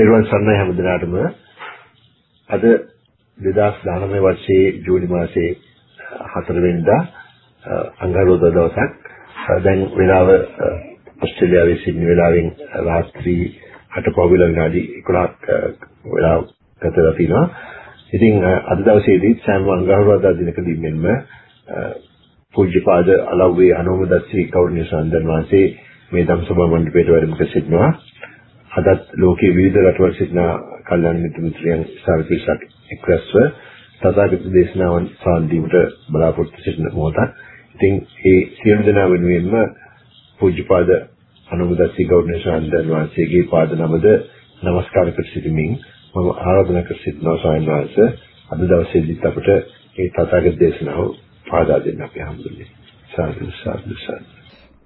තෙරුවන් සරණයි හැමදිනාටම අද 2019 වර්ෂයේ ජූනි මාසයේ 4 වෙනිදා අඟහරුවාදා දවසක් දැන් වෙලාව ඕස්ට්‍රේලියාවේ සිඩ්නි වෙලාවෙන් රාත්‍රී 8 පහුවෙලා විනාඩි 11ක් වෙලාව ගත වෙලා තිනවා. ඉතින් අද දවසේදී සෑම අඟහරුවාදා දිනකදී මෙන්ම පූජ්‍යපාද අලව්වේ අනුමදස්සී කෞර්ණ්‍ය සම්දන් වහන්සේ මේ ධම්සභා මණ්ඩපයට වැඩම කර සිටිනවා. අදත් ලෝකයේ විවිධ රටවල් සිටින කල්යාණ මිත්‍ර මිත්‍රයන් සාවිත්‍රිසක් එක්රැස්ව තථාගත දේශනාවන් සාන්දීමට බලාපොරොත්තු සිටින මොහොතක්. ඉතින් ඒ සියලු දෙනා වෙනුවෙන්ම පූජ්‍යපාද අනුමුදස්සී ගෞරවනීය ශාන්දන් වහන්සේගේ පාද නමද নমස්කාර කර සිටිමින් මම ආරාධනා කර සිටිනවා ස්වාමීන් වහන්සේ අද දවසේදීත් අපට මේ තථාගත දේශනාව පාදා දෙන්න අපි හම්බුනේ. සාදු සාදු සාදු.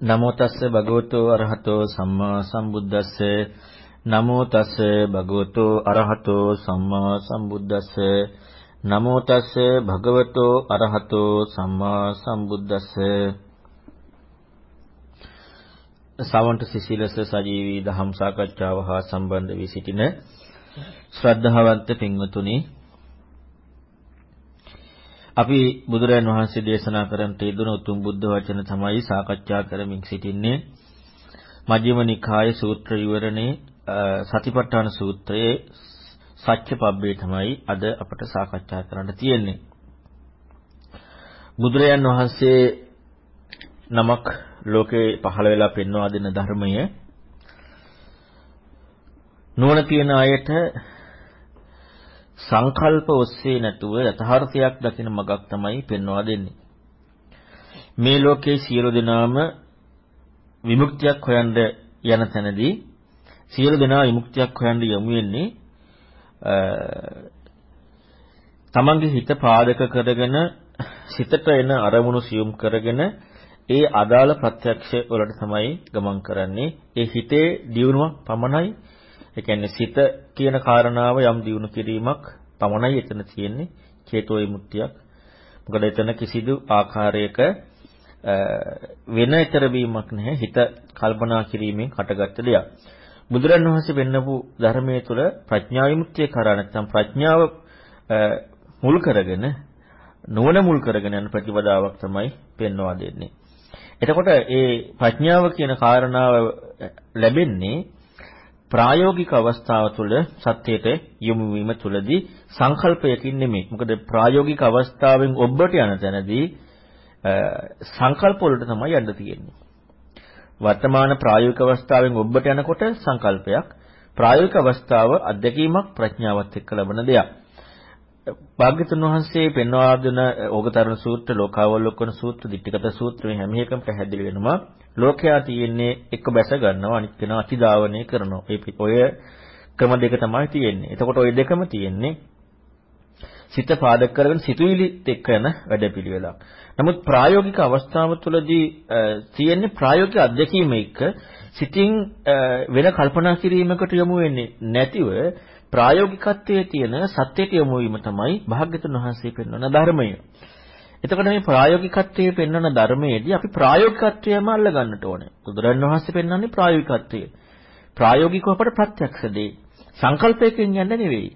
නමෝ තස්ස භගවතු අරහතෝ සම්මා සම්බුද්දස්ස නමෝ තස්ස භගවතු අරහතෝ සම්මා සම්බුද්දස්ස. නමෝ තස්ස භගවතෝ අරහතෝ සම්මා සම්බුද්දස්ස. සවන්ත සිසිලස සජීවී දහම් සාකච්ඡාව හා සම්බන්ධ වී සිටින ශ්‍රද්ධාවන්ත පින්වතුනි අපි බුදුරයන් වහන්සේ දේශනා කරන තේදුන උතුම් බුද්ධ වචන තමයි සාකච්ඡා කරමින් සිටින්නේ. මජ්ක්‍ධිම නිකාය සූත්‍ර විවරණේ සතිපට්ඨාන සූත්‍රයේ සත්‍ය පබ්බේ තමයි අද අපට සාකච්ඡා කරන්න තියෙන්නේ. බුදුරයන් වහන්සේ නමක් ලෝකේ පහළ වෙලා පෙන්වා දෙන ධර්මය නුවණ තියෙන අයට සංකල්ප ඔස්සේ නැතුව යථාර්ථයක් දකින මගක් තමයි පෙන්වා දෙන්නේ. මේ ලෝකේ සියලු දෙනාම විමුක්තියක් හොයන්න යන තැනදී සියලු දෙනා විමුක්තියක් හොයන්න යමු වෙන්නේ තමන්ගේ හිත පාදක කරගෙන සිතට එන අරමුණු සියුම් කරගෙන ඒ අදාළ ප්‍රත්‍යක්ෂ වලට තමයි ගමන් කරන්නේ. ඒ හිතේ දියුණුවක් පමණයි. ඒ කියන්නේ සිත කියන කාරණාව යම් දියුණු කිරීමක් පමණයි එතන තියෙන්නේ. චේතෝ විමුක්තියක්. මොකද එතන කිසිදු ආකාරයක වෙන ඊතර වීමක් නැහැ. හිත කල්පනා කිරීමෙන් හටගත්ත දෙයක්. බුදුරන් වහන්සේ පෙන්නපු ධර්මයේ තුල ප්‍රඥා විමුක්තිය කරා නැත්නම් ප්‍රඥාව මුල් කරගෙන නුවණ මුල් කරගෙන යන ප්‍රතිපදාවක් තමයි පෙන්වා දෙන්නේ. එතකොට ඒ ප්‍රඥාව කියන කාරණාව ලැබෙන්නේ ප්‍රායෝගික අවස්ථාව තුළ සත්‍යයට යොමු වීම තුළදී සංකල්පයකින් නෙමෙයි. මොකද ප්‍රායෝගික අවස්ථාවෙන් ඔබට යන තැනදී සංකල්ප වලට තමයි යන්න තියෙන්නේ. වර්තමාන ප්‍රායෝගික අවස්ථාවෙන් ඔබට යනකොට සංකල්පයක් ප්‍රායෝගික අවස්ථාව අධ්‍යක්ීමක් ප්‍රඥාවත් එක්ක ලබන දෙයක්. භාග්‍යතුන් වහන්සේ පෙන්වා දෙන ඕගතරණ සූත්‍ර, ලෝකාවලෝකන සූත්‍ර, ditthිගත සූත්‍ර මේ හැම එකම පැහැදිලි වෙනවා. ලෝකයා තියෙන්නේ එක බැස ගන්නවා අනිත් කෙනා අතිදාවනය කරනවා. ඔය ක්‍රම දෙක තමයි තියෙන්නේ. එතකොට ওই දෙකම තියෙන්නේ සිත පාදක කරගෙන සිතුවිලිත් එක්ක යන වැඩපිළිවෙලක්. නමුත් ප්‍රායෝගික අවස්ථාව තුළදී තියෙන්නේ ප්‍රායෝගික අත්දැකීම එක්ක සිතින් වෙන කල්පනා කිරීමකට යොමු වෙන්නේ නැතිව ප්‍රායෝගිකත්වයේ තියෙන සත්‍යයට යොමු වීම තමයි භාග්‍යතුන් වහන්සේ පෙන්වන ධර්මය. එතකොට මේ ප්‍රායෝගිකත්වයේ පෙන්වන ධර්මයේදී අපි ප්‍රායෝගිකත්වයම අල්ල ගන්නට ඕනේ. බුදුරන් වහන්සේ පෙන්වන්නේ ප්‍රායෝගිකත්වය. ප්‍රායෝගිකව අපට ප්‍රත්‍යක්ෂ දෙයි. සංකල්පයකින් යන්නේ නෙවෙයි.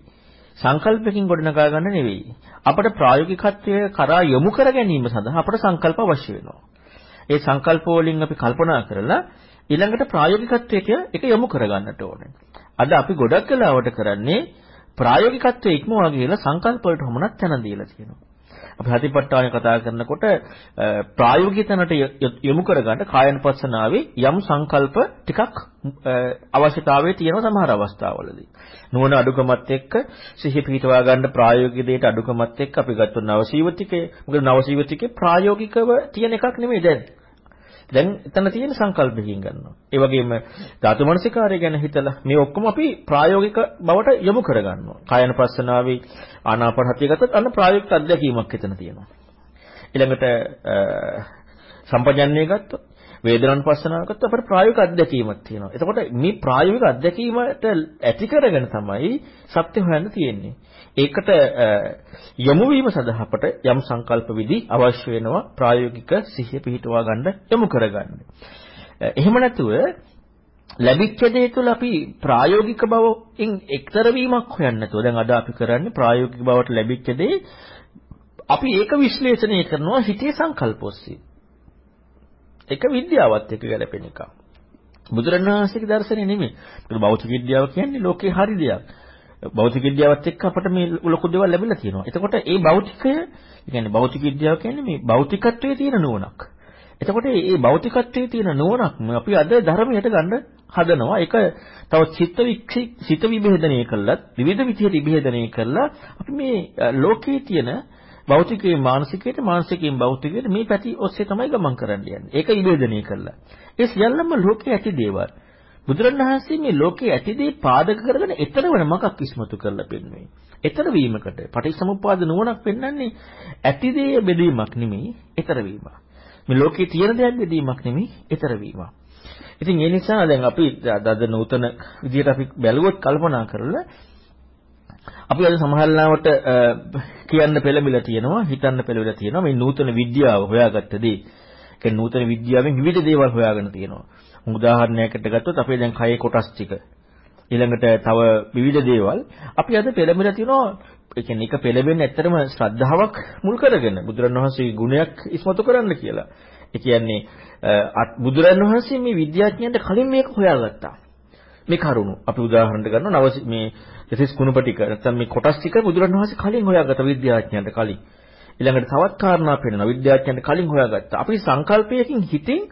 සංකල්පකින් ගොඩනගා ගන්න නෙවෙයි. අපට ප්‍රායෝගිකත්වයේ කරා යොමු කර ගැනීම සඳහා අපට සංකල්ප අවශ්‍ය වෙනවා. ඒ සංකල්ප වලින් අපි කල්පනා කරලා ඊළඟට ප්‍රායෝගිකත්වයට ඒක යොමු කර ගන්නට ඕනේ. අද අපි ගොඩක් වෙලාවට කරන්නේ ප්‍රායෝගිකත්වයේ ඉක්මවා ගිහලා සංකල්ප වලට හමුණක් තැන දීලා තියෙනවා. අපි හතිපට්ඨාන කතා කරනකොට ප්‍රායෝගික තැනට යොමු කරගන්න කායනුපස්සනාවේ යම් සංකල්ප ටිකක් අවශ්‍යතාවයේ තියෙන සමහර අවස්ථාවලදී. නුවණ අඩුකමත් එක්ක සිහි පිහිටවා ගන්න ප්‍රායෝගික දෙයට අඩුකමත් එක්ක අපි ගත්ත නවසීවතිකේ මොකද නවසීවතිකේ ප්‍රායෝගිකව තියෙන එකක් නෙමෙයි දැන්. දැන් එතන තියෙන සංකල්පකින් ගන්නවා. ඒ වගේම ධාතු මනසිකාරය ගැන හිතලා මේ ඔක්කොම අපි ප්‍රායෝගික බවට යොමු කරගන්නවා. කායන පස්සනාවේ ආනාපාන හතිය ගත්තත් අන්න ප්‍රායෝගික අත්දැකීමක් එතන තියෙනවා. ඊළඟට සම්පජන්ණය ගත්තොත් වේදනාන් පස්සනාව ගත්තොත් අපට ප්‍රායෝගික අත්දැකීමක් තියෙනවා. එතකොට මේ ප්‍රායෝගික අත්දැකීමට ඇති කරගෙන තමයි සත්‍ය හොයන්න තියෙන්නේ. ඒකට යොමු වීම සඳහා අපට යම් සංකල්ප විදි අවශ්‍ය වෙනවා ප්‍රායෝගික සිහිය පිහිටුවා ගන්න යොමු කරගන්න. එහෙම නැතුව ලැබිච්ච දේ තුළ අපි ප්‍රායෝගික බවින් එක්තර වීමක් හොයන්නේ නැතුව දැන් අද අපි කරන්නේ ප්‍රායෝගික බවට ලැබිච්ච දේ අපි ඒක විශ්ලේෂණය කරනවා හිතේ සංකල්ප ඔස්සේ. ඒක විද්‍යාවත් එක්ක ගැලපෙන එකක්. බුදුරණවහන්සේගේ දර්ශනය නෙමෙයි. ඒක භෞතික විද්‍යාව කියන්නේ ලෝකේ හරි දෙයක්. භෞතික විද්‍යාවත් එක්ක අපට මේ ලොකු දේවල් ලැබිලා තියෙනවා. එතකොට මේ භෞතිකය, කියන්නේ භෞතික විද්‍යාව කියන්නේ මේ භෞතිකත්වයේ තියෙන නුවණක්. එතකොට මේ භෞතිකත්වයේ තියෙන නුවණක් අපි අද ධර්මයට ගන්න හදනවා. ඒක තව චිත්ත සිත විභේදනය කළත් විවිධ විදිහට විභේදනය කළා අපි මේ ලෝකයේ තියෙන භෞතිකයෙන් මානසිකයට මානසිකයෙන් භෞතිකයට මේ පැති ඔස්සේ තමයි ගමන් කරන්න යන්නේ. ඒක විභේදනය කළා. ඒ සියල්ලම ලෝකයේ ඇති දේවල්. බුදුරණවහන්සේ මේ ලෝකයේ ඇති දේ පාදක කරගෙන ඊතරවන මකක් ඉස්මතු කරලා පෙන්වන්නේ. ඊතර වීමකට පටිච්චසමුප්පාද නුවණක් පෙන්වන්නේ ඇති දේ බෙදීමක් නෙමෙයි ඊතර වීමක්. මේ ලෝකයේ තියෙන දෙයක් බෙදීමක් නෙමෙයි ඊතර වීමක්. ඉතින් ඒ නිසා දැන් අපි අද නූතන විදිහට අපි බැලුවොත් කල්පනා කරලා අපි අද සමහරවිට කියන්න පෙළඹිලා තියෙනවා හිතන්න පෙළඹිලා තියෙනවා මේ නූතන විද්‍යාව හොයාගත්තදී ඒ නූතන විද්‍යාවෙන් විවිධ දේවල් හොයාගෙන තියෙනවා. උදාහරණයකට ගත්තොත් අපේ දැන් කයේ කොටස් ටික ඊළඟට තව විවිධ දේවල් අපි අද පෙළඹිලා තියෙනවා ඒ කියන්නේ එක පෙළඹෙන්නේ ඇත්තටම ශ්‍රද්ධාවක් මුල් කරගෙන බුදුරණවහන්සේගේ ගුණයක් ඉස්මතු කරන්න කියලා. ඒ කියන්නේ බුදුරණවහන්සේ මේ විද්‍යාඥයන්ට කලින් මේක හොයාගත්තා. මේ කරුණු අපි උදාහරණයක් ගන්නවා නව මේ යතිස් කුණපටික නැත්නම් මේ කොටස් ටික බුදුරණවහන්සේ කලින් හොයාගත්ත විද්‍යාඥයන්ට කලින්. ඊළඟට තවත් කාරණා පෙන්නනවා විද්‍යාඥයන්ට කලින් හොයාගත්තා. අපි සංකල්පයකින් හිතින්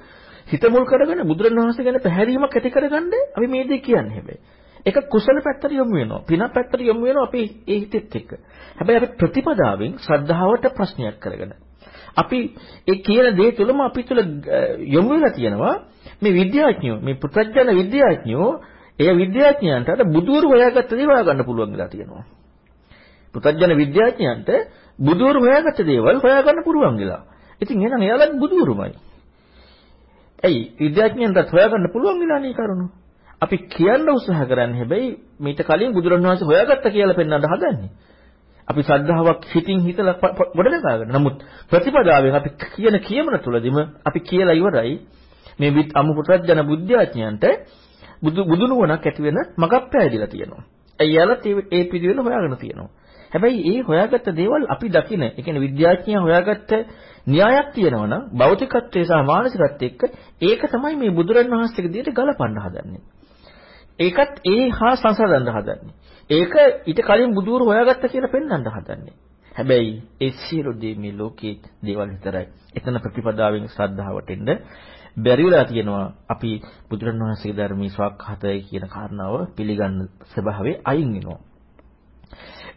හිත මුල් කරගෙන බුදුරණවහන්සේ ගැන පැහැදීමක් ඇති කරගන්න අපි මේ දේ කියන්නේ හැබැයි. ඒක කුසල පැත්තට යොමු වෙනවා. පින පැත්තට යොමු වෙනවා අපි ඒ හිතෙත් එක්ක. හැබැයි අපි ප්‍රතිපදාවෙන් ශ්‍රද්ධාවට ප්‍රශ්නයක් කරගෙන අපි ඒ කියන දේ තුළම අපි තුළ යොමු වෙලා තියෙනවා මේ විද්‍යාඥයෝ මේ පුත්‍රජන විද්‍යාඥයෝ ඒ විද්‍යාඥයන්ට අර බුදුරු හොයාගත්ත දේ හොයාගන්න පුළුවන් වෙලා තියෙනවා. පුත්‍රජන විද්‍යාඥයන්ට බුදුරු හොයාගත්ත දේවල් හොයාගන්න පුළුවන් වෙලා. ඉතින් එහෙනම් එයාලත් බුදුරුමයි. ඇයි විද්‍යාඥයන්ට හොයාගන්න පුළුවන් වෙලා නේ කරුණු. අපි කියන්න උත්සාහ කරන්නේ හැබැයි මීට කලින් බුදුරණවහන්සේ හොයාගත්ත කියලා පෙන්වන්න හදන්නේ. අපි ශ්‍රද්ධාවක් හිතින් හිතලා ගොඩනගාගෙන. නමුත් ප්‍රතිපදාවෙන් අපි කියන කියමන තුළදීම අපි කියලා ඉවරයි මේ අමු පුත්‍රජන බුද්ධාඥයන්ට බුදු බුදුනුවණක් ඇති වෙන මගක් පැහැදිලා තියෙනවා. අයියාලත් ඒ පිළිවෙල හොයාගෙන තියෙනවා. හැබැයි ඒ හොයාගත්ත දේවල් අපි දකින, ඒ කියන්නේ විද්‍යාඥයා හොයාගත්ත න්‍යායක් තියෙනවා නම් භෞතිකත්වයේ සහ මානසිකත්වයේ එක්ක ඒක තමයි මේ බුදුරණවහන්සේගේ දිහට ගලපන්න හදන්නේ. ඒකත් ඒ හා සංසඳන්න හදන්නේ. ඒක ඊට කලින් බුදුවරු හොයාගත්ත කියලා පෙන්වන්න හදන්නේ. හැබැයි ඒ සියලු දේ මේ ලෝකයේ දේවල් විතරයි. එතන ප්‍රතිපදාවෙන් ශ්‍රද්ධාවට එන්න බැරිලා තියෙනවා අපි බුදුරණවහන්සේගේ ධර්මයේ ස්වකහතයි කියන කාරණාව පිළිගන්න ස්වභාවයේ අයින් වෙනවා.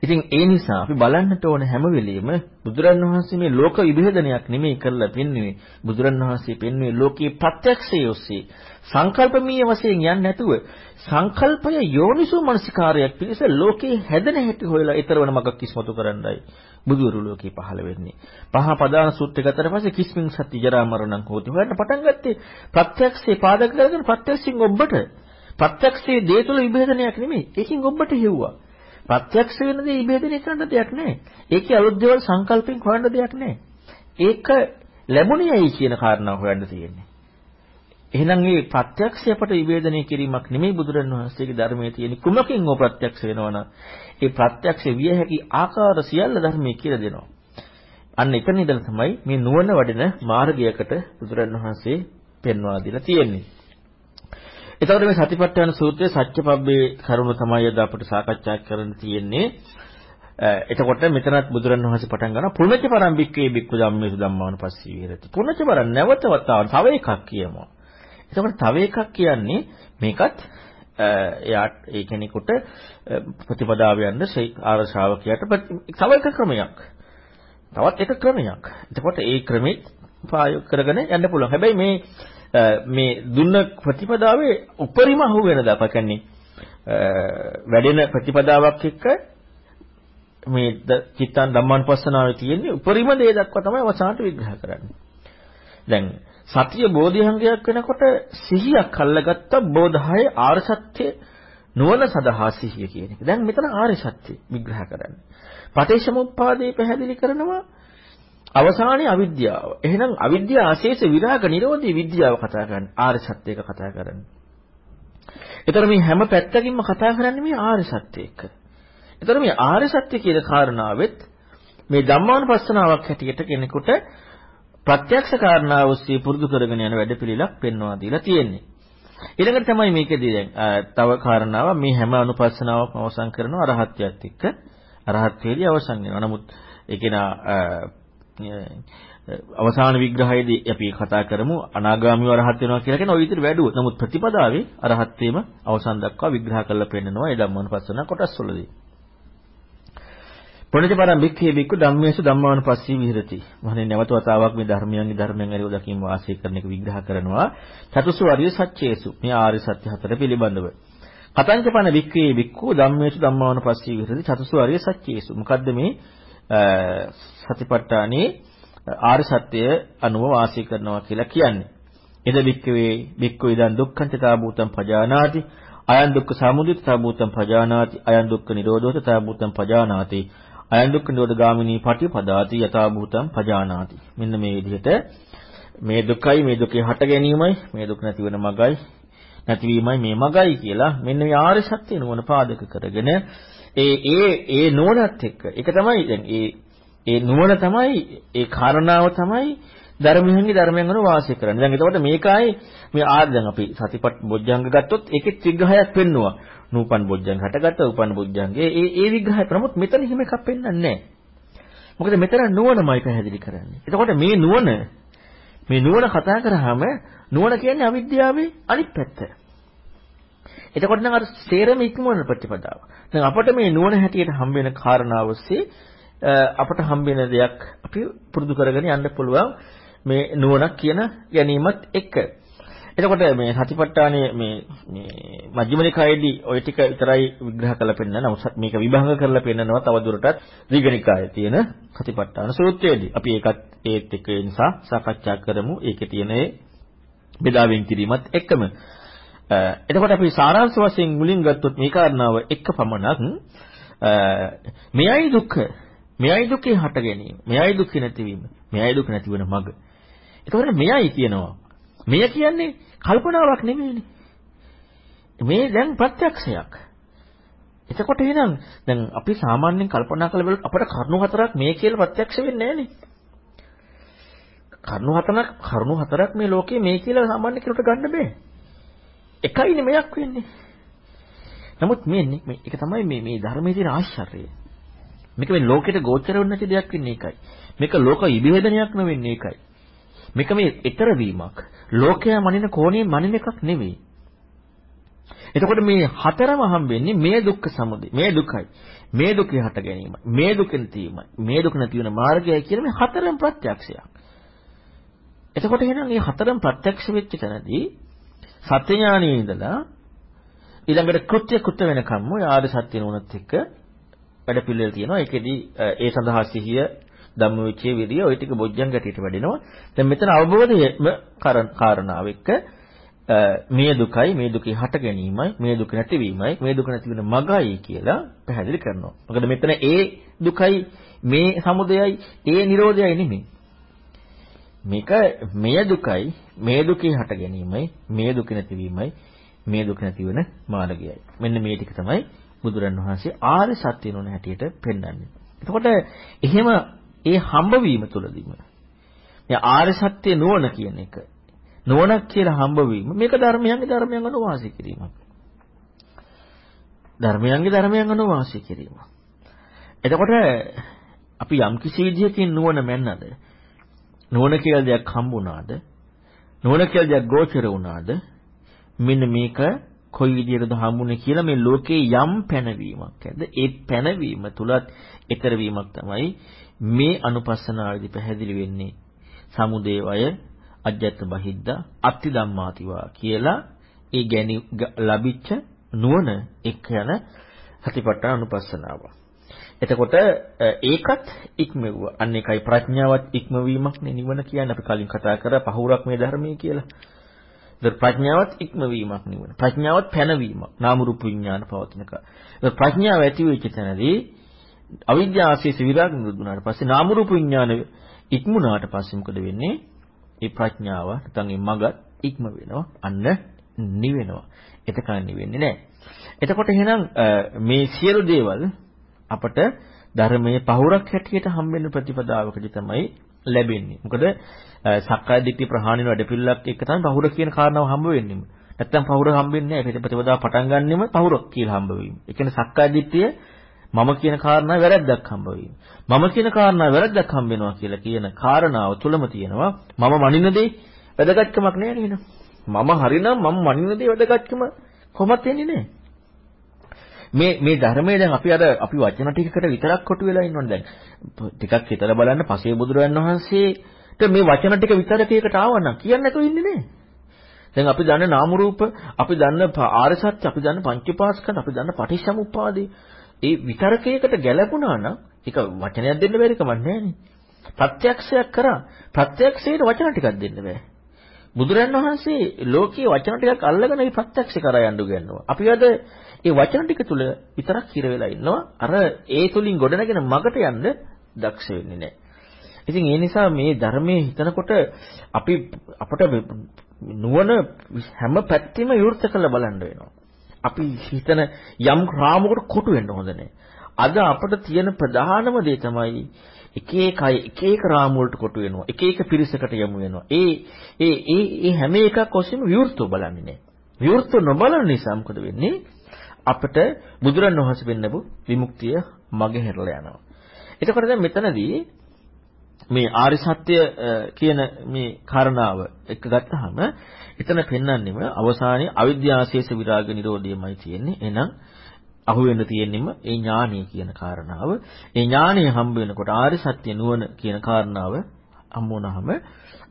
ඉතින් ඒ නිසා අපි බලන්නට ඕන හැම වෙලෙම බුදුරන් වහන්සේ මේ ලෝක විභේදනයක් නෙමෙයි කරලා පෙන්වුවේ. බුදුරන් වහන්සේ පෙන්වුවේ ලෝකයේ ප්‍රත්‍යක්ෂය ඔස්සේ සංකල්පමීය වශයෙන් යන්නේ නැතුව සංකල්පය යෝනිසෝ මනසිකාරයක් පිණිස ලෝකේ හැදෙන හැටි හොයලා ඊතරවන මගක් ඉස්මතු කරන්නයි බුදුරු ලෝකේ පහළ වෙන්නේ. පහ පදාන සූත්‍රය ගතට පස්සේ කිස්මින් සත්‍ය ජරා මරණං හෝති. හොයන්න පටන් ගත්තේ ප්‍රත්‍යක්ෂේ පාදක කරගෙන ප්‍රත්‍යක්ෂින් ඔබට ප්‍රත්‍යක්ෂයේ දේ තුල විභේදනයක් නෙමෙයි. ඒකින් ඔබට හෙව්වා. ප්‍රත්‍යක්ෂ වෙන දේ ඉබේදෙන කරන්න දෙයක් නැහැ. ඒකේ අලුත් දේවල් සංකල්පෙන් හොයන්න දෙයක් නැහැ. ඒක ලැබුණේ ඇයි කියන කාරණාව හොයන්න තියෙන්නේ. එහෙනම් මේ ප්‍රත්‍යක්ෂය අපට විවේදනය කිරීමක් නෙමෙයි බුදුරණවහන්සේගේ ධර්මයේ තියෙන කුමකින් ඕ ප්‍රත්‍යක්ෂ වෙනවනම් ඒ ප්‍රත්‍යක්ෂ විය හැකි ආකාර සියල්ල ධර්මයේ කියලා දෙනවා. අන්න එතන ඉඳලා තමයි මේ නුවණ වඩන මාර්ගයකට බුදුරණවහන්සේ පෙන්වා දීලා තියෙන්නේ. එතකොට මේ සතිපට්ඨාන සූත්‍රයේ සත්‍යපබ්බේ කරුණ තමයි අද අපිට සාකච්ඡා කරන්න තියෙන්නේ. එතකොට මෙතනත් බුදුරණවහන්සේ පටන් ගන්නවා පුණජ පරම්පික්කේ බික්කු ධම්මේසු ධම්මාන පස්සී විහෙරති. පුණජ පරම් නැවත වතාව තව එකක් කියමු. එතකොට තව එකක් කියන්නේ මේකත් එයාට ඒ කෙනෙකුට ප්‍රතිපදාව යන්න ආර ශ්‍රාවකයාට තව එක ක්‍රමයක්. තවත් එක ක්‍රමයක්. එතකොට ඒ ක්‍රමෙත් පායු කරගෙන යන්න පුළුවන්. හැබැයි මේ මේ දුන්න ප්‍රතිපදාවේ උපරිම අහු වෙන දාප කියන්නේ වැඩෙන ප්‍රතිපදාවක් එක්ක මේ චිත්තං ධම්මානුපස්සනාවේ තියෙන්නේ උපරිම දේ දක්වා තමයි අවසානට විග්‍රහ කරන්නේ. දැන් සතිය බෝධිහංගයක් වෙනකොට සිහියක් අල්ලගත්ත බෝධහය ආර්ය සත්‍ය නුවණ සදහා සිහිය කියන එක. දැන් මෙතන ආර්ය සත්‍ය විග්‍රහ කරන්නේ. පටිච්චසමුප්පාදේ පැහැදිලි කරනවා අවසානයේ අවිද්‍යාව. එහෙනම් අවිද්‍යාව ආශේෂ විරාග නිරෝධී විද්‍යාව කතා කරන්නේ. ආර්ය සත්‍යයක කතා කරන්නේ. ඒතර මේ හැම පැත්තකින්ම කතා කරන්නේ මේ ආර්ය සත්‍ය එක්ක. ඒතර මේ ආර්ය සත්‍ය කියන කාරණාවෙත් මේ ධම්මානුපස්සනාවක් හැටියට කෙනෙකුට ප්‍රත්‍යක්ෂ කාරණාව ඔස්සේ පුරුදු කරගෙන යන වැඩපිළිවෙලක් පෙන්වා දීලා තියෙන්නේ. ඊළඟට තමයි මේකෙදී දැන් තව කාරණාවක් මේ හැම අනුපස්සනාවක්ම අවසන් කරනවා අරහත්ත්වයට එක්ක අරහත්ත්වයේදී අවසන් වෙනවා. නමුත් ඒකේන අවසාන විග්‍රහයේදී අපි කතා කරමු අනාගාමීව අරහත් වෙනවා කියලා කියන ඔය විදිහට වැඩුවොත්. නමුත් ප්‍රතිපදාවේ අරහත් වීම අවසන් දක්වා විග්‍රහ කරලා පෙන්නනවා ඒ ධම්මානුපස්සන කොටස් වලදී. පොණිතපරම් බික්ඛේ බික්ඛු ධම්මේසු ධම්මානුපස්සී විහෙරති. මහණෙනි නැවත වතාවක් මේ ධර්මයන්ගේ ධර්මයන් ඇරියෝ දකින් වාසය කරන එක විග්‍රහ කරනවා. චතුසු අරිය සත්‍යේසු. මේ ආර්ය සත්‍ය හතර පිළිබඳව. කතංචපන බික්ඛේ බික්ඛු ධම්මේසු ධම්මානුපස්සී විහෙරති. චතුසු අරිය සත්‍යේසු. මොකද්ද මේ සතිපට්ඨානේ ආර්ය සත්‍ය අනුව වාසය කරනවා කියලා කියන්නේ. එද බික්කවේ බික්කු ඉදන් දුක්ඛංචතා භූතං පජානාති අයං දුක්ඛ සමුදයතා භූතං පජානාති අයං දුක්ඛ නිරෝධෝතතා භූතං පජානාති අයං දුක්ඛ නිරෝධ ගාමිනී පටිපදාති යතා භූතං පජානාති මෙන්න මේ විදිහට මේ දුකයි මේ දුකේ හට ගැනීමයි මේ දුක නැති වෙන මගයි නැතිවීමයි මේ මගයි කියලා මෙන්න මේ ආර්ය සත්‍ය නුවණ පාදක කරගෙන ඒ ඒ ඒ නුවණත් එක්ක ඒක තමයි දැන් ඒ ඒ නුවණ තමයි ඒ කාරණාව තමයි ධර්මයෙන්ගේ ධර්මයෙන් අනුව වාසය කරන්නේ. දැන් එතකොට මේකයි මේ ආ දැන් අපි සතිපත් බොජ්ජංග ගත්තොත් ඒකෙත් විග්‍රහයක් පෙන්නවා. නූපන් බොජ්ජංග හටගත්ත උපන් බොජ්ජංගේ ඒ ඒ විග්‍රහය ප්‍රමුත් මෙතන හිම එකක් පෙන්වන්නේ නැහැ. මොකද මෙතන නුවණමයි පැහැදිලි කරන්නේ. එතකොට මේ නුවණ මේ නුවණ කතා කරාම නුවණ කියන්නේ අවිද්‍යාවේ අනිත් පැත්ත. එතකොට නම් අර සේරම ඉක්මවන ප්‍රතිපදාව. දැන් අපිට මේ නුවණ හැටියට හම්බ වෙන කාරණාව ඔස්සේ අපට හම්බෙන දෙයක් අපි පුරුදු කරගෙන යන්න පුළුවන් මේ නුවණක් කියන ගැනීමත් එක්ක. එතකොට මේ සතිපට්ඨානයේ මේ මේ මජ්ක්‍ධිම නිකායේදී ওই ටික විතරයි විග්‍රහ කරලා පෙන්නන නමුත් මේක විභංග කරලා පෙන්නනවා තවදුරටත් දීඝනිකායේ තියෙන සතිපට්ඨාන සූත්‍රයේදී. අපි ඒකත් ඒත් එක්ක නිසා සාකච්ඡා කරමු. ඒකේ තියෙන ඒ බෙදාවෙන් කිරීමත් එක්කම. එතකොට අපි සාරාංශ වශයෙන් මුලින් ගත්තොත් මේ කාරණාව එක පමණක් මෙයයි දුක්ඛ මෙයයි දුකේ හට ගැනීම. මෙයයි දුක නැතිවීම. මෙයයි දුක නැතිවන මඟ. ඒකවල මෙයයි කියනවා. මෙය කියන්නේ කල්පනාවක් නෙමෙයිනේ. මේ දැන් ප්‍රත්‍යක්ෂයක්. එතකොට එහෙනම් දැන් අපි සාමාන්‍යයෙන් කල්පනා කළ බලද්දී අපට කරුණු හතරක් මේ කියලා ප්‍රත්‍යක්ෂ වෙන්නේ නැහනේ. කරුණු හතරක් කරුණු හතරක් මේ ලෝකේ මේ කියලා සාමාන්‍ය කෙනෙකුට ගන්න බෑ. එකයිනේ මෙයක් වෙන්නේ. නමුත් මේ මේක තමයි මේ මේ ධර්මයේ තියෙන ආශ්චර්යය. මේක මේ ලෝකෙට ගෝචර වෙන්නේ නැති දෙයක් වෙන්නේ ඒකයි. මේක ලෝක විභේදනයක් නෙවෙන්නේ ඒකයි. මේක මේ ඊතර වීමක්. ලෝකයා මනින කෝණයෙන් මනින එකක් නෙවෙයි. එතකොට මේ හතරම හම්බෙන්නේ මේ දුක්ඛ සමුදය. මේ දුකයි. මේ දුකේ හට ගැනීම. මේ දුකෙන් තීමයි. මේ දුක නැති වෙන මාර්ගයයි කියන මේ හතරම ප්‍රත්‍යක්ෂයක්. එතකොට එහෙනම් මේ හතරම ප්‍රත්‍යක්ෂ වෙච්ච තැනදී සත්‍ය ඥානයේ ඉඳලා ඊළඟට කෘත්‍ය කෘත්‍ය වෙනකම්ම ආර්ය සත්‍ය නුනත් එක්ක වැඩ පිළිවෙල තියෙනවා. ඒකෙදි ඒ සඳහා සිහිය ධම්මවිචේ විරිය ওই ටික බොජ්ජං ගැටියට වැඩෙනවා. දැන් මෙතන අවබෝධයම කාරණාව එක්ක මේ දුකයි මේ දුකේ හට ගැනීමයි මේ දුක නැතිවීමයි මේ දුක නැති වෙන මගයි කියලා පැහැදිලි කරනවා. මොකද මෙතන ඒ දුකයි මේ සමුදයයි ඒ නිරෝධයයි නෙමෙයි. මේක මෙය දුකයි මේ දුකේ හට ගැනීමයි මේ දුක නැතිවීමයි මේ දුක නැති වෙන මාර්ගයයි. මෙන්න මේ ටික තමයි බුදුරන් වහන්සේ ආර්ය සත්‍ය නෝන හැටියට පෙන්වන්නේ. එතකොට එහෙම ඒ හම්බවීම තුළදීම මේ ආර්ය සත්‍ය නුවණ කියන එක නුවණක් කියලා හම්බවීම මේක ධර්මයන්ගේ ධර්මයන් අනුව වාසය කිරීමක්. ධර්මයන්ගේ ධර්මයන් අනුව වාසය කිරීම. එතකොට අපි යම් කිසි විදිහකින් නුවණ මැන්නද නුවණ කියලා දෙයක් හම්බුණාද නුවණ කියලා දෙයක් ගෝචර වුණාද? මෙන්න මේක කොයි විදියටද හම්බුනේ කියලා මේ ලෝකේ යම් පැනවීමක් ඇද්ද? ඒ පැනවීම තුලත් ඊතර වීමක් තමයි මේ අනුපස්සනාවේදී පැහැදිලි වෙන්නේ. සමුදේවය අජ්ජත් බහිද්දා අත්ති ධම්මාතිවා කියලා ඒ ගැනි ලැබිච්ච නුවණ එක්ක යන සතිපට්ඨාන අනුපස්සනාව. එතකොට ඒකත් ඉක්මෙව්වා. අන්න ඒකයි ප්‍රඥාවත් ඉක්මවීමක් නේ නිවන කියන්නේ අපි කලින් කතා කරා පහුරක් මේ ධර්මයේ කියලා. ඒතර ප්‍රඥාවත් ඉක්මවීමක් නෙවෙයි. ප්‍රඥාවත් පැනවීමක්. නාම රූප විඥාන පවතිනක. ඒතර ප්‍රඥාව ඇති වෙච්ච තැනදී අවිද්‍යාව ආශේෂ විරාග නිරුද්ධුනාට පස්සේ නාම රූප විඥාන ඉක්මුණාට පස්සේ මොකද වෙන්නේ? ඒ ප්‍රඥාව නැත්නම් ඒ මගත් ඉක්ම වෙනවා. අන්න නිවෙනවා. එතකන් නිවෙන්නේ නැහැ. එතකොට එහෙනම් මේ සියලු දේවල් අපට ධර්මයේ පහුරක් හැටියට හම්බෙන ප්‍රතිපදාවකදී තමයි ලැබෙන්නේ. මොකද සක්කාය දිට්ඨි ප්‍රහාණය වැඩපිළිවෙලක් එක තමයි පහුර කියන කාරණාව හම්බ වෙන්නේ. නැත්තම් පහුර හම්බෙන්නේ නැහැ. ප්‍රතිපදාව පටන් ගන්නෙම පහුරක් කියලා හම්බ වීම. ඒ කියන්නේ සක්කාය දිට්ඨිය මම කියන කාරණාව වැරද්දක් හම්බ වීම. මම කියන කාරණාව වැරද්දක් හම්බ වෙනවා කියලා කියන කාරණාව තුලම තියෙනවා මම මනින දේ වැදගත්කමක් නෑ නේද? මම හරිනම් මම මනින දේ වැදගත්කම කොහොමත් වෙන්නේ නෑ. මේ මේ ධර්මයේ දැන් අපි අර අපි වචන ටිකකට විතරක් කොටු වෙලා ඉන්නවනේ දැන්. ටිකක් හිතලා බලන්න පසේ බුදුරයන් වහන්සේට මේ වචන ටික විතරකයකට ආවනම් කියන්නේ නැතුව ඉන්නේ නේ. දැන් අපි දන්න නාම රූප, අපි දන්න ආර්ය සත්‍ය, අපි දන්න පංචපාස්කන්ධ, අපි දන්න පටිච්චසමුප්පාදේ. ඒ විතරකයකට ගැලපුණා නම් ඒක වචනයක් දෙන්න බැරි කමක් නැහැ ප්‍රත්‍යක්ෂයක් කරා. ප්‍රත්‍යක්ෂයට වචන ටිකක් දෙන්න බෑ. බුදුරන් වහන්සේ ලෝකයේ වචන ටිකක් අල්ලගෙන මේ ප්‍රත්‍යක්ෂ කරා යන්න ගන්නවා. අපි අද ඒ වචන ටික තුල විතරක් හිර වෙලා ඉන්නවා. අර ඒ තුලින් ගොඩනගෙන මගට යන්න දක්ෂ වෙන්නේ නැහැ. ඉතින් ඒ නිසා මේ ධර්මයේ හිතනකොට අපි අපට නුවණ හැම පැත්තෙම විවෘත කරලා බලන්න වෙනවා. අපි හිතන යම් රාමුවකට කොටු වෙන්න හොඳ නැහැ. අද අපට තියෙන ප්‍රධානම දේ තමයි එක එක අය එක එක රාමු වලට කොටු වෙනවා. එක එක පිරිසකට යමු වෙනවා. ඒ ඒ ඒ ඒ හැම එකක් ඔස්සේම විවෘතව බලන්නේ නැහැ. විවෘතව නොබලන නිසා මොකද වෙන්නේ? අපිට බුදුරන් වහන්සේ පෙන්නපු විමුක්තිය මගේ හැරලා යනවා. එතකොට දැන් මෙතනදී මේ ආරි සත්‍ය කියන මේ කාරණාව එක ගත්තාම එතන පෙන්වන්නෙම අවසානයේ අවිද්‍යාශේෂ විරාග නිරෝධයමයි තියෙන්නේ. එහෙනම් අහු වෙන්න තියෙන්නෙම ඒ ඥානීය කියන කාරණාව. ඒ ඥානීය හම්බ වෙනකොට ආරි සත්‍ය නුවණ කියන කාරණාව හම්බ වුණාම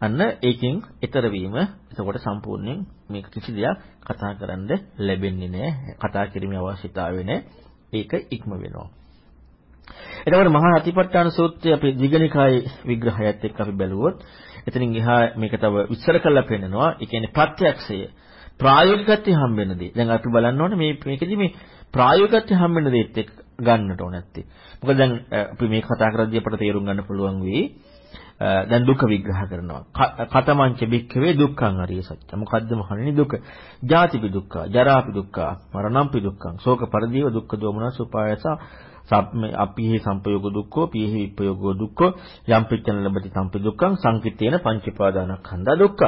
අන්න ඒකෙන් ඊතර වීම එතකොට සම්පූර්ණයෙන් මේක කිසි දෙයක් කතා කරන්න ලැබෙන්නේ නැහැ. කතා කිරීමේ අවශ්‍යතාවය නැහැ. ඒක ඉක්ම වෙනවා. එතකොට මහා අතිපට්ඨාන සූත්‍රයේ අපි දිගනිකායේ විග්‍රහයත් එක්ක අපි බැලුවොත් එතනින් එහා මේක තව විස්තර කරලා පෙන්නනවා. ඒ කියන්නේ ප්‍රත්‍යක්ෂය ප්‍රායෝගිකත්වයේ හම්බෙන දේ. දැන් අපි බලන්න ඕනේ මේ මේකෙදි මේ ප්‍රායෝගිකත්වයේ හම්බෙන දේත් එක්ක ගන්නට ඕන නැත්තේ. මොකද දැන් අපි මේ කතා කරද්දී අපට තේරුම් ගන්න පුළුවන් වෙයි. දැන් දුක විග්‍රහ කරනවා. කතමංච බික්ඛවේ දුක්ඛං අරිය සත්‍ය. මොකද්ද මහණෙනි දුක? ජාතිපි දුක්ඛ, ජරාපි දුක්ඛ, මරණම්පි දුක්ඛං, ශෝක පරිදේව දුක්ඛ දෝමනස උපායස අපිහි සංපයෝග දුක්ඛෝ, පිහි විපයෝග දුක්ඛෝ, යම් පිච්ඡන ලබති සංපි දුක්ඛං, සංකිටේන පංචපාදානස්කන්ධා දුක්ඛ.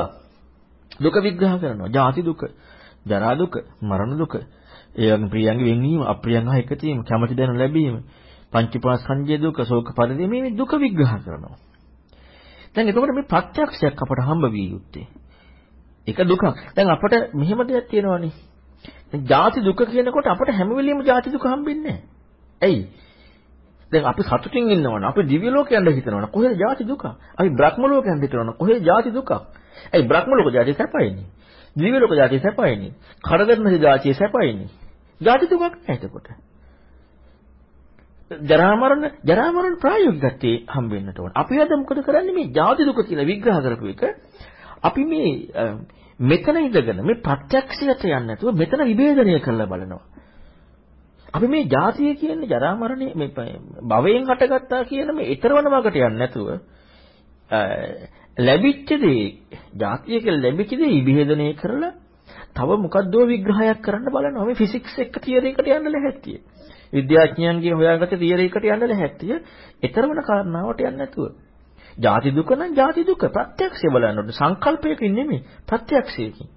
දුක විග්‍රහ කරනවා. ජාති දුක, ජරා දුක, මරණ දුක. ඒ වගේ ප්‍රියයන්ගේ වෙන්වීම, අප්‍රියයන් හා එකතු වීම, කැමැති දැන ලැබීම, පංචපාස්කන්ධයේ දුක, ශෝක පරිදේව මේ දුක විග්‍රහ කරනවා. දැන් එතකොට මේ ප්‍රත්‍යක්ෂයක් අපට හම්බ විය යුත්තේ. ඒක දුකක්. දැන් අපට මෙහෙම දෙයක් තියෙනවානේ. දැන් ජාති දුක කියනකොට අපට හැම වෙලෙම ජාති දුක හම්බෙන්නේ නැහැ. ඇයි? දැන් අපි සතුටින් ඉන්නවනේ. අපි දිව්‍ය ලෝකයන්ට හිතනවනේ. කොහෙද ජාති දුක? අපි බ්‍රහ්ම ලෝකයන්ට හිතනවනේ. කොහෙද ජාති දුක? ඇයි බ්‍රහ්ම ලෝක ජාති සැපයිනේ. දිව්‍ය ලෝක ජාති සැපයිනේ. කරදරන ජාති සැපයිනේ. ජාති දුකක් නැහැ එතකොට. ජරා මරණ ජරා මරණ ප්‍රායෝගිකත්වයේ හම්බ වෙන්නට ඕන. අපි අද මොකද කරන්නේ මේ ජාති දුක කියලා විග්‍රහ කරපු එක අපි මේ මෙතන ඉඳගෙන මේ ප්‍රත්‍යක්ෂයට යන්නේ නැතුව මෙතන විභේදනය කරලා බලනවා. අපි මේ ජාතිය කියන්නේ ජරා මරණය මේ භවයෙන් හටගත්තා කියන මේ ඊතරවන වකට යන්නේ නැතුව ලැබිච්ච දේ ජාතිය කියලා ලැබිච්ච දේ විභේදනය කරලා තව මොකද්දෝ විග්‍රහයක් කරන්න බලනවා. මේ ෆිසික්ස් එක්ක තියරි එකට යන්න ලැහැත්තිය. විද්‍යාඥයන්ගේ හොයාගත්ත තියරි එකට යන්න ලැහැත්තිය. ඊතරවන කාරණාවට යන්නේ නැතුව. ජාති දුක නම් ජාති දුක ප්‍රත්‍යක්ෂය බලන්න ඕනේ. සංකල්පයකින් නෙමෙයි ප්‍රත්‍යක්ෂයකින්.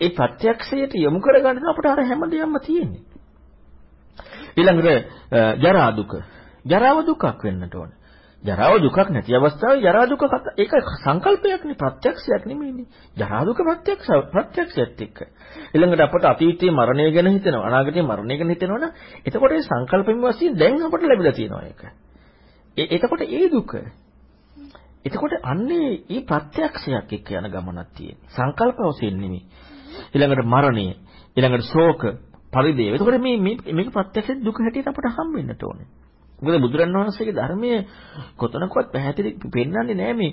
ඒ ප්‍රත්‍යක්ෂයට යොමු කරගන්න අපිට අර හැම දෙයක්ම තියෙන්නේ. ඊළඟට ජරා දුක. ජරාව දුකක් වෙන්නට ඕනේ. ජරාව දුකක් නැති අවස්ථාවේ ජරා දුක ඒක සංකල්පයක්නේ ප්‍රත්‍යක්ෂයක් නෙමෙයිනේ. ජරා දුක ප්‍රත්‍යක්ෂ ප්‍රත්‍යක්ෂයත් එක්ක. ඊළඟට අපට අතීතයේ මරණය ගැන හිතෙනවා අනාගතයේ මරණය ගැන හිතෙනවනම් එතකොට ඒ සංකල්පෙම වශයෙන් දැන් අපට ලැබිලා තියෙනවා ඒක. එතකොට ඒ දුක එතකොට අන්නේ මේ ප්‍රත්‍යක්ෂයක් එක්ක යන ගමනක් තියෙන්නේ. සංකල්ප වශයෙන් නෙමෙයි. ඊළඟට මරණය, ඊළඟට ශෝක, පරිදේව. එතකොට මේ මේක ප්‍රත්‍යක්ෂ දුක හැටියට අපට හම් වෙන්නට ඕනේ. මොකද බුදුරණවහන්සේගේ ධර්මයේ කොතනකවත් පැහැදිලි පෙන්වන්නේ නැහැ මේ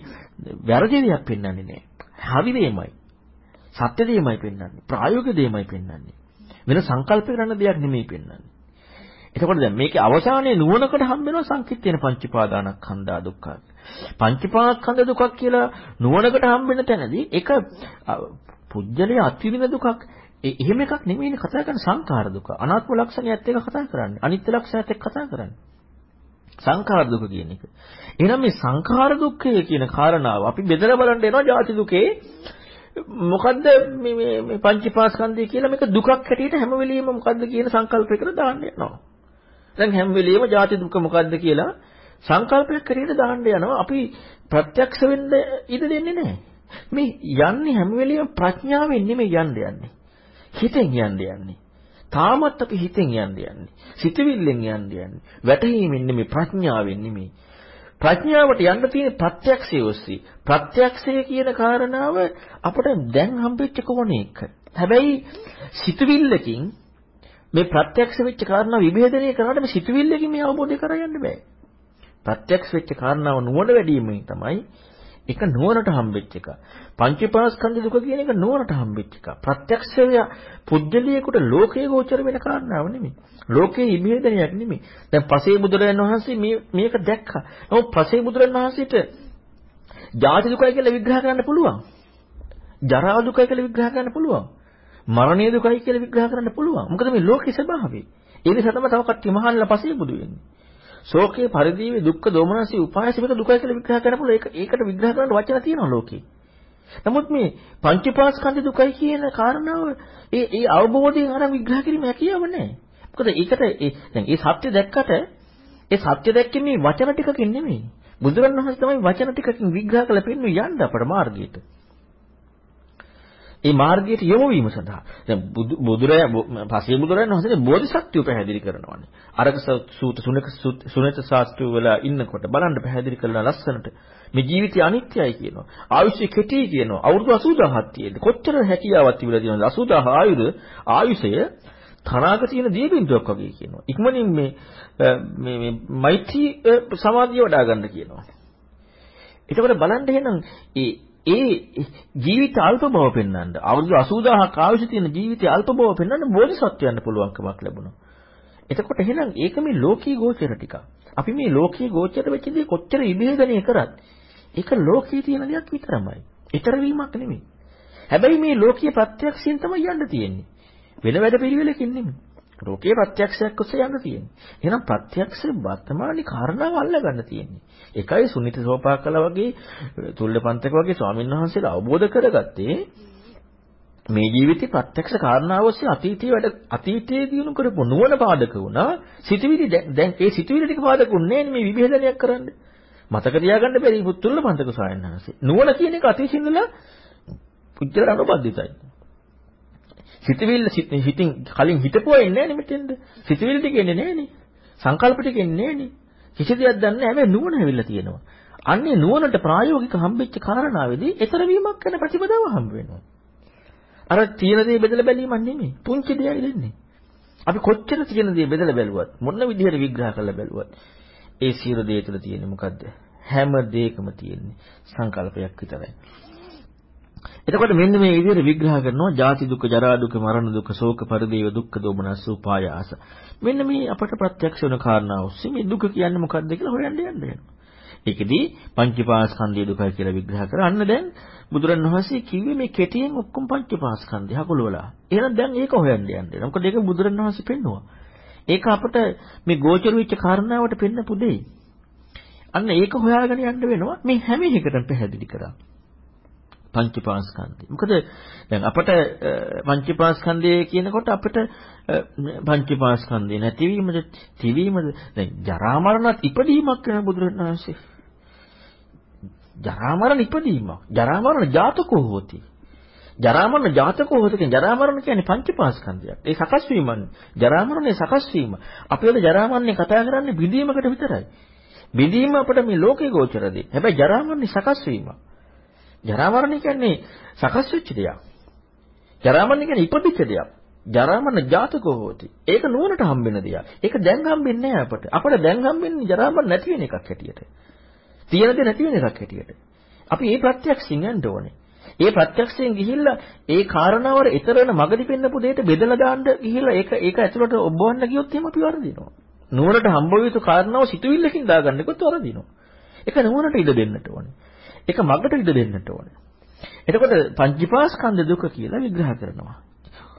වැරදි දෙයක් පෙන්වන්නේ නැහැ. හරි දෙයමයි. සත්‍ය දෙයමයි පෙන්වන්නේ. ප්‍රායෝගික දෙයමයි පෙන්වන්නේ. වෙන සංකල්ප කරන දෙයක් නෙමෙයි පෙන්වන්නේ. එතකොට දැන් මේකේ අවසානයේ නුවණකට හම්බ වෙනවා සංකිට්ඨේන පංචපාදානස්කන්ධා දුක්ඛ. පංචපාදස්කන්ධ දුකක් කියලා නුවණකට හම්බ වෙන තැනදී ඒක පුජ්‍යලයේ අත්විඳින දුකක් එහෙම එකක් නෙමෙයිනේ කතා කරන්නේ සංඛාර දුක. අනාත්ම ලක්ෂණයත් එක්ක කතා කරන්නේ. අනිත්‍ය ලක්ෂණයත් එක්ක කතා කරන්නේ. සංඛාර දුක කියන එක. එහෙනම් මේ සංඛාර දුක්ඛය කියන කාරණාව අපි බෙදලා බලන්න එනවා ජාති දුකේ මොකද්ද මේ මේ මේ පංචපාස්කන්ධය කියලා මේක දුකක් හැටියට හැම වෙලෙම මොකද්ද කියන සංකල්පයකට දාන්න යනවා. දැන් හැම වෙලෙම ජාති දුක මොකද්ද කියලා සංකල්පයක් හැටියට දාන්න යනවා. අපි ප්‍රත්‍යක්ෂ වෙන්න ඉඩ දෙන්නේ නැහැ. මේ යන්නේ හැම වෙලෙම ප්‍රඥාවෙන් නෙමෙයි යන්න යන්නේ. හිතෙන් යන්න යන්නේ. තාමත් අපි හිතෙන් යන්න යන්නේ. සිතවිල්ලෙන් යන්න යන්නේ. වැටහීමෙන් නෙමෙයි ප්‍රඥාවෙන් නෙමෙයි. ප්‍රඥාවට යන්න තියෙන ප්‍රත්‍යක්ෂය ඔස්සේ. ප්‍රත්‍යක්ෂය කියන කාරණාව අපට දැන් හම්බෙච්ච කොන එක. හැබැයි සිතවිල්ලකින් මේ ප්‍රත්‍යක්ෂ වෙච්ච කාරණා විභේදනය කරාට මේ සිතවිල්ලකින් මේ අවබෝධය කරගන්න බෑ. ප්‍රත්‍යක්ෂ වෙච්ච කාරණාව නුවණ වැඩි වීමෙන් තමයි ඒක නුවණට හම්බෙච්ච එක. පංචපාස්කන්ධ දුක කියන එක නුවණට හම්බෙච්ච එක. ප්‍රත්‍යක්ෂය පුජ්‍යලියෙකුට ලෝකයේ ගෝචර වෙන කාරණාව නෙමෙයි. ලෝකයේ ඉබේදනයක් නෙමෙයි. දැන් පසේ බුදුරජාණන් වහන්සේ මේ මේක දැක්කා. නමුත් පසේ බුදුරජාණන් වහන්සේට ජාති දුකයි කියලා විග්‍රහ කරන්න පුළුවන්. ජරා දුකයි කියලා විග්‍රහ කරන්න පුළුවන්. මරණය දුකයි කියලා විග්‍රහ කරන්න පුළුවන්. මොකද මේ ලෝකේ ස්වභාවය. ඒ නිසා තමයි තව කට්ටිය මහාන්ලා පසේ බුදු වෙන්නේ. ශෝකේ පරිදීවේ දුක්ඛ දෝමනසී උපායසික දුකයි කියලා විග්‍රහ කරන්න පුළුවන්. ඒක ඒකට විග්‍රහ කරන්න වචන තියෙනවා ලෝකේ. නමුත් මේ පංචපාස්කන්ධ දුකයි කියන කාරණාව ඒ ඒ අවබෝධයෙන් අර විග්‍රහ කිරීම හැකියාව නැහැ. මොකද ඒකට ඒ දැන් ඒ සත්‍ය දැක්කට ඒ සත්‍ය දැක්කේ මේ වචන ටිකකින් නෙමෙයි. බුදුරණවහන්සේ තමයි වචන ටිකකින් විග්‍රහ කළ පෙන්නු යන්න අපේ මාර්ගයට. ඒ මාර්ගයට යොමු වීම සඳහා දැන් බුදුරය පසේ බුදුරයන් වහන්සේ බෝධිසත්වය පැහැදිලි කරනවානේ. අරක සූත සුනක සුනත ශාස්ත්‍රය වල ඉන්නකොට බලන්න පැහැදිලි කරලා ලස්සනට මේ ජීවිතය අනිත්‍යයි කියනවා. ආයුෂය කෙටි කියනවා. අවුරුදු 80000ක් තියෙන්නේ. කොච්චර හැකියාවක් තිබිලා තියෙනවද? 80000 ආයුධ ආයුෂය තනාග තියෙන දීබින්දුවක් වගේ කියනවා. ඉක්මනින් මේ මේ මේ මෛත්‍රී සමාධිය වඩා ගන්න කියනවා. එතකොට බලන්න එහෙනම් ඒ ඒ ජීවිත අල්ප බව පෙන්වන්න අවුරුදු 80000ක් ආයුෂ තියෙන ජීවිතය අල්ප බව පෙන්වන්න බෝධිසත්වයන්ට පුළුවන්කමක් ලැබුණා. එතකොට එහෙනම් ඒක මේ ලෝකී ගෝචර ටික. අපි මේ ලෝකී ගෝචර වෙච්ච දේ කොච්චර ඉබේදනය කරත් ඒක ලෝකී තියෙන දෙයක් විතරමයි. ඊතර වීමක් නෙමෙයි. හැබැයි මේ ලෝකීය ප්‍රත්‍යක්ෂයෙන් තමයි යන්න තියෙන්නේ. වෙන වැඩ පිළිවෙලකින් නෙමෙයි. ලෝකයේ ප්‍රත්‍යක්ෂයක් ඔස්සේ යන්න තියෙන්නේ. එහෙනම් ප්‍රත්‍යක්ෂ වර්තමානී කාරණාව අල්ලගන්න තියෙන්නේ. ඒකයි සුනිත සෝපාකලා වගේ තුල්ලපන්තක වගේ ස්වාමීන් වහන්සේලා අවබෝධ කරගත්තේ මේ ජීවිතේ ප්‍රත්‍යක්ෂ කාරණාව ඔස්සේ අතීතයේ වැඩ අතීතයේ දිනු කරපු නුවණ පාදක වුණා. සිතවිලි දැන් ඒ සිතවිලි ටික පාදක උන්නේ මේ විභේදනයක් කරන්න. මතක තියාගන්න බැරි පුතුල්ලපන්තක ස්වාමීන් වහන්සේ. නුවණ කියන එක අතීතින්දලා පුජ්‍යල අනුබද්ධිතයි. සිතවිල්ල හිතින් කලින් හිතපුවා එන්නේ නැහැ මෙතෙන්ද. සිතවිල්ල ටික එන්නේ නැහනේ. සංකල්ප ටික එන්නේ නැහනේ. කිසි දෙයක් දන්නේ නැහැ. හැබැයි නුවණ ඇවිල්ලා තියෙනවා. අන්නේ නුවණට ප්‍රායෝගික හම්බෙච්ච කාරණාවේදී ඊතර වීමක් කරන ප්‍රතිපදාව හම්බ වෙනවා. අර තියෙන දේ බෙදලා බැලීමක් නෙමෙයි. පුංචි දෙයයි දෙන්නේ. අපි කොච්චර තියෙන දේ බෙදලා බැලුවත් මොන විදිහට විග්‍රහ කරලා බැලුවත් ඒ සියලු දේ තුළ තියෙන්නේ මොකද්ද? හැම දෙයකම තියෙන්නේ සංකල්පයක් විතරයි. එතකොට මෙන්න මේ විදිහට විග්‍රහ කරනවා ජාති දුක, ජරා දුක, මරණ දුක, ශෝක පරිදේව දුක්ඛ දෝමනස් උපායාස. මෙන්න මේ අපට ප්‍රත්‍යක්ෂ වෙන කාරණා ඔස්සේ මේ දුක කියන්නේ මොකක්ද කියලා හොයන්න යන්න වෙනවා. ඒකෙදී පංචපාස්කන්ධය දුකයි කියලා විග්‍රහ කරන්න දැන් බුදුරණවහන්සේ කිව්වේ මේ කෙටියෙන් ඔක්කොම පංචපාස්කන්ධය හකුලවලා. එහෙනම් දැන් ඒක හොයන්න යන්න වෙනවා. මොකද ඒක බුදුරණවහන්සේ පෙන්නවා. ඒක අපට මේ ගෝචර වෙච්ච කාරණාවට පෙන්න පුදේ. අන්න ඒක හොයාගෙන යන්න වෙනවා. මේ හැම එකටම පැහැදිලි කරා. පංචපාස්කන්ධය. මොකද දැන් අපට පංචපාස්කන්ධය කියනකොට අපිට පංචපාස්කන්ධය නැතිවීමද තිවීමද දැන් ජරා මරණත් ඉපදීමක් වෙන බුදුරණවහන්සේ. ජරා මරණ ඉපදීමක්. ජරා මරණ ජාතකෝ හෝති. ජරා මරණ ජාතකෝ හෝති කියන්නේ ජරා මරණ කියන්නේ පංචපාස්කන්ධයක්. ඒ සකස් වීමන්නේ. ජරා මරණේ සකස් වීම. අපි වල ජරා මරණේ කතා කරන්නේ බිඳීමකට විතරයි. බිඳීම අපිට මේ ලෝකේ ගෝචරදී. හැබැයි ජරා මරණේ සකස් වීමක්. ජරා මරණ කියන්නේ සකස් වෙච්ච දෙයක්. ජරා මරණ කියන්නේ ඉපදිච්ච දෙයක්. ජරා මරණ ජාතකෝ හෝති. ඒක නුවණට හම්බෙන දෙයක්. ඒක දැන් හම්බෙන්නේ නැහැ අපට. අපට දැන් හම්බෙන්නේ ජරා මරණ නැති වෙන එකක් හැටියට. තියෙන දේ නැති වෙන එකක් හැටියට. අපි මේ ප්‍රත්‍යක්ෂයෙන් යන්න ඕනේ. ඒ ප්‍රත්‍යක්ෂයෙන් ගිහිල්ලා ඒ කාරණාවර ඊතර වෙන මගදී පෙන්නපු දෙයට බෙදලා දාන්න ගිහිල්ලා ඒක ඒක ඇතුළට ඔබවන්න ගියොත් එහෙම අපි වරදිනවා. නුවණට හම්බ වෙතු කාරණාව සිතුවිල්ලකින් දාගන්නකොත් වරදිනවා. ඒක නුවණට ඉඩ දෙන්නට ඕනේ. ඒක මගට ඉඩ දෙන්නට ඕනේ. එතකොට පංචීපාස්කන්ධ දුක කියලා විග්‍රහ කරනවා.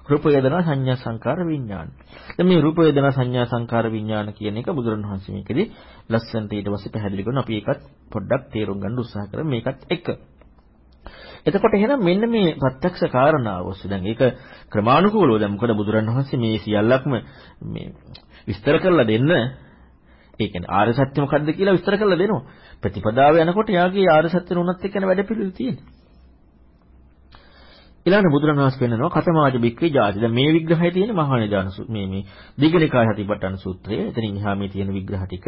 රූප වේදනා සංඥා සංකාර විඥාන. දැන් මේ රූප වේදනා සංඥා සංකාර විඥාන කියන එක බුදුරණවහන්සේ මේකෙදි ලස්සනට ඊට පස්සේ පැහැදිලි කරනවා. අපි ඒකත් පොඩ්ඩක් තේරුම් ගන්න උත්සාහ කරමු මේකත් එක්ක. එතකොට එහෙනම් මෙන්න මේ ප්‍රත්‍යක්ෂ කාරණාව ඔස්සේ දැන් ඒක ක්‍රමානුකූලව දැන් මොකද බුදුරණවහන්සේ මේ සියල්ලක්ම මේ විස්තර කරලා දෙන්න ඒ කියන්නේ ආර්ය සත්‍ය මොකද්ද කියලා විස්තර කරලා දෙනවා. ප්‍රතිපදාව යනකොට යාගේ ආර්ය සත්‍ය නුනත් එක්කන වැඩ පිළිවෙල තියෙනවා. ඊළඟට බුදුරණවහන්සේ පෙන්නනවා කතමාජ බික්කේ ජාති. දැන් මේ විග්‍රහය තියෙන්නේ මහාන ඥාන මේ මේ දීඝනිකාය හතිපට්ඨාන සූත්‍රයේ. එතනින් එහා මේ තියෙන විග්‍රහ ටික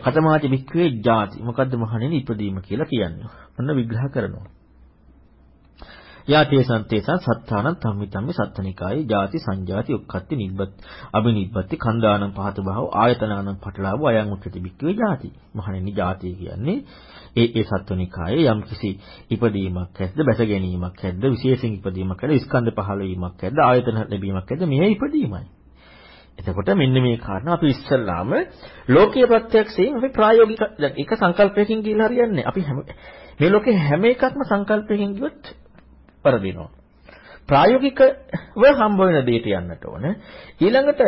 කතමාජ බික්කේ ජාති. මොකද්ද මහණෙනි ඉපදීම කියලා කියන්නේ. ඔන්න විග්‍රහ කරනවා. යාතේ සන්තේසා සත්තානං ධම්මිතම්මේ සත්තනිකායේ ಜಾති සංජාති උක්කත්ති නිබ්බත් අබිනිබ්බති කන්දානං පහත භාව ආයතනානං පටලාව අයං උච්චති බික්කවේ ಜಾති මහණෙනි ಜಾති කියන්නේ ඒ ඒ සත්වනිකායේ යම්කිසි ඉපදීමක් ඇද්ද බැස ගැනීමක් ඇද්ද විශේෂයෙන් ඉපදීමක් ඇද්ද ස්කන්ධ පහළ වීමක් ඇද්ද ආයතන ලැබීමක් ඇද්ද මේ ඉපදීමයි එතකොට මෙන්න මේ කාරණා අපි ඉස්සල්ලාම ලෝකීය ප්‍රත්‍යක්ෂයෙන් අපි ප්‍රායෝගික දැන් එක සංකල්පයකින් කියලා හරියන්නේ. අපි හැම මේ ලෝකේ හැම එකක්ම සංකල්පයකින් ගියොත් වරදිනවා. ප්‍රායෝගිකව හම්බ වෙන දෙයට යන්නට ඕන. ඊළඟට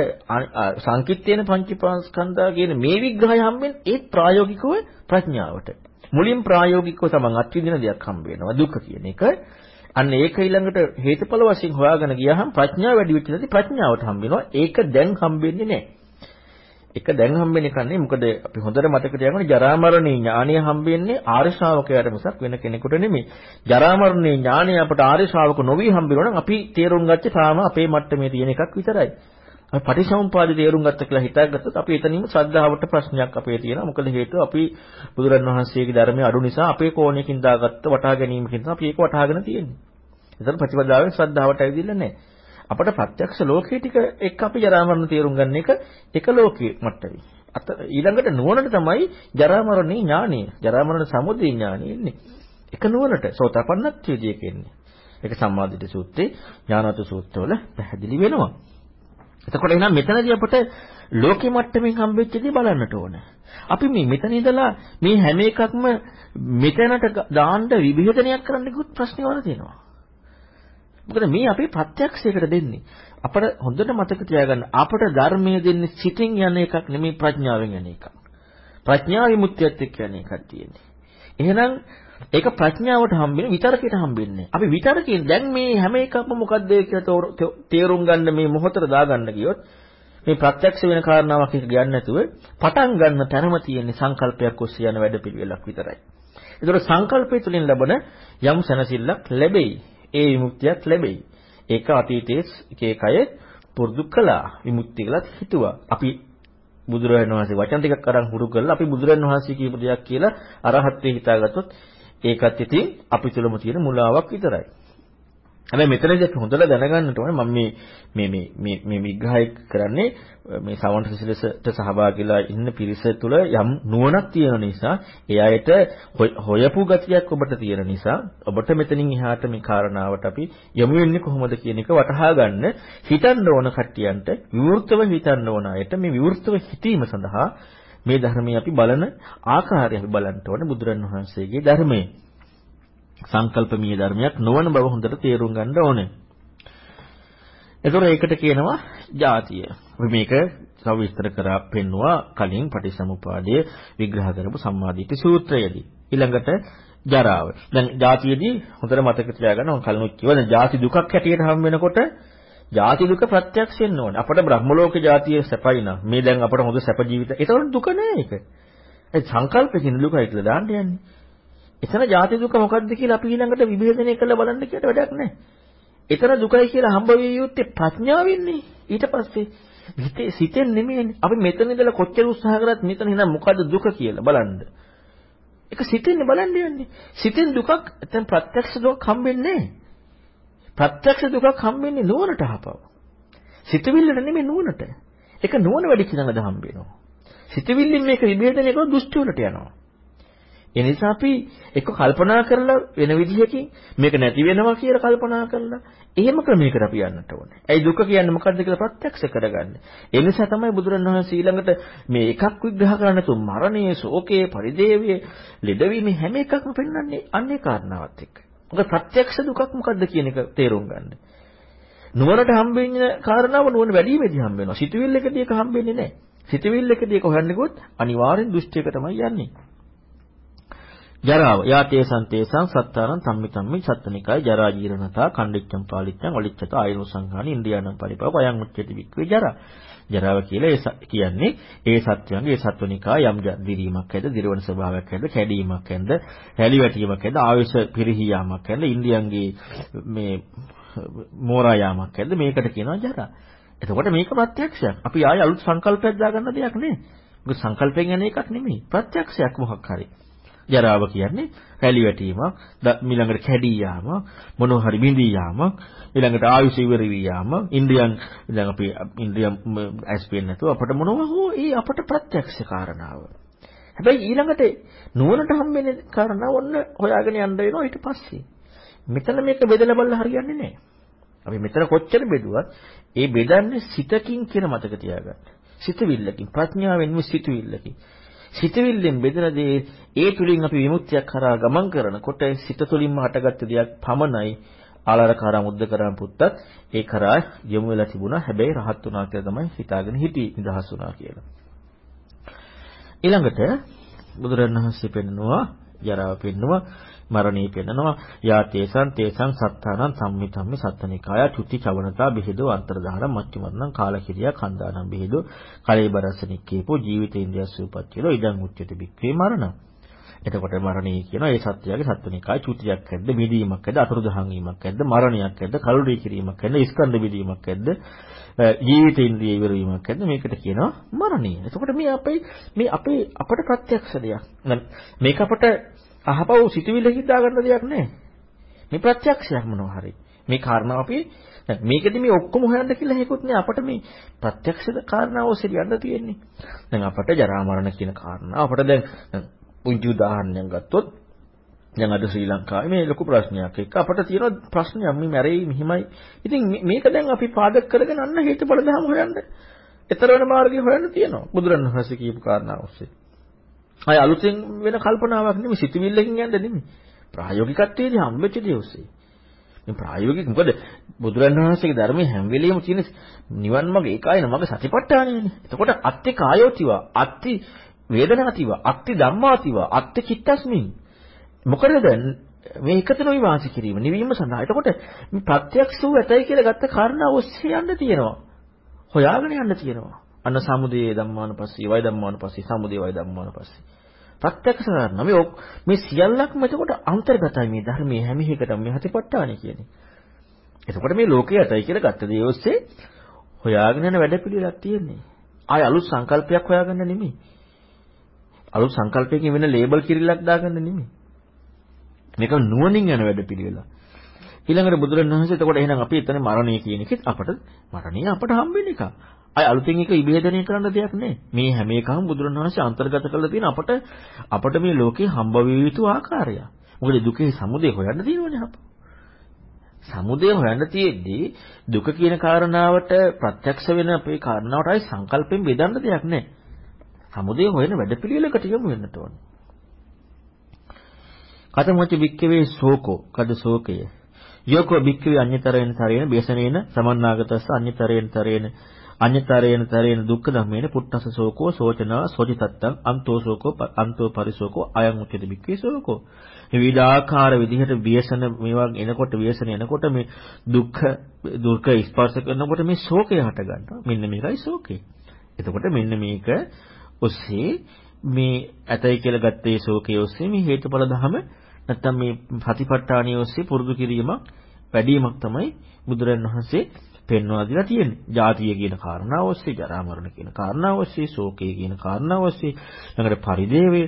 සංකිට්ඨේන පංචීපාස්කන්ධා කියන මේ විග්‍රහය හම්බෙන්නේ ඒ ප්‍රායෝගිකව ප්‍රඥාවට. මුලින් ප්‍රායෝගිකව තමන් අත්විඳින දෙයක් හම්බ වෙනවා දුක කියන එක. අන්න ඒක ඊළඟට හේතුඵල වශයෙන් හොයාගෙන ගියාම ප්‍රඥාව වැඩි වෙච්ච නැති ප්‍රඥාවට හම්බ වෙනවා. ඒක දැන් හම්බෙන්නේ නැහැ. එක දැන් හම්බෙන්නේ කන්නේ මොකද අපි හොඳට මතක තියාගන්න ජරා මරණේ ඥානය හම්බෙන්නේ ආර්ය ශ්‍රාවකයාට මිසක් වෙන කෙනෙකුට නෙමෙයි. ජරා මරණේ ඥානය අපට ආර්ය ශ්‍රාවක නොවි හම්බෙනවා නම් අපි තේරුම් ගත්තේ තාම අපේ මට්ටමේ තියෙන එකක් විතරයි. අපි පටිසමුපාදේ තේරුම් ගත්ත කියලා හිතාගත්තොත් අපි එතනින්ම ශ්‍රද්ධාවට ප්‍රශ්නයක් අපේ තියෙනවා. මොකද හේතුව අපි බුදුරන් වහන්සේගේ ධර්මයේ අඩු නිසා අපේ කෝණයකින් දාගත්ත වටහා ගැනීමකින් තමයි අපි ඒක වටහාගෙන තියෙන්නේ. ඒතර ප්‍රතිපදාවෙන් ශ්‍රද්ධාවට ඇවිදින්න නැහැ. අපට ප්‍රත්‍යක්ෂ ලෝකයේ ටික එක්ක අපි ජරා මරණ තේරුම් ගන්න එක එක ලෝකයේ මට්ටමේ. අත ඊළඟට නුවණට තමයි ජරා මරණේ ඥානය. ජරා මරණ සමුදය ඥානය එන්නේ. එක නුවණට සෝතාපන්නත් විදියක එන්නේ. ඒක සම්මාදිට සූත්‍රේ ඥානවත් සූත්‍රවල පැහැදිලි වෙනවා. එතකොට එහෙනම් මෙතනදී අපට ලෝකෙ මට්ටමින් හම්බෙච්ච දේ බලන්නට ඕන. අපි මේ මෙතන ඉඳලා මේ හැම එකක්ම මෙතනට දාන්න විභේදනයක් කරන්න කිව්වොත් ප්‍රශ්නේ වල තියෙනවා. මොකද මේ අපේ ප්‍රත්‍යක්ෂයකට දෙන්නේ. අපට හොඳට මතක තියාගන්න අපට ධර්මයේ දෙන්නේ සිතින් යන එකක් නෙමෙයි ප්‍රඥාවෙන් යන එකක්. ප්‍රඥා විමුක්තියත් එක්ක යන එකක් තියෙන්නේ. එහෙනම් ඒක ප්‍රඥාවට හම්බෙන විතරකයට හම්බෙන්නේ. අපි විතරකයෙන් දැන් මේ හැම එකක්ම මොකද්ද කියලා තේරුම් ගන්න මේ මොහොතට දාගන්න ගියොත් මේ ප්‍රත්‍යක්ෂ වෙන කාරණාවක් එක ගියන්නේ නැතුව පටන් ගන්න තැනම තියෙන සංකල්පයක් ඔස්සේ යන වැඩපිළිවෙලක් විතරයි. ඒතර සංකල්පය තුළින් ලැබෙන යම් සැනසෙල්ලක් ලැබෙයි. ඒ විමුක්තියක් ලැබෙයි. ඒක අතීතයේ එක එක අය පුරුදු කළා. විමුක්තිය කියලාත් හිතුවා. අපි බුදුරජාණන් වහන්සේ වචන ටිකක් අරන් හුරු කරලා අපි බුදුරජාණන් වහන්සේ කියපු දෙයක් කියලා අරහත්ත්වේ හිතාගත්තොත් ඒකත් ඉතින් අපි තුළම තියෙන මුලාවක් විතරයි. හැබැයි මෙතනදී අපි හොඳට දැනගන්නට ඕනේ මම මේ මේ මේ මේ මේ විග්‍රහය කරන්නේ මේ සවන්ත සිසිලසට සහභාගීලා ඉන්න පිරිස තුළ යම් නුවණක් තියෙන නිසා ඒ අයට හොයපු ගතියක් ඔබට තියෙන නිසා ඔබට මෙතනින් එහාට මේ කාරණාවට අපි යොමු වෙන්නේ කොහොමද කියන එක වටහා ගන්න හිතන්න ඕන කට්ටියන්ට විවෘතව හිතන්න ඕන අයට මේ විවෘතව හිතීම සඳහා මේ ධර්මයේ අපි බලන ආකාරය අපි බලන්න ඕනේ බුදුරන් වහන්සේගේ ධර්මයේ. සංකල්පමීය ධර්මයක් නොවන බව හොඳට තේරුම් ගන්න ඕනේ. එතකොට ඒකට කියනවා ಜಾතිය. මේක සවිස්තර කරා පෙන්නවා කලින් පටිසමුපාදයේ විග්‍රහ කරපු සම්මාදිට්ඨි සූත්‍රයේදී. ඊළඟට ජරාව. දැන් ಜಾතියේදී හොඳට මතක තියාගන්න ඕන කලින් කිව්වනේ ಜಾති දුකක් හැටියට හම් වෙනකොට ජාති දුක ප්‍රත්‍යක්ෂයෙන් ඕනේ. අපට බ්‍රහ්ම ලෝක ජාතිය සැපයි නම් මේ දැන් අපට හොඳ සැප ජීවිත. ඒතකොට දුක නෑ ඒක. ඒ සංකල්පකින් දුකයි කියලා දාන්න යන්නේ. එතන ජාති දුක මොකක්ද කියලා අපි ඊළඟට විභේදනය කරලා බලන්න කියලා වැඩක් නැහැ. එතන දුකයි කියලා හම්බ වෙ යුත්තේ ප්‍රඥාවෙන්නේ. ඊට පස්සේ හිතේ සිතෙන් නෙමෙයිනේ. අපි මෙතන ඉඳලා කොච්චර උත්සාහ කරත් මෙතන ඉඳන් මොකද්ද දුක කියලා බලන්න. ඒක සිතෙන්නේ බලන්න යන්නේ. සිතෙන් දුකක් දැන් ප්‍රත්‍යක්ෂ දුකක් හම්බෙන්නේ නැහැ. ප්‍රත්‍යක්ෂ දුකක් හම්බෙන්නේ නුවණට හපව. සිතවිල්ලට නෙමෙයි නුවණට. ඒක නුවණ වැඩි කෙනාට හම්බ වෙනවා. සිතවිල්ලෙන් මේක විභේදනය කරලා දෘෂ්ටි වලට යනවා. ඒ නිසා අපි එක්ක කල්පනා කරලා වෙන විදිහකින් මේක නැති වෙනවා කියලා කල්පනා කරලා එහෙම ක්‍රමයකට අපි යන්නට ඕනේ. ඇයි දුක කියන්නේ මොකද්ද කියලා ප්‍රත්‍යක්ෂ කරගන්න. ඒ නිසා තමයි බුදුරණවහන්සේ ඊළඟට මේ එකක් විග්‍රහ කරන්න තු මරණයේ, ශෝකයේ, පරිදේවයේ, ලෙඩවීමේ හැම එකක්ම පෙන්වන්නේ අන්නේ කාරණාවත් එක්ක. මොකද ප්‍රත්‍යක්ෂ දුකක් මොකද්ද කියන එක තේරුම් ගන්න. නුවණට හම්බෙන්නේ කාරණාව නුවණ වැඩිමේදී හම්බ වෙනවා. සිතුවිල්ලකදී එක හම්බෙන්නේ නැහැ. සිතුවිල්ලකදී එක හොයන්නේ ගොත් අනිවාර්යෙන් දෘෂ්ටියක තමයි යන්නේ. ජරාව. යාතේසං තේසං සත්තාරං සම්මිතම්මි සත්තනිකයි ජරා ජීරණතා කණ්ඩිච්ඡම් පාලිච්ඡම් ඔලිච්ඡත ආයුරු සංඝානි ඉන්ද්‍රියානම් පරිපව වයං උච්චති වික්‍රේ ජරා. ජරාව කියලා ඒ කියන්නේ ඒ සත්‍යයන්ගේ ඒ සත්වනිකා යම් දිරීමක් ඇද්ද දිරවන ස්වභාවයක් ඇද්ද කැඩීමක් ඇද්ද හැලි වැටීමක් ඇද්ද ආයුෂ පිරිහි යාමක් ඇද්ද ඉන්ද්‍රියන්ගේ මේ මෝරා යාමක් ඇද්ද මේකට කියනවා ජරා. එතකොට මේක ප්‍රත්‍යක්ෂයක්. අපි ආය අලුත් සංකල්පයක් දාගන්න දෙයක් නේ. මොකද සංකල්පයෙන් යන එකක් නෙමෙයි. ප්‍රත්‍යක්ෂයක් මොකක් හරි. ජරාව කියන්නේ රැලි වැටීමක්, ඊළඟට කැඩී යාමක්, මොනවා හරි බිඳී යාමක්, ඊළඟට ආයුෂ ඉවර වී යාමක්, ඉන්ද්‍රියන් දැන් අපි ඉන්ද්‍රියන් ඇස් පේන්නේ නැතුව අපිට මොනවා හෝ ඒ අපට ප්‍රත්‍යක්ෂ කාරණාව. හැබැයි ඊළඟට නුවණට හම්බෙන කාරණාව ඔන්න හොයාගෙන යන්න වෙනවා ඊට පස්සේ. මෙතන මේක බෙදලා බලලා හරියන්නේ නැහැ. අපි මෙතන කොච්චර බෙදුවත් ඒ බෙදන්නේ සිතකින් කියන මතක තියාගන්න. සිතවිල්ලකින් ප්‍රඥාවෙන් සිතවිල්ලකින්. සිතවිල්ලෙන් බෙදෙන දේ ඒ තුලින් අපි විමුක්තියක් කරා ගමන් කරනකොට සිත තුලින්ම හටගත්ත දෙයක් පමණයි ආලාරකාරා මුද්දකරම් පුත්තත් ඒ කරා යොමු වෙලා තිබුණා හැබැයි රහත් වුණා කියලා තමයි හිතාගෙන හිටියේ නිදහස් වුණා කියලා. ඊළඟට බුදුරණවහන්සේ පෙන්නනවා ජරාව පෙන්නවා මරණී පෙන්නනවා යා තේසං තේසං සත්තානං සම්මිතම්මි සත්තනිකාය චුති චවනතා බෙහෙදෝ අන්තර්ධාන මච්චුමරණං කාලකිරියා කන්දානම් බෙහෙදෝ කලේබරසනික්කේපෝ ජීවිතේන්ද්‍රිය සූපච්චිලෝ ඉදං උච්චති බික්ඛේ මරණ එතකොට මරණී කියනවා ඒ සත්‍යයේ සත්වනිකාය චුතියක් ඇද්ද මිදීමක් ඇද්ද අතුරුදහන් වීමක් ඇද්ද මරණයක් ඇද්ද කලුරී කිරීමක් ඇද්ද ස්කන්ධ මිදීමක් ඇද්ද ජීවිතේන්ද්‍රිය ඉවර වීමක් ඇද්ද මේකට කියනවා මරණීය. එතකොට මේ අපේ මේ අපේ අපට ප්‍රත්‍යක්ෂ දෙයක්. මේක අපට අහපව සිතුවිල්ල හිතා ගන්න දෙයක් නැහැ. මේ ප්‍රත්‍යක්ෂයක් මොනවා හරි. මේ කාරණාව අපි මේකෙදි මේ ඔක්කොම හොයන්න කියලා හේකුත් නෑ අපට මේ ප්‍රත්‍යක්ෂ කාරණාව ඔස්සේ යන්න තියෙන්නේ. දැන් අපට ජරා මරණ කියන කාරණා අපට දැන් පුංචි උදාහරණයක් ගත්තොත් දැන් අද ශ්‍රී ලංකාවේ මේ ලොකු ප්‍රශ්නයක් එක්ක අපට තියෙන ප්‍රශ්නයක් මේ මැරෙයි මෙහිමයි. ඉතින් මේක දැන් අපි පාදක කරගෙන අන්න හේතුඵල ධම හොයන්න. ඊතර වෙන මාර්ගය හොයන්න තියෙනවා. බුදුරණවහන්සේ කියපු කාරණාව ඔස්සේ. අය අලුතෙන් වෙන කල්පනාවක් නෙමෙයි සිතුවිල්ලකින් යන්න නෙමෙයි. ප්‍රායෝගිකත්වයේදී හම්බෙච්ච දේ ඔස්සේ. මේ ප්‍රායෝගික මොකද බුදුරණවහන්සේගේ ධර්මයේ හැම වෙලෙම තියෙන නිවන් මඟ ඒකයින මඟ සතිපට්ඨානයනේ. එතකොට අත්ති කායෝතිව අත්ති වේදනාතිව අත්ති ධම්මාතිව අත්ති චිත්තස්මින් මොකද දැන් මේ එකතන විවාස කිරීම නිවීම සඳහා. එතකොට මේ ප්‍රත්‍යක්ෂ වූ ඇතයි කියලා ගත්ත කාරණා ඔස්සේ යන්න තියෙනවා. හොයාගෙන යන්න තියෙනවා. අන්න සමුදේ ධම්මානුපස්සී වය ධම්මානුපස්සී සමුදේ වය ධම්මානුපස්සී. ප්‍රත්‍යක්ෂ කරනවා. මේ මේ සියල්ලක්ම එතකොට අන්තර්ගතයි මේ ධර්මයේ හැම එකටම මේ හතිපට්ඨානෙ කියන්නේ. එතකොට මේ ලෝකයේ ඇතයි කියලා ගත්ත දේ ඔස්සේ හොයාගෙන යන වැඩපිළිවෙලක් තියෙන්නේ. ආය අලුත් සංකල්පයක් හොයාගන්න නෙමෙයි. අලුත් සංකල්පයකින් වෙන ලේබල් කිරිල්ලක් දාගන්න නෙමෙයි. මේක නුවණින් යන වැඩපිළිවෙලක්. ඊළඟට බුදුරණවහන්සේ එතකොට එහෙනම් අපි එතන මරණය කියන එකත් අපට මරණය අපට හම්බෙන එකක්. අය අලුතෙන් එක ඉබේදනය කරන්න දෙයක් නැහැ. මේ හැම එකම බුදුරණවහන්සේ අන්තර්ගත කරලා තියෙන අපට අපට මේ ලෝකේ හම්බ විය යුතු ආකාරය. මොකද දුකේ සමුදය හොයන්න තියෙනවනේ අප. සමුදය හොයන්න තියෙද්දී දුක කියන කාරණාවට ප්‍රත්‍යක්ෂ වෙන අපේ කාරණාවටයි සංකල්පෙන් බෙදන්න දෙයක් නැහැ. සමුදය හොයන වැඩපිළිවෙලකට යමු වෙන්නට ඕනේ. කතමොච්ච වික්කවේ සෝකෝ කද සෝකය යෝකෝ භික්ඛවේ අඤ්‍යතරේන තරේන බේසනේන සමන්නාගතස්ස අඤ්‍යතරේන තරේන අඤ්‍යතරේන තරේන දුක්ඛ ධම්මේන පුට්ටස සෝකෝ සෝචනා සෝචිතත්තං අන්තෝ සෝකෝ අන්තෝ පරිසෝකෝ අයං උච්චති භික්ඛවේ සෝකෝ මේ විවිධාකාර විදිහට ව්‍යසන මේවා එනකොට ව්‍යසන එනකොට මේ දුක්ඛ දුර්ග ස්පර්ශ කරනකොට මේ ශෝකය හට ගන්නවා මෙන්න මේකයි ශෝකේ එතකොට මෙන්න මේක ඔස්සේ මේ ඇතයි කියලා ගත්තේ ශෝකයේ ඔස්සේ මේ හේතුඵල ධම නැත්තම් මේ ප්‍රතිපට්ඨානිය ඔස්සේ පුරුදු කිරීමක් වැඩිවීමක් තමයි බුදුරන් වහන්සේ පෙන්වා දීලා තියෙන්නේ. ජාතිය කියන කාරණාව ඔස්සේ, ජරා මරණ කියන කාරණාව ඔස්සේ, ශෝකය කියන කාරණාව ඔස්සේ, ළඟට පරිදේවේ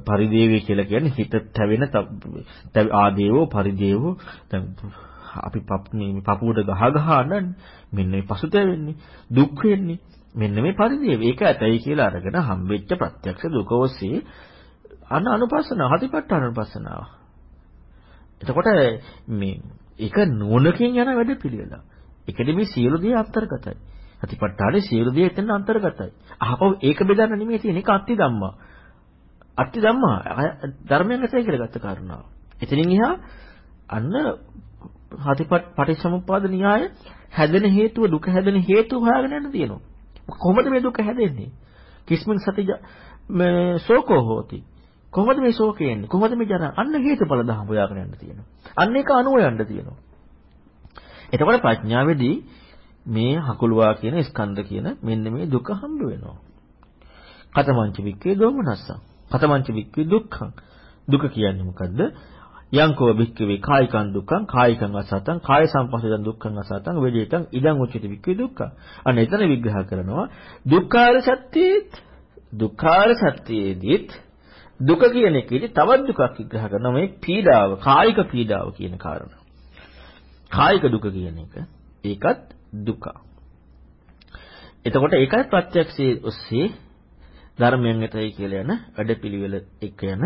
පරිදේවේ කියලා කියන්නේ හිත තැවෙන ආදේවෝ පරිදේවෝ දැන් අපි මේ පපුවට ගහ ගහ අනන්නේ මෙන්න මේ පසුතැවෙන්නේ දුක් වෙන්නේ මෙන්න මේ පරිදේව. ඒක ඇතයි කියලා අරගෙන හම්බෙච්ච ප්‍රත්‍යක්ෂ දුක ඔස්සේ අන අනුපස්සනාව, හතිපට්ඨාන අනුපස්සනාව. එතකොට මේ ඒක නුවණකින් යන වැඩ පිළිවෙල. ඒකෙදි මේ සියලු දේ අන්තර්ගතයි. හතිපට්ඨානේ සියලු දේ එතන අන්තර්ගතයි. අහපව ඒක බෙදන්න නෙමෙයි තියෙන ඒක අත්ති ධම්මා. අත්ති ධම්මා ධර්මයෙන් ඇතයි කියලා ගත්ත කාරණාව. එතනින් එහා අන්න හතිපත් පටිච්චසමුප්පාද න්‍යාය හැදෙන හේතුව දුක හැදෙන හේතුව හොයාගෙන යන්න තියෙනවා. කොහොමද මේ දුක හැදෙන්නේ? කිස්මින් සති මේ ශෝකෝ හෝති. කොහොමද මේ ශෝකය එන්නේ? කොහොමද මේ ජරා? අන්න හේතුඵල දහම හොයාගෙන යන්න තියෙනවා. අන්න ඒක අනුව යන්න තියෙනවා. එතකොට ප්‍රඥාවේදී මේ හකුලුවා කියන ස්කන්ධ කියන මෙන්න මේ දුක හම්බ වෙනවා. කතමංච වික්කේ දෝමනස්සං. කතමංච වික්කේ දුක්ඛං. දුක කියන්නේ මොකද්ද? යංකෝ භික්ඛවේ කායිකං දුක්ඛං කායිකං අසතං කාය සංපස්සදං දුක්ඛං අසතං වේදිතං ඉදං උච්චති භික්ඛවේ දුක්ඛං. අන්න එතන විග්‍රහ කරනවා දුක්ඛාර සත්‍යෙත් දුක්ඛාර සත්‍යයේදීත් දුක කියන එකේදී තවත් දුකක් විග්‍රහ කරනවා මේ පීඩාව කායික පීඩාව කියන කාරණා. කායික දුක කියන එක ඒකත් දුක. එතකොට ඒකයි ප්‍රත්‍යක්ෂයේ ඔස්සේ ධර්මයෙන් ඇතයි කියලා යන වැඩපිළිවෙල එක යන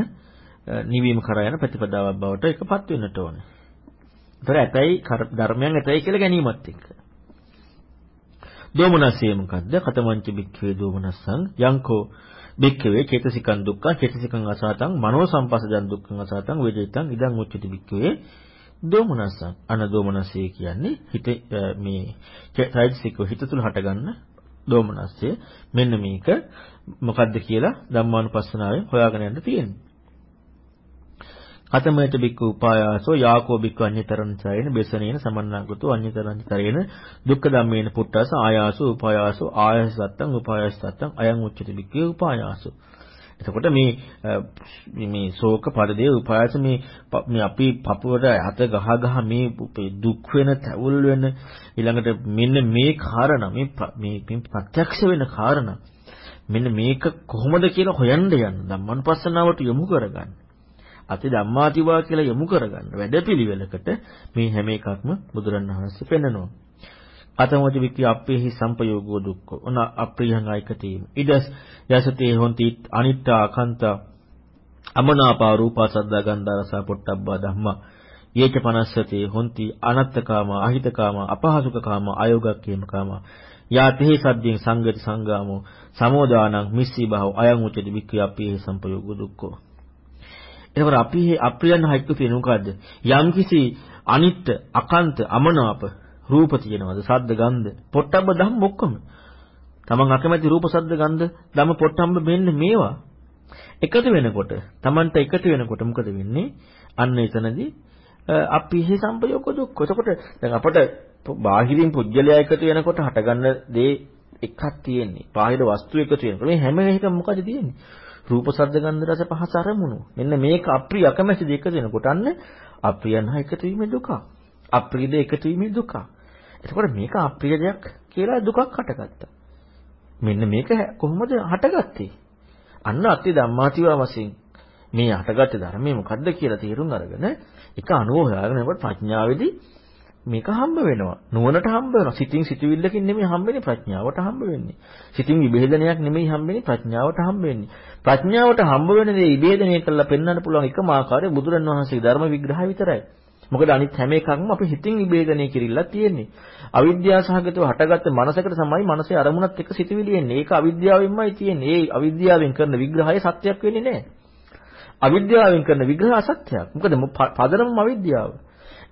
නිවීම කරා යන ප්‍රතිපදාවක් බවට එකපත් වෙන්නට ඕනේ. ඒතර ඇතයි ධර්මයෙන් ඇතයි කියලා ගැනීමත් එක්ක. දෝමනස්සේ මොකද්ද? කතමංච බික්ඛවේ දෝමනස්සං යංකෝ බික්ඛවේ චේතසිකං දුක්ඛ චේතසිකං අසහතං මනෝ සම්පස්සජං දුක්ඛං අසහතං වේදිතං ඉදං උච්චති බික්ඛවේ දෝමනස්සං අන දෝමනස්සේ කියන්නේ හිත මේ චෛතසික හිත තුල හටගන්න දෝමනස්සේ මෙන්න මේක මොකද්ද කියලා ධම්මානුපස්සනාවෙන් හොයාගෙන යන්න තියෙන්නේ. කතමයට බික්ක උපායාසෝ යාකෝ බික්ක අඤ්‍යතරං චයන බෙසනේන සමන්නාගතෝ අඤ්‍යතරං චරේන දුක්ඛ ධම්මේන පුට්ටස ආයාසෝ උපායාසෝ ආයසත්තං උපායසත්තං අයං උච්චති බික්කේ උපායාසෝ එතකොට මේ මේ ශෝක පරිදේ උපායස මේ මේ අපි පපුවට හත ගහ ගහ මේ දුක් වෙන තැවුල් වෙන ඊළඟට මෙන්න මේ කාරණා මේ මේ ප්‍රත්‍යක්ෂ වෙන කාරණා මෙන්න මේක කොහොමද කියලා හොයන්න යන්න ධම්මනුපස්සනාවට යොමු කරගන්න. අති ධම්මාතිවා කියලා යොමු කරගන්න වැඩපිළිවෙලකට මේ හැම එකක්ම බුදුරණවහන්සේ පෙන්නනවා. අතමෝච වික්ඛි අප්පේහි සම්පයෝගෝ දුක්ඛෝ. ඔන අප්‍රියං අයිකතීම. ඉදස් යසතේ හොಂತಿ අනිත්‍යා අකන්තා අමනාපා රූපා සද්දා ගන්ධා රස පොට්ටබ්බා ධම්මා. යේච පනස්සතේ හොಂತಿ අනත්තකාම අහිතකාම අපහසුකකාම අයෝගක්කේමකාම යාතෙහි සද්දෙන් සංගති සංගාමෝ සමෝදානං මිස්සී බහව අයං උච්චති වික්ඛි අප්පේහි සම්පයෝගෝ දුක්ඛෝ. එතකොට අපි අප්‍රියන් හයික්ක තියෙන මොකද්ද? යම්කිසි අනිත්‍ය, අකන්ත, අමනාප රූප තියෙනවද? සද්ද, ගන්ධ, පොට්ටබ්බ ධම්ම ඔක්කොම. තමන් අකමැති රූප, සද්ද, ගන්ධ, ධම්ම පොට්ටම්බ මෙන්න මේවා එකතු වෙනකොට, තමන්ට එකතු වෙනකොට මොකද වෙන්නේ? අන්න එතනදී අපි හේ සම්පයෝග දුක්ඛ. එතකොට දැන් අපට බාහිරින් පුජ්‍යලයා එකතු වෙනකොට හටගන්න දේ එකක් තියෙන්නේ. බාහිර වස්තු එකතු වෙනකොට මේ හැම එකම මොකද තියෙන්නේ? රූප ශබ්ද ගන්ධ රස පහස අරමුණු. මෙන්න මේක අප්‍රිය අකමැති දෙක දෙනකොට අන්න අප්‍රියන් හා එකතු වීමේ දුක. අප්‍රිය දෙක එකතු වීමේ දුක. එතකොට මේක අප්‍රිය දෙයක් කියලා දුකක් හටගත්තා. මෙන්න මේක කොහොමද හටගත්තේ? අන්න අත්‍ය ධම්මාතිවා වශයෙන් මේ හටගත්තේ ධර්මයේ මොකද්ද කියලා තේරුම් අරගෙන එක අනුව හොයාගෙන යනකොට ප්‍රඥාවේදී මේක හම්බ වෙනවා. නුවණට හම්බ වෙනවා. සිතින් සිතවිල්ලකින් නෙමෙයි හම්බෙන්නේ ප්‍රඥාවට හම්බ වෙන්නේ. සිතින් විභේදනයක් නෙමෙයි හම්බෙන්නේ ප්‍රඥාවට හම්බ වෙන්නේ. ප්‍රඥාවට හම්බ වෙන දේ විභේදනය කරලා පෙන්වන්න පුළුවන් එකම ආකාරය බුදුරණවහන්සේගේ ධර්ම විග්‍රහය විතරයි. මොකද අනිත් හැම එකක්ම අපි හිතින් විභේදනය කිරිල්ලක් තියෙන්නේ. අවිද්‍යාව සහගතව හටගත්ත මනසකට තමයි මනසේ අරමුණත් එක්ක සිතවිලි එන්නේ. ඒක අවිද්‍යාවෙන්මයි තියෙන්නේ. ඒ අවිද්‍යාවෙන් කරන විග්‍රහය සත්‍යයක් වෙන්නේ නැහැ. අවිද්‍යාවෙන් කරන විග්‍රහය අසත්‍යයක්. මොකද පදනම අවිද්‍යාව.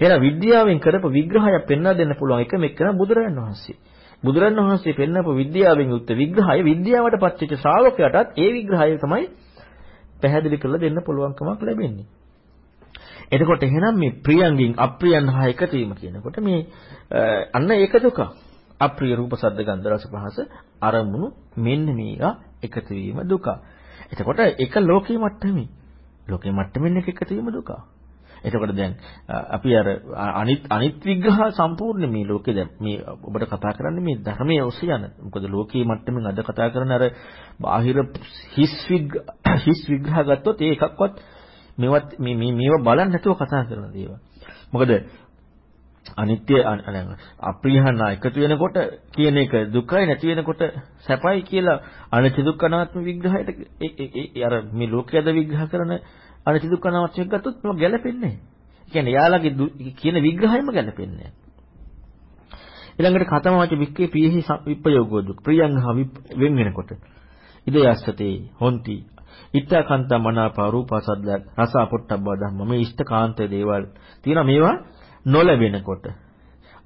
එහෙනම් විද්‍යාවෙන් කරපු විග්‍රහයක් පෙන්වා දෙන්න පුළුවන් එකම එක්කන බුදුරජාණන් වහන්සේ. බුදුරජාණන් වහන්සේ පෙන්වපු විද්‍යාවෙන් යුක්ත විග්‍රහය විද්‍යාවට පත්වෙච්ච ශ්‍රාවකයාටත් ඒ විග්‍රහය තමයි පැහැදිලි කරලා දෙන්න පුළුවන්කමක් ලැබෙන්නේ. එතකොට එහෙනම් මේ ප්‍රියංගින් අප්‍රියන් හා එකතු වීම කියනකොට මේ අන්න ඒක දුක. අප්‍රිය රූප සද්ද ගන්ධ රස පහස අරමුණු මෙන්න මේවා එකතු වීම දුක. එතකොට ඒක ලෝකේ මට්ටමේ. ලෝකේ මට්ටමින් එකතු වීම දුක. එතකොට දැන් අපි අර අනිත් අනිත් විග්‍රහ සම්පූර්ණ මේ ලෝකේ දැන් මේ ඔබට කතා කරන්නේ මේ ධර්මයේ ඔස්සේ යන. මොකද ලෝකයේ මට්ටමින් අද කතා කරන අර බාහිර හිස් හිස් විග්‍රහ ගත්තොත් ඒ එකක්වත් මේවත් මේ මේ මේව බලන්න නැතුව කතා කරන දේවල්. මොකද අනිත්‍ය අප්‍රියහන එකතු වෙනකොට කියන එක දුකයි නැති වෙනකොට සැපයි කියලා අනිත්‍ය දුක්ඛ අනාත්ම විග්‍රහයට අර මේ ලෝකයේද විග්‍රහ කරන අනිත්‍ය දුක්ඛ අනාත්ම එක ගත්තොත් ඒක ගැලපෙන්නේ නැහැ. ඒ කියන්නේ යාළගේ කියන විග්‍රහයම ගැලපෙන්නේ නැහැ. ඊළඟට කතමවාච වික්කේ පීහි විප්පයෝගෝ දුක් ප්‍රියංගහ වෙන් වෙනකොට ඉද යස්සතේ හොಂತಿ ඉත්තකාන්ත මනාපා රූපසද්ද රස පොට්ටබ්බ ධම්ම මේ ඉෂ්ඨකාන්ත දේවල් තියෙනවා මේවා නොලැබෙනකොට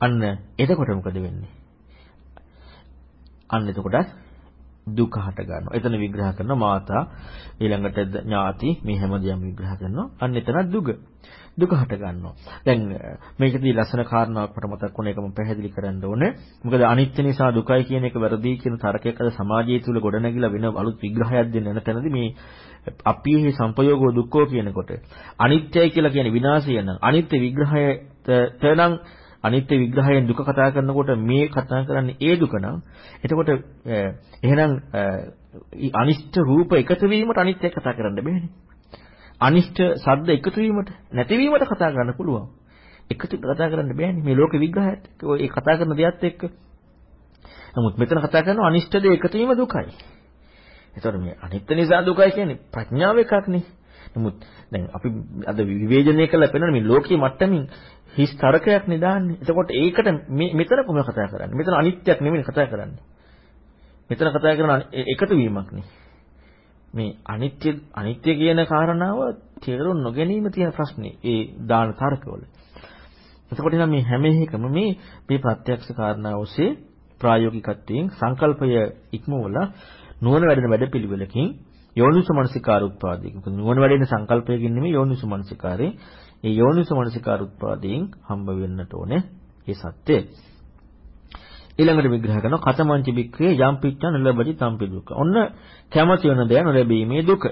අන්න එතකොට මොකද වෙන්නේ අන්න එතකොට දුක හට ගන්නවා. එතන විග්‍රහ කරනවා මාතා ඊළඟට ඥාති මේ හැමදේම විග්‍රහ කරනවා. අන්න එතන දුක. දුක හට ගන්නවා. දැන් මේකදී ලස්සන කාරණාවක් මට මතක් වුණ එක මම පැහැදිලි කරන්න ඕනේ. මොකද අනිත්‍ය නිසා දුකයි කියන එක වැරදි කියන තරකයක් අද සමාජය තුල ගොඩනැගිලා වෙන අලුත් විග්‍රහයක් දෙන්න යන තැනදී මේ අපිහි සංපයෝගෝ දුක්ඛෝ කියනකොට අනිත්‍යයි කියලා කියන්නේ විනාශය නම් අනිත්‍ය විග්‍රහයට නම් අනිත්‍ය විග්‍රහයෙන් දුක කතා කරනකොට මේ කතා කරන්නේ ඒ දුක නම් එතකොට එහෙනම් අනිෂ්ට රූප එකතු වීමට අනිත්‍ය කතා කරන්න බෑනේ. අනිෂ්ට ශබ්ද එකතු වීමට නැතිවීමට කතා කරන්න පුළුවන්. එකතු කතා කරන්න බෑනේ මේ ලෝක විග්‍රහයත් ඔය කතා කරන දෙයත් එක්ක. නමුත් මෙතන කතා කරනවා අනිෂ්ට දේ එකතු වීම දුකයි. එතකොට මේ අනිත්‍ය නිසා දුකයි කියන්නේ ප්‍රඥාව එකක්නේ. නමුත් දැන් අපි අද විවේචනය කළා පෙන්වන මේ ලෝකීය මට්ටමින් හිස් තරකයක් නෙදාන්නේ. එතකොට ඒකට මේ මෙතන කොහොමද කතා කරන්නේ? මෙතන අනිත්‍යක් නෙමෙයි කතා කරන්නේ. මෙතන කතා කරන එකතු වීමක් නේ. මේ අනිත්‍ය අනිත්‍ය කියන කාරණාව තේරුම් නොගැනීම තියෙන ප්‍රශ්නේ. ඒ දාන තරකවල. එතකොට නම් මේ හැම එකම මේ මේ ප්‍රත්‍යක්ෂ කාරණාව ඔස්සේ ප්‍රායෝගිකත්වයෙන් සංකල්පය ඉක්මවලා නුවණ වැඩෙන වැඩපිළිවෙලකින් යෝනිසු මනසිකාර උත්පාදයක. නුවණ වැඩෙන සංකල්පයකින් නෙමෙයි යෝනිසු මනසිකාරේ ඒ යෝනිසෝ මනසිකාර උත්පාදයෙන් හම්බ වෙන්නට ඕනේ ඒ සත්‍යය. ඊළඟට විග්‍රහ කරනවා කතමංච බික්ඛවේ යම් පිච්ඡන ලැබටි තම්පි දුක. ඔන්න කැමති වෙන දේ නොලැබීමේ දුක.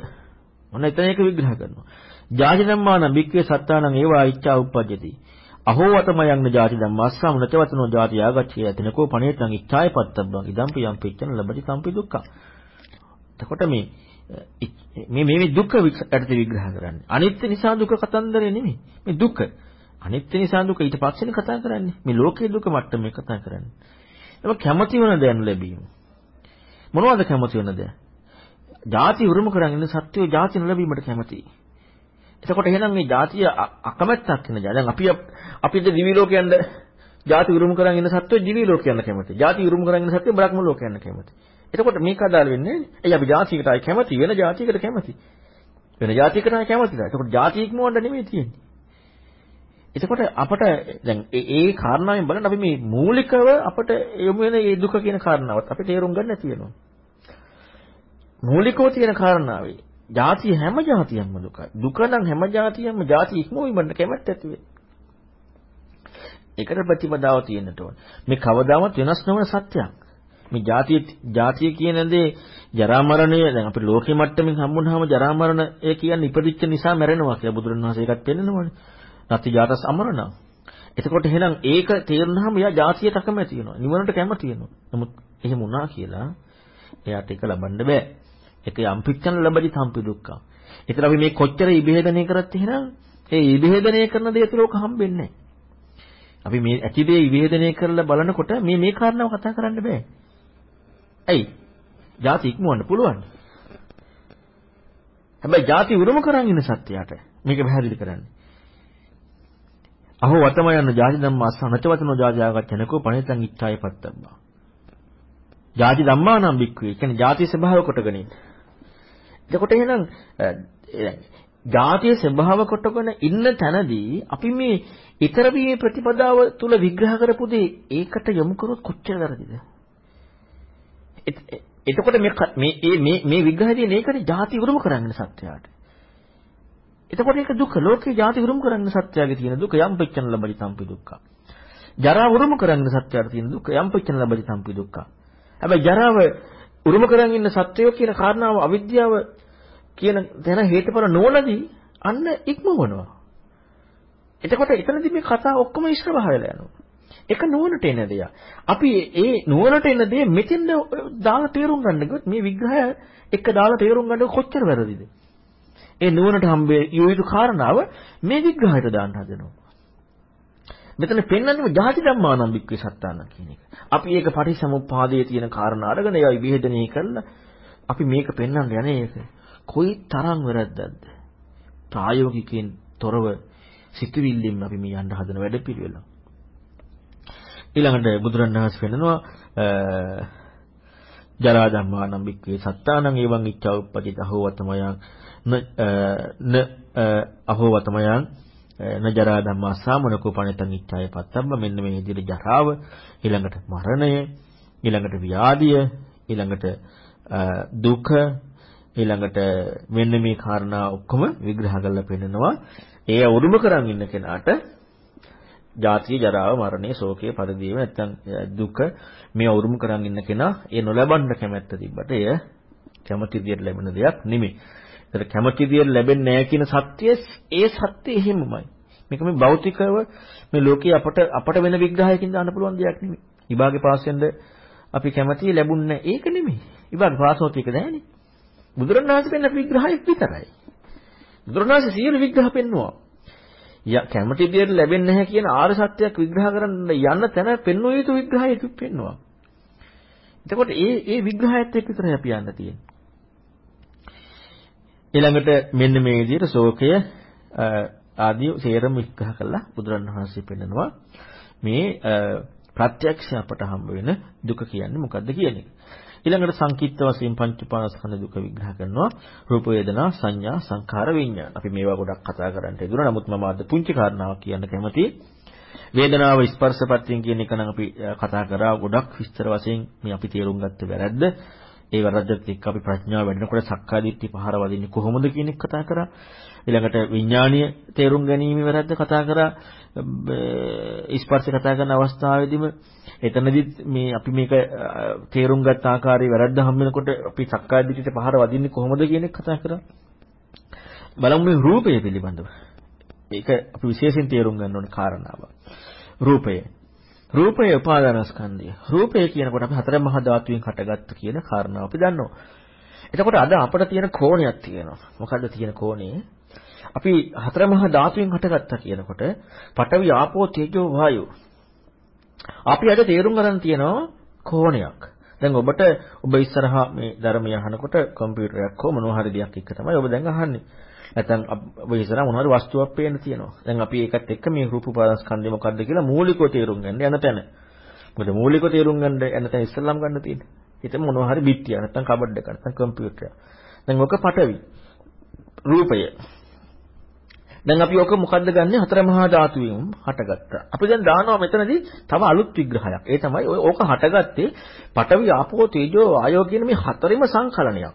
ඔන්න එතන එක විග්‍රහ කරනවා. ජාති ධම්මාන බික්ඛවේ සත්තානං ඒවා ඉච්ඡා උප්පජ්ජති. අහෝ වතමයන් ජාති ධම්මස්සම නචවතනෝ ජාති ආගච්ඡය යතනකෝ පණේතං ඉච්ඡාය පත්තබ්බං ඉදම්පි යම් පිච්ඡන ලැබටි තම්පි දුක්ඛ. එතකොට මේ මේ මේ දුක යටතේ විග්‍රහ කරන්නේ. අනිත්‍ය නිසා දුක කතන්දරේ නෙමෙයි. මේ දුක. අනිත්‍ය නිසා දුක ඊට පස්සේනේ කතා කරන්නේ. මේ ලෝකයේ දුක මට්ටමේ කතා කරන්නේ. ඒක කැමති වෙන දෑන් ලැබීම. මොනවද කැමති වෙන දෑ? ಜಾති උරුම කරගෙන ඉන්න සත්‍යෝ ಜಾති නොලැබීමට කැමති. එතකොට එහෙනම් මේ ಜಾතිය අකමැත්තක් වෙන දා. දැන් අපි අපිට දිවි ලෝකයන්ද ಜಾති උරුම කරගෙන ඉන්න සත්‍යෝ දිවි ලෝකයන්ද කැමති. ಜಾති උරුම කරගෙන ඉන්න සත්‍යෝ බ්‍රහ්ම ලෝකයන්ද කැමති. එතකොට මේක අදාළ වෙන්නේ ඇයි අපි ಜಾතියකට ආයි කැමති වෙන ಜಾතියකට කැමති. වෙන ಜಾතියකට ආයි කැමතිද? එතකොට ಜಾතිය ඉක්මවන්න නෙමෙයි තියෙන්නේ. එතකොට අපට දැන් ඒ කාරණාවෙන් බලන්න අපි මේ මූලිකව අපට යොමු වෙන මේ දුක කියන කාරණාවත් අපි තේරුම් ගන්න තියෙනවා. මූලිකව තියෙන කාරණාවේ ಜಾති හැම ಜಾතියක්ම දුකයි. දුක නම් හැම ಜಾතියක්ම ಜಾති ඉක්මවීමන්න කැමැත්ත ඇති ඒකට ප්‍රතිපදාව තියෙන්න ඕන. මේ කවදාවත් වෙනස් නොවන සත්‍යයක්. මේ ಜಾතිය ಜಾතිය කියන දේ ජරා මරණය දැන් අපේ ලෝකෙ මට්ටමින් හම්බුනහම ජරා මරණ ඒ කියන්නේ ඉපදිච්ච නිසා මැරෙනවා කියලා බුදුරණවහන්සේ ඒකත් පෙන්නනවානේ. නැති ජාතස් අමරණං. එතකොට එහෙනම් ඒක තේරුනහම එයා ජාතියට අකමැති වෙනවා. නිවනට කැමති වෙනවා. නමුත් එහෙම වුණා කියලා එයාට ඒක ලබන්න බෑ. ඒක යම්පිච්චන ලැබදි සම්පි දුක්ඛං. ඒතර අපි මේ කොච්චර ඉබේදනය කරත් එහෙනම් ඒ ඉබේදනය කරන දේ තුලක හම්බෙන්නේ නැහැ. අපි මේ ඇති දේ ඉවේදනය කරලා බලනකොට මේ මේ කාරණාව කතා කරන්න බෑ. ඇයි? ಜಾති ඉක්මවන්න පුළුවන්. හැබැයි ಜಾති උරුම කරන් ඉන්න සත්‍යයට මේක පැහැදිලි කරන්නේ. අහෝ වතමයන් ජාති ධම්මා සනචවතනෝ ජාජාගච්ඡනකෝ පණිතං ඉච්ඡාය පත්තබ්බා. ජාති ධම්මා නම් වික්ඛවේ. කියන්නේ ජාති ස්වභාව කොටගෙන. එතකොට එහෙනම් ජාතිය ස්වභාව කොටගෙන ඉන්න තැනදී අපි මේ ඊතර වී ප්‍රතිපදාව තුල විග්‍රහ කරපු දේ ඒකට යොමු කරොත් කොච්චර වැරදිද? එතකොට මේ මේ මේ විග්‍රහයේදී මේකනේ ಜಾති උරුම කරන්නේ සත්‍යයට. එතකොට ඒක දුක. ලෝකේ ಜಾති උරුම කරන්න සත්‍යයේ තියෙන දුක යම් පිච්චන ලබදි සම්පි දුක්ඛ. ජරා උරුම කරන්න සත්‍යයට තියෙන දුක යම් පිච්චන ලබදි සම්පි දුක්ඛ. හැබැයි ජරාව උරුම කරන් ඉන්න සත්‍යය කියන කාරණාව අවිද්‍යාව කියන තැන හේතුඵල නොනදී අන්න ඉක්මවනවා. එතකොට එතනදී මේ කතා ඔක්කොම ඉස්සර බහලා යනවා. ඒක නුවණට එන දෙයක්. අපි ඒ නුවණට එන දේ මෙතෙන්ද දාලා තේරුම් ගන්න ගියොත් මේ විග්‍රහය එක දාලා තේරුම් ගන්න කොච්චර වැරදිද? ඒ නුවණට හම්බේ යුතු කාරණාව මේ විග්‍රහයට දාන්න හදනවා. මෙතන පෙන්වන්නේ ජාති ධම්මානම් වික්‍රේ සත්තාන කියන එක. අපි ඒක පටිසමුප්පාදයේ තියෙන කාරණා අරගෙන ඒවා විභේදනය කරලා අපි මේක පෙන්වන්න යන්නේ ඒක. කොයි තරම් වැරද්දක්ද? ප්‍රායෝගිකයෙන් තොරව සිතුවිල්ලෙන් අපි මේ යන්න හදන වැඩ පිළිවෙල. ඊළඟට බුදුරණවහන්සේ පෙන්නනවා ජරා ධම්මානම් වික්කේ සත්තානං එවං ඉච්ඡා උප්පජිත අහෝවතමයන් න අහෝවතමයන් න ජරා ධම්මා සාමනකෝ පණිතං ඉච්ඡාය පත්තම්බ මෙන්න මේ විදිහට ජරාව ඊළඟට මරණය ඊළඟට ව්‍යාධිය ඊළඟට දුක ඊළඟට මෙන්න මේ කාරණා ඔක්කොම විග්‍රහ කරලා පෙන්නනවා ඒ උරුම කරන් ඉන්න කෙනාට ජාතිය ජරාව මරණය ශෝකය පරිදේව නැත්තම් දුක මේ උරුම කරන් ඉන්න කෙනා ඒ නොලබන්න කැමැත්ත තිබ්බට එය කැමැති විදියට ලැබෙන දෙයක් නෙමෙයි. ඒතර කැමැති විදියට ලැබෙන්නේ නැහැ කියන සත්‍යය ඒ සත්‍යය එහෙමමයි. මේක මේ භෞතිකව මේ ලෝකේ අපට අපට වෙන විග්‍රහයකින් දාන්න පුළුවන් දෙයක් නෙමෙයි. විභාගේ පාස් වෙන්න අපි කැමැති ලැබුණේ ඒක නෙමෙයි. විභාගේ පාස් වුණොත් ඒක නෑනේ. බුදුරණාහි පෙන්න විග්‍රහයක් විතරයි. බුදුරණාහි සියලු විග්‍රහ පෙන්නවා. ය කැමැති විදියට ලැබෙන්නේ නැහැ කියන ආර්ය සත්‍යයක් විග්‍රහ කරන්න යන්න තැන පෙන්වුව යුතු විග්‍රහය ඉතු පෙන්නවා. එතකොට ඒ ඒ විග්‍රහයත් එක්ක විතරයි අපි යන්න තියෙන්නේ. ඊළඟට මෙන්න මේ විදිහට ශෝකය ආදී සේරම විග්‍රහ කළා බුදුරණවහන්සේ පෙන්නනවා මේ ප්‍රත්‍යක්ෂ අපට හම්බ වෙන දුක කියන්නේ මොකද්ද කියන එක. ඊළඟට සංකීර්ත වශයෙන් පංච උපාදානස්කන්ධ දුක විග්‍රහ කරනවා රූප වේදනා සංඥා සංඛාර විඤ්ඤාණ. අපි මේවා ගොඩක් කතා කරන්න යෙදුණා. නමුත් මම අද පුංචි කාරණාවක් කියන්න කැමතියි. වේදනාව ස්පර්ශපත්‍යයෙන් කියන එක නම් අපි කතා කරා ගොඩක් විස්තර වශයෙන් මේ අපි තේරුම් ගත්ත වැරද්ද. ඒ වැරද්දත් එක්ක අපි ප්‍රඥාව වැඩෙනකොට සක්කාදිට්ඨි පහර වදින්නේ කොහොමද කියන එක කතා කරා. ඊළඟට විඥානීය තේරුම් ගැනීම වැරද්ද කතා කරා. ස්පර්ශ කතා කරන අවස්ථාවේදීම එතනදිත් මේ අපි මේක තේරුම් ගත් ආකාරයේ වැරද්ද හම් වෙනකොට අපි සක්කාදිට්ඨිට පහර වදින්නේ කොහොමද කියන එක කතා කරා. බලමු මේ රූපය පිළිබඳව. ඒක අපි විශේෂයෙන් තේරුම් ගන්න ඕන කාරණාව. රූපය. රූපය උපාදානස්කන්ධය. රූපය කියනකොට අපි හතර මහා ධාතුවෙන් හටගත්ත කියන කාරණාව අපි දන්නවා. එතකොට අද අපිට තියෙන කෝණයක් තියෙනවා. මොකද්ද තියෙන කෝණේ? අපි හතර මහා ධාතුවෙන් හටගත්තා කියනකොට පඨවි ආපෝ තේජෝ වායෝ. අපි අද තේරුම් ගන්න තියෙනවා කෝණයක්. දැන් ඔබට ඔබ ඉස්සරහා මේ ධර්මය අහනකොට කම්පියුටරයක් හෝ මොනවා හරි දෙයක් එක්ක තමයි ඔබ දැන් අහන්නේ. නැත්නම් ඔබ ඉස්සරහා මොනවා හරි වස්තුවක් පේන්න තියෙනවා. දැන් අපි ඒකත් එක්ක මේ රූප උපාදානස්කන්ධය මොකද්ද කියලා මූලිකව තේරුම් ගන්න යන තැන. මොකද මූලිකව තේරුම් ගන්න යන තැන ඉස්සල්ලාම ගන්න තියෙන්නේ. හිතමු මොනවා හරි බිට්ටිය නැත්නම් කබඩ් එක නැත්නම් කම්පියුටරය. දැන් ඔක පටවි. රූපය. දැන් අපි ඔක මොකද්ද ගන්නෙ හතර මහා ධාතුවෙන් හටගත්තා. අපි දැන් දානවා මෙතනදී තව අලුත් විග්‍රහයක්. ඒ තමයි ඕක හටගත්තේ පඨවි ආපෝ තේජෝ ආයෝ කියන මේ හතරෙම සංකලනයක්.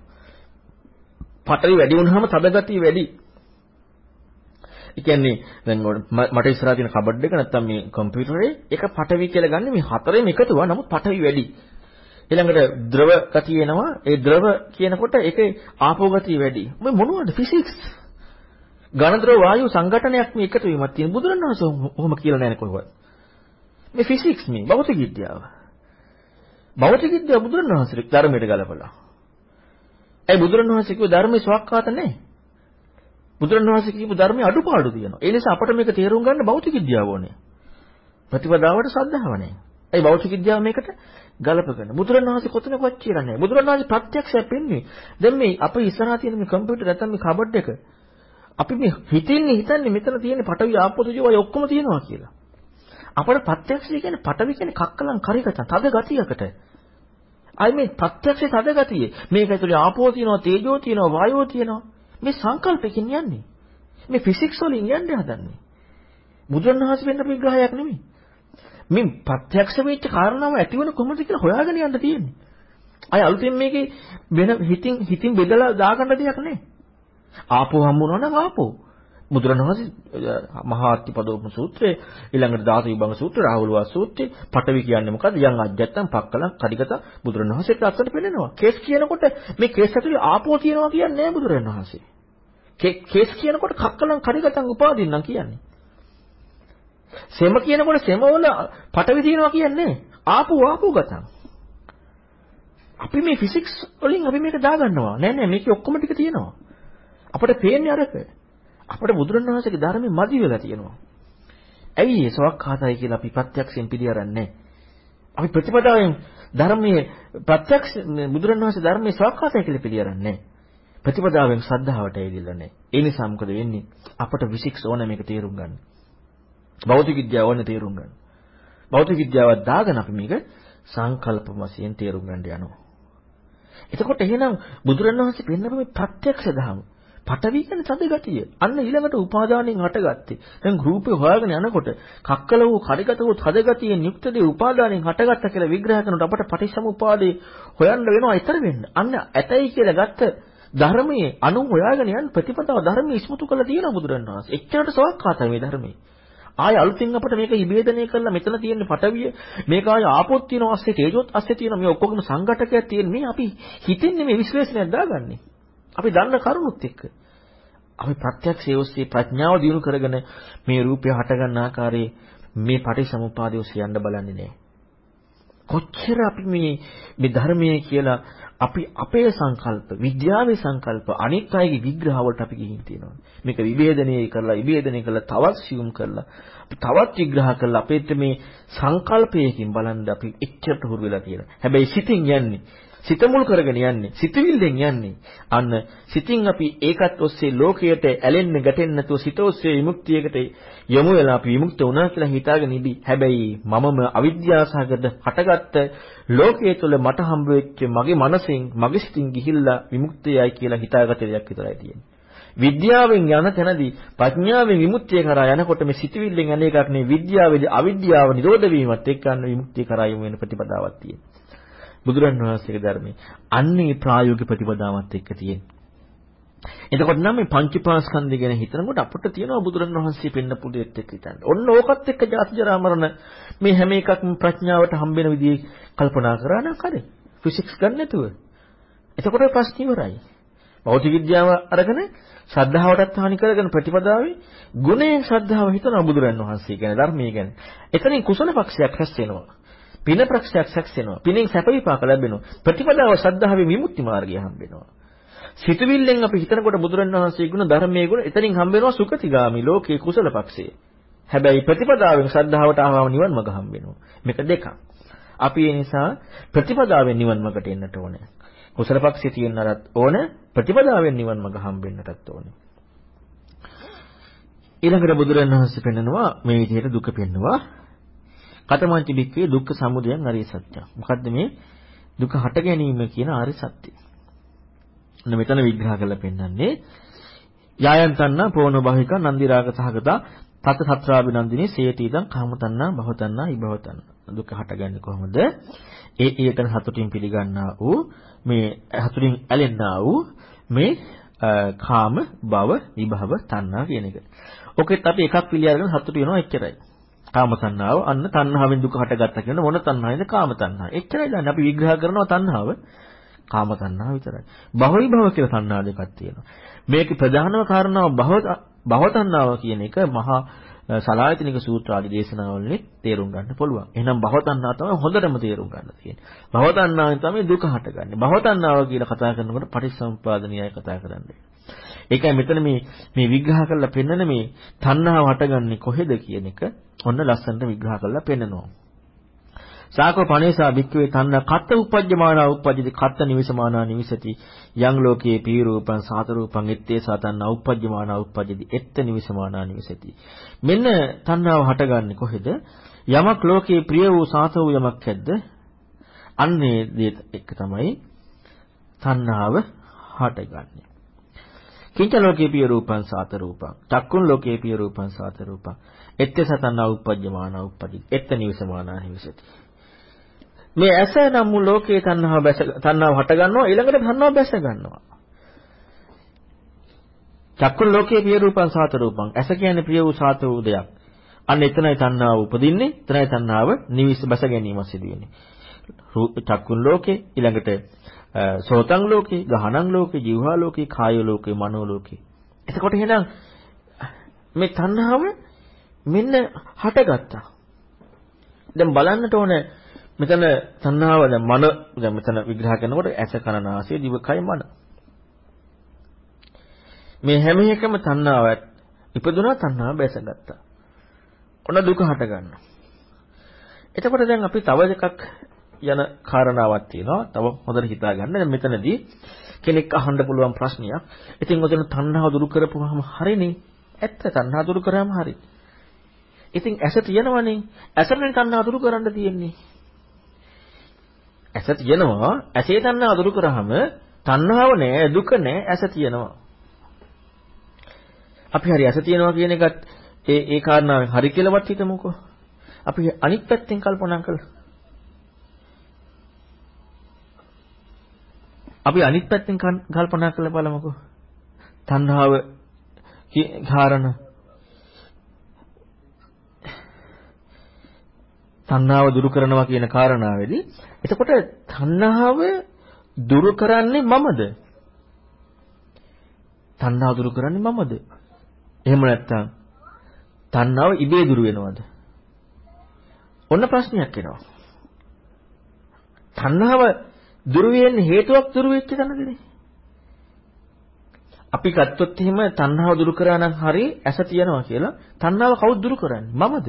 පඨවි වැඩි වුණාම තද ගතිය වැඩි. ඒ කියන්නේ දැන් මට ඉස්සරහා තියෙන කබඩ් එක නැත්තම් මේ කම්පියුටරේ ඒක පඨවි කියලා ගන්න මේ හතරෙම එකතුව නමුත් පඨවි වැඩි. ඊළඟට ද්‍රව ගතිය එනවා. ඒ ද්‍රව කියනකොට ඒකේ ආපෝ ගතිය වැඩි. මේ මොනවද ෆිසික්ස්? ඝනද්‍රව වායු සංඝටනයක් මේ එකතු වීමක් තියෙන බුදුරණවහන්සේ ඔහොම කියලා නැහැ කොහොමද? මේ ෆිසික්ස් මේ භෞතික විද්‍යාව. භෞතික විද්‍යාව බුදුරණවහන්සේ ධර්මයට ගලපලා. ඒ බුදුරණවහන්සේ කිව්ව ධර්මයේ ස්වකහාත නැහැ. බුදුරණවහන්සේ කියපු ධර්මයේ අඩුපාඩු තියෙනවා. ඒ නිසා අපට මේක තේරුම් ගන්න භෞතික විද්‍යාව ඕනේ. ප්‍රතිපදාවට සද්ධාව නැහැ. ඒ භෞතික විද්‍යාව මේකට ගලපගෙන. බුදුරණවහන්සේ කොතනකවත් කියලා නැහැ. බුදුරණවහන්සේ ප්‍රත්‍යක්ෂයෙන් පෙන්වන්නේ. දැන් මේ අපේ ඉස්සරහා තියෙන මේ කම්පියුටර් නැත්නම් මේ කබඩ් එක අපි මේ හිතින්නේ හිතන්නේ මෙතන තියෙන පටවි ආපෝතජෝ අය ඔක්කොම තියෙනවා කියලා. අපේ ප්‍රත්‍යක්ෂය කියන්නේ පටවි කියන්නේ කක්කලන් කරිකචන් තද ගතියකට. අයි මේ ප්‍රත්‍යක්ෂේ තද ගතිය. මේක ඇතුලේ ආපෝ තියෙනවා, තේජෝ තියෙනවා, වායෝ තියෙනවා. මේ සංකල්පකින් යන්නේ. මේ ෆිසික්ස් වලින් යන්නේ හදන්නේ. බුදුරණවහන්සේ වෙන්න විග්‍රහයක් නෙමෙයි. මේ ප්‍රත්‍යක්ෂ වෙච්ච කාරණාව ඇතිවන කොහොමද කියලා හොයාගෙන යන්න තියෙන්නේ. අය අලුතෙන් මේකේ වෙන හිතින් හිතින් බෙදලා දාගන්න දෙයක් නෑ. ආපෝ හම්බුනා නම් ආපෝ. බුදුරණවහන්සේ මහා අත්තිපදෝපම සූත්‍රයේ ඊළඟට ධාතු විභංග සූත්‍රය රාහුල වාස සූත්‍රයේ පටවි කියන්නේ මොකද්ද? යම් අජ්ජත්තම් පක්කලම් කඩිගත බුදුරණවහන්සේට අත්තට පෙන්නනවා. කේස් කියනකොට මේ කේස් ඇතුලේ ආපෝ තියෙනවා කියන්නේ නෑ බුදුරණවහන්සේ. කේස් කියනකොට කක්කලම් කඩිගතම් උපාදින්නම් කියන්නේ. සෙම කියනකොට සෙම වල පටවි තියෙනවා කියන්නේ ආපු ආපු ගතන්. අපි මේ ෆිසික්ස් වලින් අපි මේක දාගන්නවා. නෑ නෑ මේකේ ඔක්කොම ටික තියෙනවා. අපිට පේන්නේ අරක. අපිට බුදුරණවහන්සේගේ ධර්මයේ මදි වෙලා තියෙනවා. ඇයි ඒ සවක්ඛාතයි කියලා අපි ප්‍රත්‍යක්ෂයෙන් පිළිඅරන්නේ අපි ප්‍රතිපදාවෙන් ධර්මයේ ප්‍රත්‍යක්ෂ බුදුරණවහන්සේ ධර්මයේ සවක්ඛාතයි කියලා පිළිඅරන්නේ ප්‍රතිපදාවෙන් ශ්‍රද්ධාවට ඇවිල්ලා නැහැ. ඒ නිසා මොකද වෙන්නේ? අපට ෆිසික්ස් ඕන මේක තේරුම් ගන්න. භෞතික විද්‍යාව ඕනේ තේරුම් ගන්න. භෞතික විද්‍යාව දාගෙන අපි මේක සංකල්ප වශයෙන් තේරුම් ගන්න යනවා. එතකොට එහෙනම් බුදුරණවහන්සේ පෙන්නපු මේ ප්‍රත්‍යක්ෂ ධර්ම පටවි කියන්නේ තද ගතිය. අන්න ඊළඟට උපාදානෙන් හටගත්තේ. දැන් රූපේ හොයාගෙන යනකොට කක්කල වූ කඩගත වූ තද ගතියෙන් යුක්ත දේ උපාදානෙන් හටගත්ත කියලා විග්‍රහ කරනකොට අපට පටිච්චසමුපාදේ හොයන්න වෙනවා ඊතර වෙන්න. අන්න ඇතයි කියලා ගත්ත ධර්මයේ අනු හොයාගෙන යන ප්‍රතිපදාව ධර්මයේ ඉස්මතු කරලා තියෙනවා බුදුරණවහන්සේ. එච්චරට සවක්කාතයි මේ ධර්මයේ. ආය අලුතින් අපිට මේක ඉබේදනය කරලා මෙතන තියෙන පටවිය මේක ආය ආපොත් තියෙනවා ASCII තේජොත් ASCII තියෙනවා මේ ඔක්කොගම සංඝටකයක් තියෙන මේ අපි හිතින්නේ මේ විශ්ලේෂණයක් දාගන්නේ. අපි දන්න කරුණුත් එක්ක. අපි ප්‍රත්‍යක්ෂයේ ඔස්සේ ප්‍රඥාව දිනු කරගෙන මේ රූපය හටගන්න ආකාරයේ මේ පටිසමුපාදය ඔස්සේ යන්න බලන්නේ නැහැ. කොච්චර අපි මේ මේ ධර්මයේ කියලා අපි අපේ සංකල්ප විද්‍යාවේ සංකල්ප අනිත් අයගේ විග්‍රහ වලට අපි ගිහින් තියෙනවා. මේක විභේදනය කරලා විභේදනය කරලා තවත් සියුම් කරලා තවත් විග්‍රහ කරලා අපිට මේ සංකල්පයකින් බලන්න අපි එච්චරට හුරු වෙලා තියෙනවා. හැබැයි සිතින් යන්නේ සිත මුල් කරගෙන යන්නේ. සිතවිල්ලෙන් යන්නේ. අන්න සිතින් අපි ඒකත් ඔස්සේ ලෝකයට ඇලෙන්න ගැටෙන්න නැතුව සිත ඔස්සේ විමුක්තියකට යමු වෙලා අපි විමුක්ත වුණා කියලා හිතාගෙන ඉදි. හැබැයි මමම අවිද්‍යාසහගත හටගත්ත ලෝකයේ තුල මට හම්බ වෙච්ච මගේ මනසෙන් මගේ සිතින් ගිහිල්ලා විමුක්තියයි කියලා හිතාගත දෙයක් විතරයි තියෙන්නේ. විද්‍යාවෙන් යන තැනදී ප්‍රඥාවෙන් විමුක්තිය කරා යනකොට මේ සිතවිල්ලෙන් යන එකක් නෙවෙයි විද්‍යාවේදී අවිද්‍යාව නිරෝධ වීමත් එක්ක යන විමුක්තිය කරා යමු වෙන ප්‍රතිපදාවක් තියෙනවා. බුදුරන් වහන්සේගේ ධර්මයේ. අන්නේ ප්‍රායෝගික ප්‍රතිපදාවත් එක්ක තියෙන. එතකොට නම් මේ පංචපාස්කන්ධය ගැන හිතනකොට අපිට තියෙනවා බුදුරන් වහන්සේ පෙන්න පුදෙත් එක්ක හිතන්න. ඔන්න ඕකත් එක්ක ජාති ජරා මරණ මේ හැම එකක්ම ප්‍රඥාවට හම්බෙන විදිහේ කල්පනා කරා නම් හරි. ෆිසික්ස් ගන්න නැතුව. එතකොට ප්‍රශ්න ඉවරයි. භෞතික විද්‍යාව අරගෙන ශ්‍රද්ධාවටත් හානි කරගෙන ප්‍රතිපදාවේ ගුණයෙන් ශ්‍රද්ධාව හිතන බුදුරන් වහන්සේ ගැන ධර්මයේ ගැන. එතනින් කුසල පක්ෂයක් රැස් වෙනවා. පින ප්‍රක්ෂයක් සැක්සෙනවා. පිනෙන් සැප විපාක ලැබෙනවා. ප්‍රතිපදාව සද්ධාවේ විමුක්ති මාර්ගය හම්බෙනවා. සිතවිල්ලෙන් අපි හිතනකොට බුදුරණවහන්සේ ගුණ ධර්මයේ ගුණ එතනින් හම්බෙනවා සුඛතිගාමි ලෝකේ කුසල පක්ෂයේ. හැබැයි ප්‍රතිපදාවෙන් සද්ධාවට ආවම නිවන් මඟ හම්බෙනවා. මේක දෙකක්. අපි ඒ නිසා ප්‍රතිපදාවෙන් නිවන් මඟට එන්නට ඕනේ. කුසල පක්ෂයේ තියෙනරත් ඕන ප්‍රතිපදාවෙන් නිවන් මඟ හම්බෙන්නටත් ඕනේ. ඊළඟට බුදුරණවහන්සේ පෙන්නනවා මේ විදිහට දුක පෙන්නවා කතමංච බික්කේ දුක්ඛ සමුදයං අරිය සත්‍යං. මොකද්ද මේ දුක හට ගැනීම කියන ආර්ය සත්‍යය. එන්න මෙතන විග්‍රහ කරලා පෙන්නන්නේ යායන්තන්න පෝන බහික නන්දි රාග සහගත තත සත්‍රාබිනන්දිනේ සේතීදං කාමතන්නා භවතන්නා ඉභවතන්න. දුක හටගන්නේ කොහොමද? ඒ ඒකන හතුටින් පිළිගන්නා වූ මේ හතුටින් ඇලෙන්නා වූ මේ කාම භව විභව තණ්හා කියන එක. ඔකෙත් අපි එකක් පිළිඅරගෙන හතුට වෙනවා එච්චරයි. කාම තණ්හාව අන්න තණ්හාවෙන් දුක හටගත්තා කියන මොන තණ්හාවද කාම තණ්හාව. එච්චරයි දන්නේ අපි විග්‍රහ කරනවා තණ්හාව කාම තණ්හාව විතරයි. භවයි භව කියලා තණ්හා දෙකක් තියෙනවා. මේකේ ප්‍රධානම කාරණාව භව භව තණ්හාව කියන එක මහා සලායතනික සූත්‍ර ආදී දේශනාවලින් තේරුම් ගන්න පුළුවන්. එහෙනම් භව තණ්හා තමයි හොඳටම තේරුම් ගන්න තියෙන්නේ. භව තණ්හාවෙන් තමයි දුක හටගන්නේ. භව තණ්හාව කියලා කතා කරනකොට පටිච්චසමුපාදණියයි කතා කරන්නේ. ඒකයි මෙතන මේ මේ විග්‍රහ කරලා පෙන්නන මේ තණ්හාව හටගන්නේ කොහෙද කියන එක ඔන්න ලස්සනට විග්‍රහ කරලා පෙන්නනවා. සාකෝ පණේසා වික්කවේ තණ්හා කත්ත උපජ්ජමානා උපජ්ජති කත්ත නිවිසමානා නිවිසති යං ලෝකේ පී රූපං සාත රූපං එත්තේ සතන්නා උපජ්ජමානා උපජ්ජති එත්ත නිවිසමානා නිවිසති. මෙන්න තණ්හාව හටගන්නේ කොහෙද? යමක් ලෝකේ ප්‍රිය වූ සාත වූ යමක් ඇද්ද? අන්නේ දේ එක තමයි තණ්හාව හටගන්නේ. කිංච ලෝකේ පිය රූපං සාත රූපං. චක්කුන් ලෝකේ පිය රූපං සාත රූපං. එත්ත සතන්නා උප්පජ්ජමාන උප්පජි එත්ත නිවසමානා නිවසති. මේ ඇස නම් වූ ලෝකේ තණ්හාව බැස තණ්හාව හට ගන්නවා ඊළඟට තණ්හාව බැස ගන්නවා. චක්කුන් ලෝකේ පිය රූපං සාත රූපං. ඇස කියන්නේ ප්‍රිය වූ සාත වූ දෙයක්. අන්න එතනයි තණ්හාව උපදින්නේ. එතනයි තණ්හාව නිවිස බැස ගැනීම සිදු වෙන්නේ චක්කුන් ලෝකේ ඊළඟට සෝතං ලෝකේ, ගහනං ලෝකේ, જીවහා ලෝකේ, කාය ලෝකේ, මනෝ ලෝකේ. එතකොට එහෙනම් මේ තණ්හාව මෙන්න හටගත්තා. දැන් බලන්නට ඕන මෙතන තණ්හාව දැන් මන දැන් මෙතන විග්‍රහ කරනකොට ඇස කන නාසය දිවකය මන. මේ හැම එකම තණ්හාවක් ඉපදුනා තණ්හාව බැසගත්තා. ඔන්න දුක හට ගන්නවා. එතකොට දැන් අපි තව එකක් යන කාරණාවක් තියෙනවා. තව හොඳට හිතා ගන්න. දැන් මෙතනදී කෙනෙක් අහන්න පුළුවන් ප්‍රශ්නයක්. ඉතින් ඔතන තණ්හාව දුරු කරපුවාම හරිනේ. ඇත්ත තණ්හා දුරු කරාම හරි. ඉතින් ඇස තියෙනවනේ. ඇසෙන් තණ්හා දුරු කරන්න තියෙන්නේ. ඇස තියෙනවා. ඇසේ තණ්හාව දුරු කරාම තණ්හාව නෑ, දුක නෑ, ඇස තියෙනවා. අපි හරි ඇස තියෙනවා කියන එකත් ඒ ඒ කාරණාවෙන් හරි කියලාවත් හිතමුකෝ. අපි අනිත් පැත්තෙන් කල්පනා කළා. අපි අනිත් පැත්තෙන් කල්පනා කරලා බලමුකෝ. තණ්හාව කාරණා තණ්හාව දුරු කරනවා කියන කාරණාවේදී එතකොට තණ්හාව දුරු කරන්නේ මමද? තණ්හාව දුරු කරන්නේ මමද? එහෙම නැත්නම් තණ්හාව ඉබේ දුරු වෙනවද? ඔන්න ප්‍රශ්නයක් එනවා. තණ්හාව දුරු වෙන්නේ හේතුවක් දුරු වෙච්ච තැනකදී. අපි ගත්තොත් එහෙම තණ්හාව දුරු කරා නම් හරි ඇස තියනවා කියලා තණ්හාව කවුද දුරු කරන්නේ? මමද?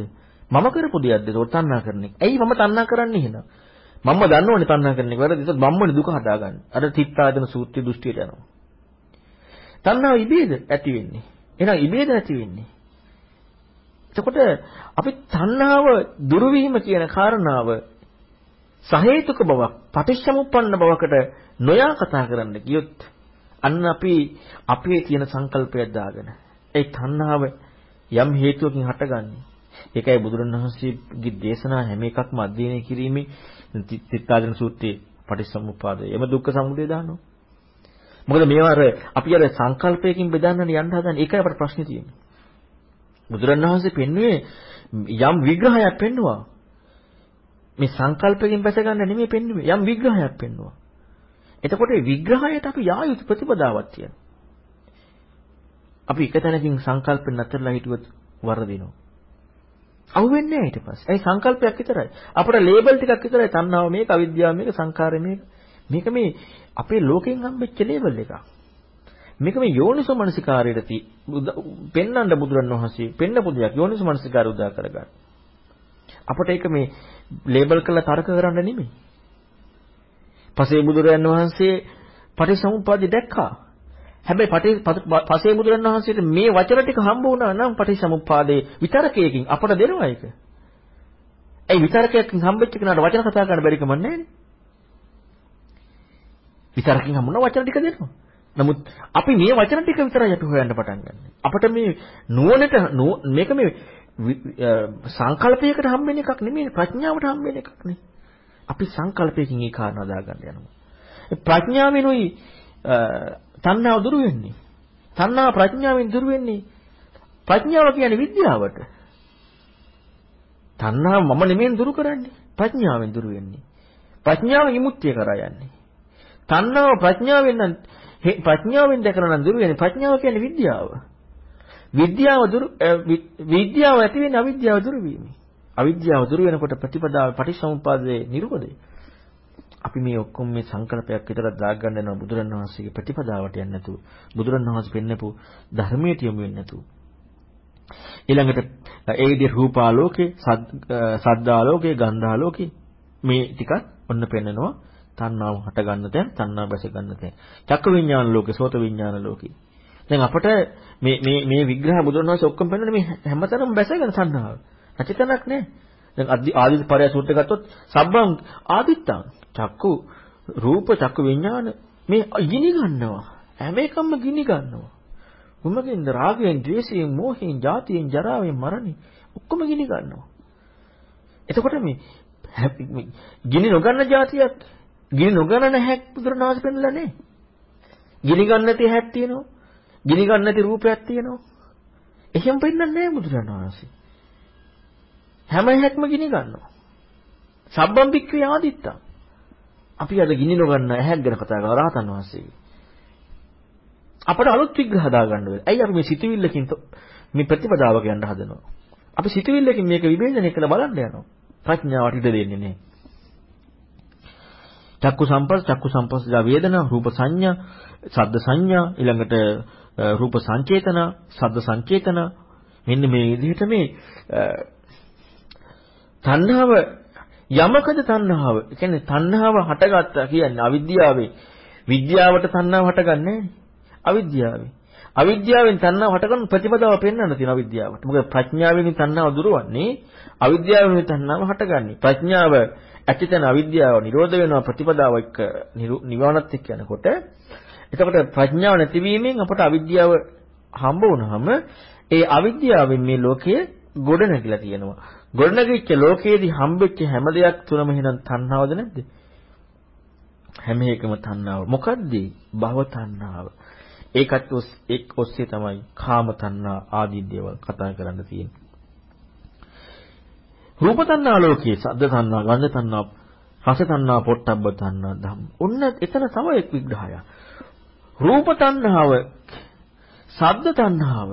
මම කරපු දෙයක්ද ඒක තණ්හා කරන එක. ඇයි මම තණ්හා කරන්නේ එහෙනම්? මම දන්නවනේ තණ්හා කරන එක වැරදි. ඒත් මම්මනේ දුක හදාගන්නේ. අර තිත්තාදන සූත්‍රය දෘෂ්ටියට යනවා. තණ්හාව ඉබේද ඇති වෙන්නේ? එහෙනම් ඉබේද ඇති වෙන්නේ? එතකොට අපි තණ්හාව දුරු වීම කියන කාරණාව සහේතුක බවක්, පටිච්චසමුප්පන්න බවකට නොයා කතා කරන්න ගියොත් අන්න අපි අපේ තියෙන සංකල්පයක් දාගෙන ඒ තණ්හාව යම් හේතුවකින් හටගන්නේ ඒකයි බුදුරණවහන්සේගේ දේශනා හැම එකක්ම අධ්‍යයනය කිරීමේ තිත්තාදන සූත්‍රයේ පටිච්චසමුප්පාදය. එම දුක්ඛ සමුදය දානවා. මොකද මේවා අර අපි අර සංකල්පයකින් බෙදන්න යන්න හදන ඒකයි අපට ප්‍රශ්නේ තියෙන්නේ. බුදුරණවහන්සේ පෙන්වුවේ යම් විග්‍රහයක් පෙන්වුවා. මේ සංකල්පයෙන් බැස ගන්න නෙමෙයි පෙන්වුවේ යම් විග්‍රහයක් පෙන්වුවා. එතකොට මේ විග්‍රහයට අපි යා යුතු ප්‍රතිපදාවක් තියෙනවා. අපි එක තැනකින් සංකල්පෙන් නැතරලා හිටියොත් වරදිනවා. අහුවෙන්නේ නැහැ ඊට පස්සේ. ඒ සංකල්පයක් විතරයි. අපිට ලේබල් ටිකක් විතරයි තණ්හාව මේක, අවිද්‍යාව මේක, සංකාරය මේක. මේක මේ අපේ ලෝකෙන් හම්බෙච්ච ලේබල් එකක්. මේක මේ යෝනිසෝ මනසිකාරයට පෙන්වන්න බුදුරණවහන්සේ පෙන්නපු දෙයක් යෝනිසෝ මනසිකාරය උදා කරගන්න. අපට ඒක මේ ලේබල් කරලා තර්ක කරන්න නෙමෙයි. පසේ බුදුරයන් වහන්සේ පටිසමුප්පාදේ දැක්කා. හැබැයි පසේ බුදුරන් වහන්සේට මේ වචන ටික හම්බ වුණා නම් පටිසමුප්පාදේ විතරකයකින් අපට දෙනවා ඒක. ඒ විතරකයකින් හම්බෙච්ච කෙනාට වචන කතා කරන්න බැරි කම නැහැ විතරකින් හම්බුණා වචන ටික දෙනවා. නමුත් අපි මේ වචන ටික විතරයි අපි හොයන්න පටන් ගන්න. අපිට මේ නුවණට මේක මේ සංකල්පයකට හම්බෙන එකක් නෙමෙයි ප්‍රඥාවට හම්බෙන එකක් නේ. අපි සංකල්පයකින් ඒ කාරණා දාගන්න යනවා. ප්‍රඥාවෙනුයි තණ්හාව දුරු වෙන්නේ. තණ්හා ප්‍රඥාවෙන් දුරු වෙන්නේ. ප්‍රඥාව කියන්නේ විද්‍යාවට. තණ්හාව මම නෙමෙයි දුරු කරන්නේ. ප්‍රඥාවෙන් දුරු වෙන්නේ. ප්‍රඥාව විමුක්තිය කරා යන්නේ. තණ්හාව ප්‍රඥාවෙන් නම් ප්‍රඥාවෙන් දැකලා නම් දුරු වෙන්නේ. ප්‍රඥාව කියන්නේ විද්‍යාව. විද්‍යාව දුරු විද්‍යාව ඇති වෙන්නේ අවිද්‍යාව දුරු වීමෙන්. අවිද්‍යාව දුරු වෙනකොට ප්‍රතිපදාව පටිච්චසමුප්පාදයේ නිරෝධය. අපි මේ ඔක්කොම මේ සංකල්පයක් විතරක් දාගන්න යනවා බුදුරණවහන්සේගේ ප්‍රතිපදාවට යන්නේ නැතුව. බුදුරණවහන්සේ පෙන්නපු ධර්මයට යොමු වෙන්නේ නැතුව. ඊළඟට ඒ විදිහේ රූපාලෝකේ සද්දාලෝකේ ගන්ධාලෝකේ මේ ටිකත් ඔන්න පෙන්නනවා. තණ්හාව හට ගන්න තැන් තණ්හා බැස ගන්න තැන්. චක්ක විඥාන ලෝකේ සෝත විඥාන ලෝකේ. දැන් අපට මේ මේ මේ විග්‍රහ බුදුරණවහන්සේ ඔක්කොම පෙන්නන්නේ මේ හැමතැනම බැසගෙන තණ්හාව නැතිතනක් නෑ දැන් ආදි පරය සූත්‍ර ගත්තොත් සබ්බං ආදිත්තං චක්කු රූප චක්කු විඥාන මේ ගිනි ගන්නවා. හැම එකම ගිනි ගන්නවා. උමකින්ද රාගයෙන්, ද්වේෂයෙන්, මෝහයෙන්, ජාතියෙන්, ජරාවෙන්, මරණයෙන් ඔක්කොම ගිනි ගන්නවා. එතකොට මේ ගිනි නොගන්න જાතියක් ගිනි නොගන්න නැහැ බුදුරණවහන්සේ පෙන්නලා නේ. ගිනි ගන්න නැති හැක් තියෙනවා. ගිනි ගන්න නැති රූපයක් තියෙනවා. එහෙම පෙන්නන්නේ නැහැ බුදුරණවහන්සේ. හැම හැක්ම ගිනි ගන්නවා. සබ්බම් පික්ඛේ ආදිත්තා. අපි අද ගිනි නොගන්න ඇහැක් ගැන කතා කරලා රහතන් වහන්සේගේ. අපට අලුත් විග්‍රහ දාගන්න වෙයි. ඇයි අපි මේ සිතවිල්ලකින් මේ ප්‍රතිපදාව කියන්න හදනවා. අපි සිතවිල්ලකින් මේක විභේදනය කරලා බලන්න යනවා. ප්‍රඥාවට ඉඩ දෙන්නේ නැහැ. චක්කු සම්පස්ස චක්කු සම්පස්සජා වේදනා රූප සංඥා ශබ්ද සංඥා ඊළඟට රූප සංචේතන ශබ්ද සංචේතන මෙන්න මේ විදිහට මේ තණ්හාව යමකද තණ්හාව? ඒ කියන්නේ තණ්හාව හටගත්තා කියන්නේ අවිද්‍යාවේ. විද්‍යාවට තණ්හාව හටගන්නේ අවිද්‍යාවේ. අවිද්‍යාවෙන් තණ්හාව හටගන්න ප්‍රතිපදාව පෙන්වන්න තියෙන අවිද්‍යාවට. මොකද ප්‍රඥාවෙන් තණ්හාව දුරවන්නේ අවිද්‍යාවෙන් තණ්හාව හටගන්නේ. ප්‍රඥාව ඇතිතන අවිද්‍යාව නිරෝධ වෙනවා ප්‍රතිපදාව එක්ක නිවනත් එක්ක යනකොට එතකොට ප්‍රඥාව නැතිවීමෙන් අපට අවිද්‍යාව හම්බ වුනහම ඒ අවිද්‍යාවෙන් මේ ලෝකය ගොඩ නැගිලා තියෙනවා. ගොඩ නැගිච්ච ලෝකයේදී හම්බෙච්ච හැම දෙයක් තුනම එහෙනම් තණ්හාවද නැද්ද? හැම එකම තණ්හාව. මොකද්ද? භව තණ්හාව. ඒකත් එක් ඔස්සේ තමයි කාම තණ්හා ආදී දේවල් කතා කරන්න තියෙන්නේ. රූප තණ්හා ලෝකයේ සද්ද තණ්හා, ගන්ධ තණ්හා, රස තණ්හා, පොට්ටබ්බ තණ්හා ධම්ම. ඔන්න එතන තව එක් විග්‍රහයක්. රූප තණ්හාව, සද්ද තණ්හාව,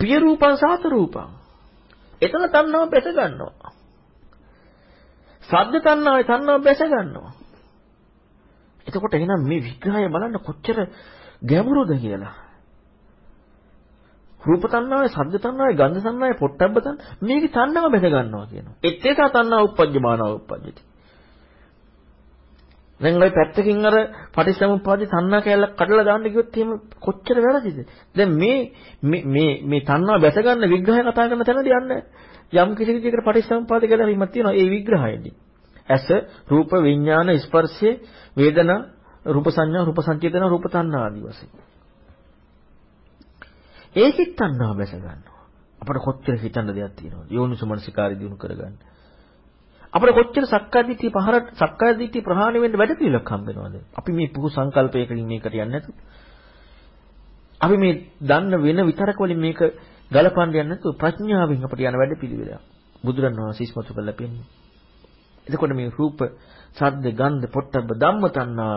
ප්‍රිය රූපං සාත රූපං. එතන තණ්හාව බැස ගන්නවා. සද්ද තණ්හාවේ තණ්හාව බැස ගන්නවා. එතකොට එහෙනම් මේ විග්‍රහය බලන්න කොච්චර ගැඹුරුද කියලා. රූප තණ්හාවේ, සද්ද තණ්හාවේ, ගන්ධ තණ්හාවේ, පොට්ටබ්බ තණ්හාව මේකේ තණ්හාව බෙද ගන්නවා කියනවා. එත්තේසා තණ්හා උප්පජ්ජමානව උප්පජ්ජති. දැන් ওই පැත්තකින් අර පටිච්චසමුප්පාදේ තණ්හා කැලක් කඩලා දාන්න කිව්වොත් එහෙම කොච්චර වැරදිද? දැන් මේ මේ මේ තණ්හා බැස ගන්න විග්‍රහය කතා කරන තැනදී යන්න යම් කිසි විදිහකට පටිච්චසමුප්පාද කියලා වීමක් තියෙනවා ඒ විග්‍රහයේදී. ඇස, රූප, විඥාන, ස්පර්ශය, වේදනා, රූප සංඥා, රූප සංචේතන, රූප තණ්හා ආදී වශයෙන්. ඒකෙත් තණ්හාව බැස ගන්නවා. අපිට කොච්චර හිතන්න දෙයක් තියෙනවද? යෝනිසමනසිකාරය දිනු කරගන්න. අපිට කොච්චර සක්කාදිට්ඨිය පහරට සක්කාදිට්ඨිය ප්‍රහාණය වෙන්න වැඩ පිළිලක් හම්බ වෙනවද? අපි මේ පුහු සංකල්පයකින් මේකට යන්නේ නැතුව. අපි මේ දන්න වෙන විතරක වලින් මේක ගලපන්න යන්නේ නැතුව ප්‍රඥාවෙන් අපිට යන වැඩ පිළිවෙල. බුදුරණවහන්සේ ඉස්මතු කළා පෙන්නේ. එතකොට මේ රූප, ශබ්ද, ගන්ධ, පොට්ටබ්බ ධම්ම තණ්හා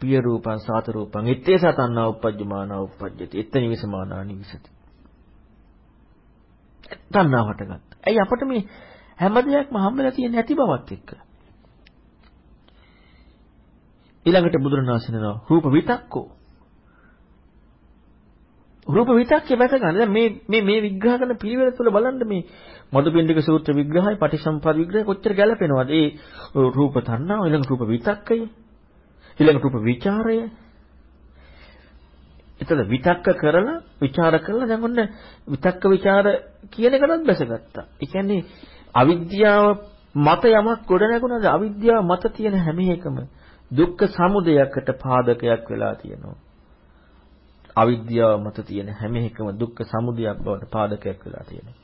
පිය රූපං සාත රූපං ඉත්තේස තණ්හා උපජ්ජමානා උපජ්ජති. එතන විසමානා නිවිසති. තණ්හා හටගත්තා. ඇයි අපිට මේ හැම දෙයක්ම හම්බෙලා තියෙන ඇති බවත් එක්ක. ඊළඟට බුදුරණවහන්සේ කියනවා රූප විතක්කෝ. රූප විතක්කේ වැට ගන්න. මේ මේ මේ විග්‍රහ කරන පිළිවෙල තුළ බලන්න මේ මදුපිණ්ඩික සූත්‍ර විග්‍රහය, පටිසම්පාද විග්‍රහය කොච්චර ගැළපෙනවද? ඒ රූප තණ්හාව, ඊළඟ රූප විතක්කය, ඊළඟ රූප ਵਿਚාරය. එතන විතක්ක කරලා, ਵਿਚාර කරලා දැන් ඔන්න විතක්ක ਵਿਚාර කියන එකටත් බැසගත්තා. ඒ කියන්නේ අවිද්‍යාව මත යමක් ගොඩ නැගුණාද අවිද්‍යාව මත තියෙන හැම එකම දුක්ඛ සමුදයකට පාදකයක් වෙලා තියෙනවා. අවිද්‍යාව මත තියෙන හැම එකම දුක්ඛ සමුදයක් බවට පාදකයක් වෙලා තියෙනවා.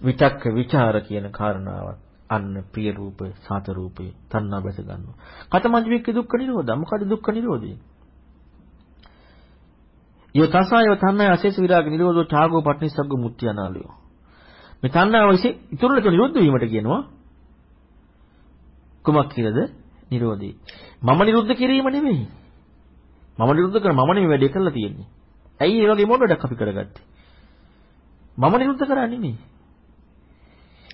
විතක්ක ਵਿਚාර කියන කාරණාවත් අන්න ප්‍රිය රූපය, සාත රූපය, තණ්හා බැස ගන්නවා. කතමජ්ජික දුක්ඛ නිරෝධය. මොකද දුක්ඛ නිරෝධය? යෝ තසායෝ තණ්හාය අශේෂ විරාග නිරෝධෝ ඡාගෝ පට්නිසග්ග මුත්‍ති අනාලයෝ. මේ තණ්හාව විසින් ඉතුරුලට නිරුද්ධ වීමට කියනවා. කුමක් කියලාද? නිරෝධී. මම නිරුද්ධ කිරීම නෙමෙයි. මම නිරුද්ධ කර මම නෙමෙයි වැඩේ කරලා තියෙන්නේ. ඇයි ඒ වගේ මොන වැඩක් අපි කරගත්තේ? මම නිරුද්ධ කරා නෙමෙයි.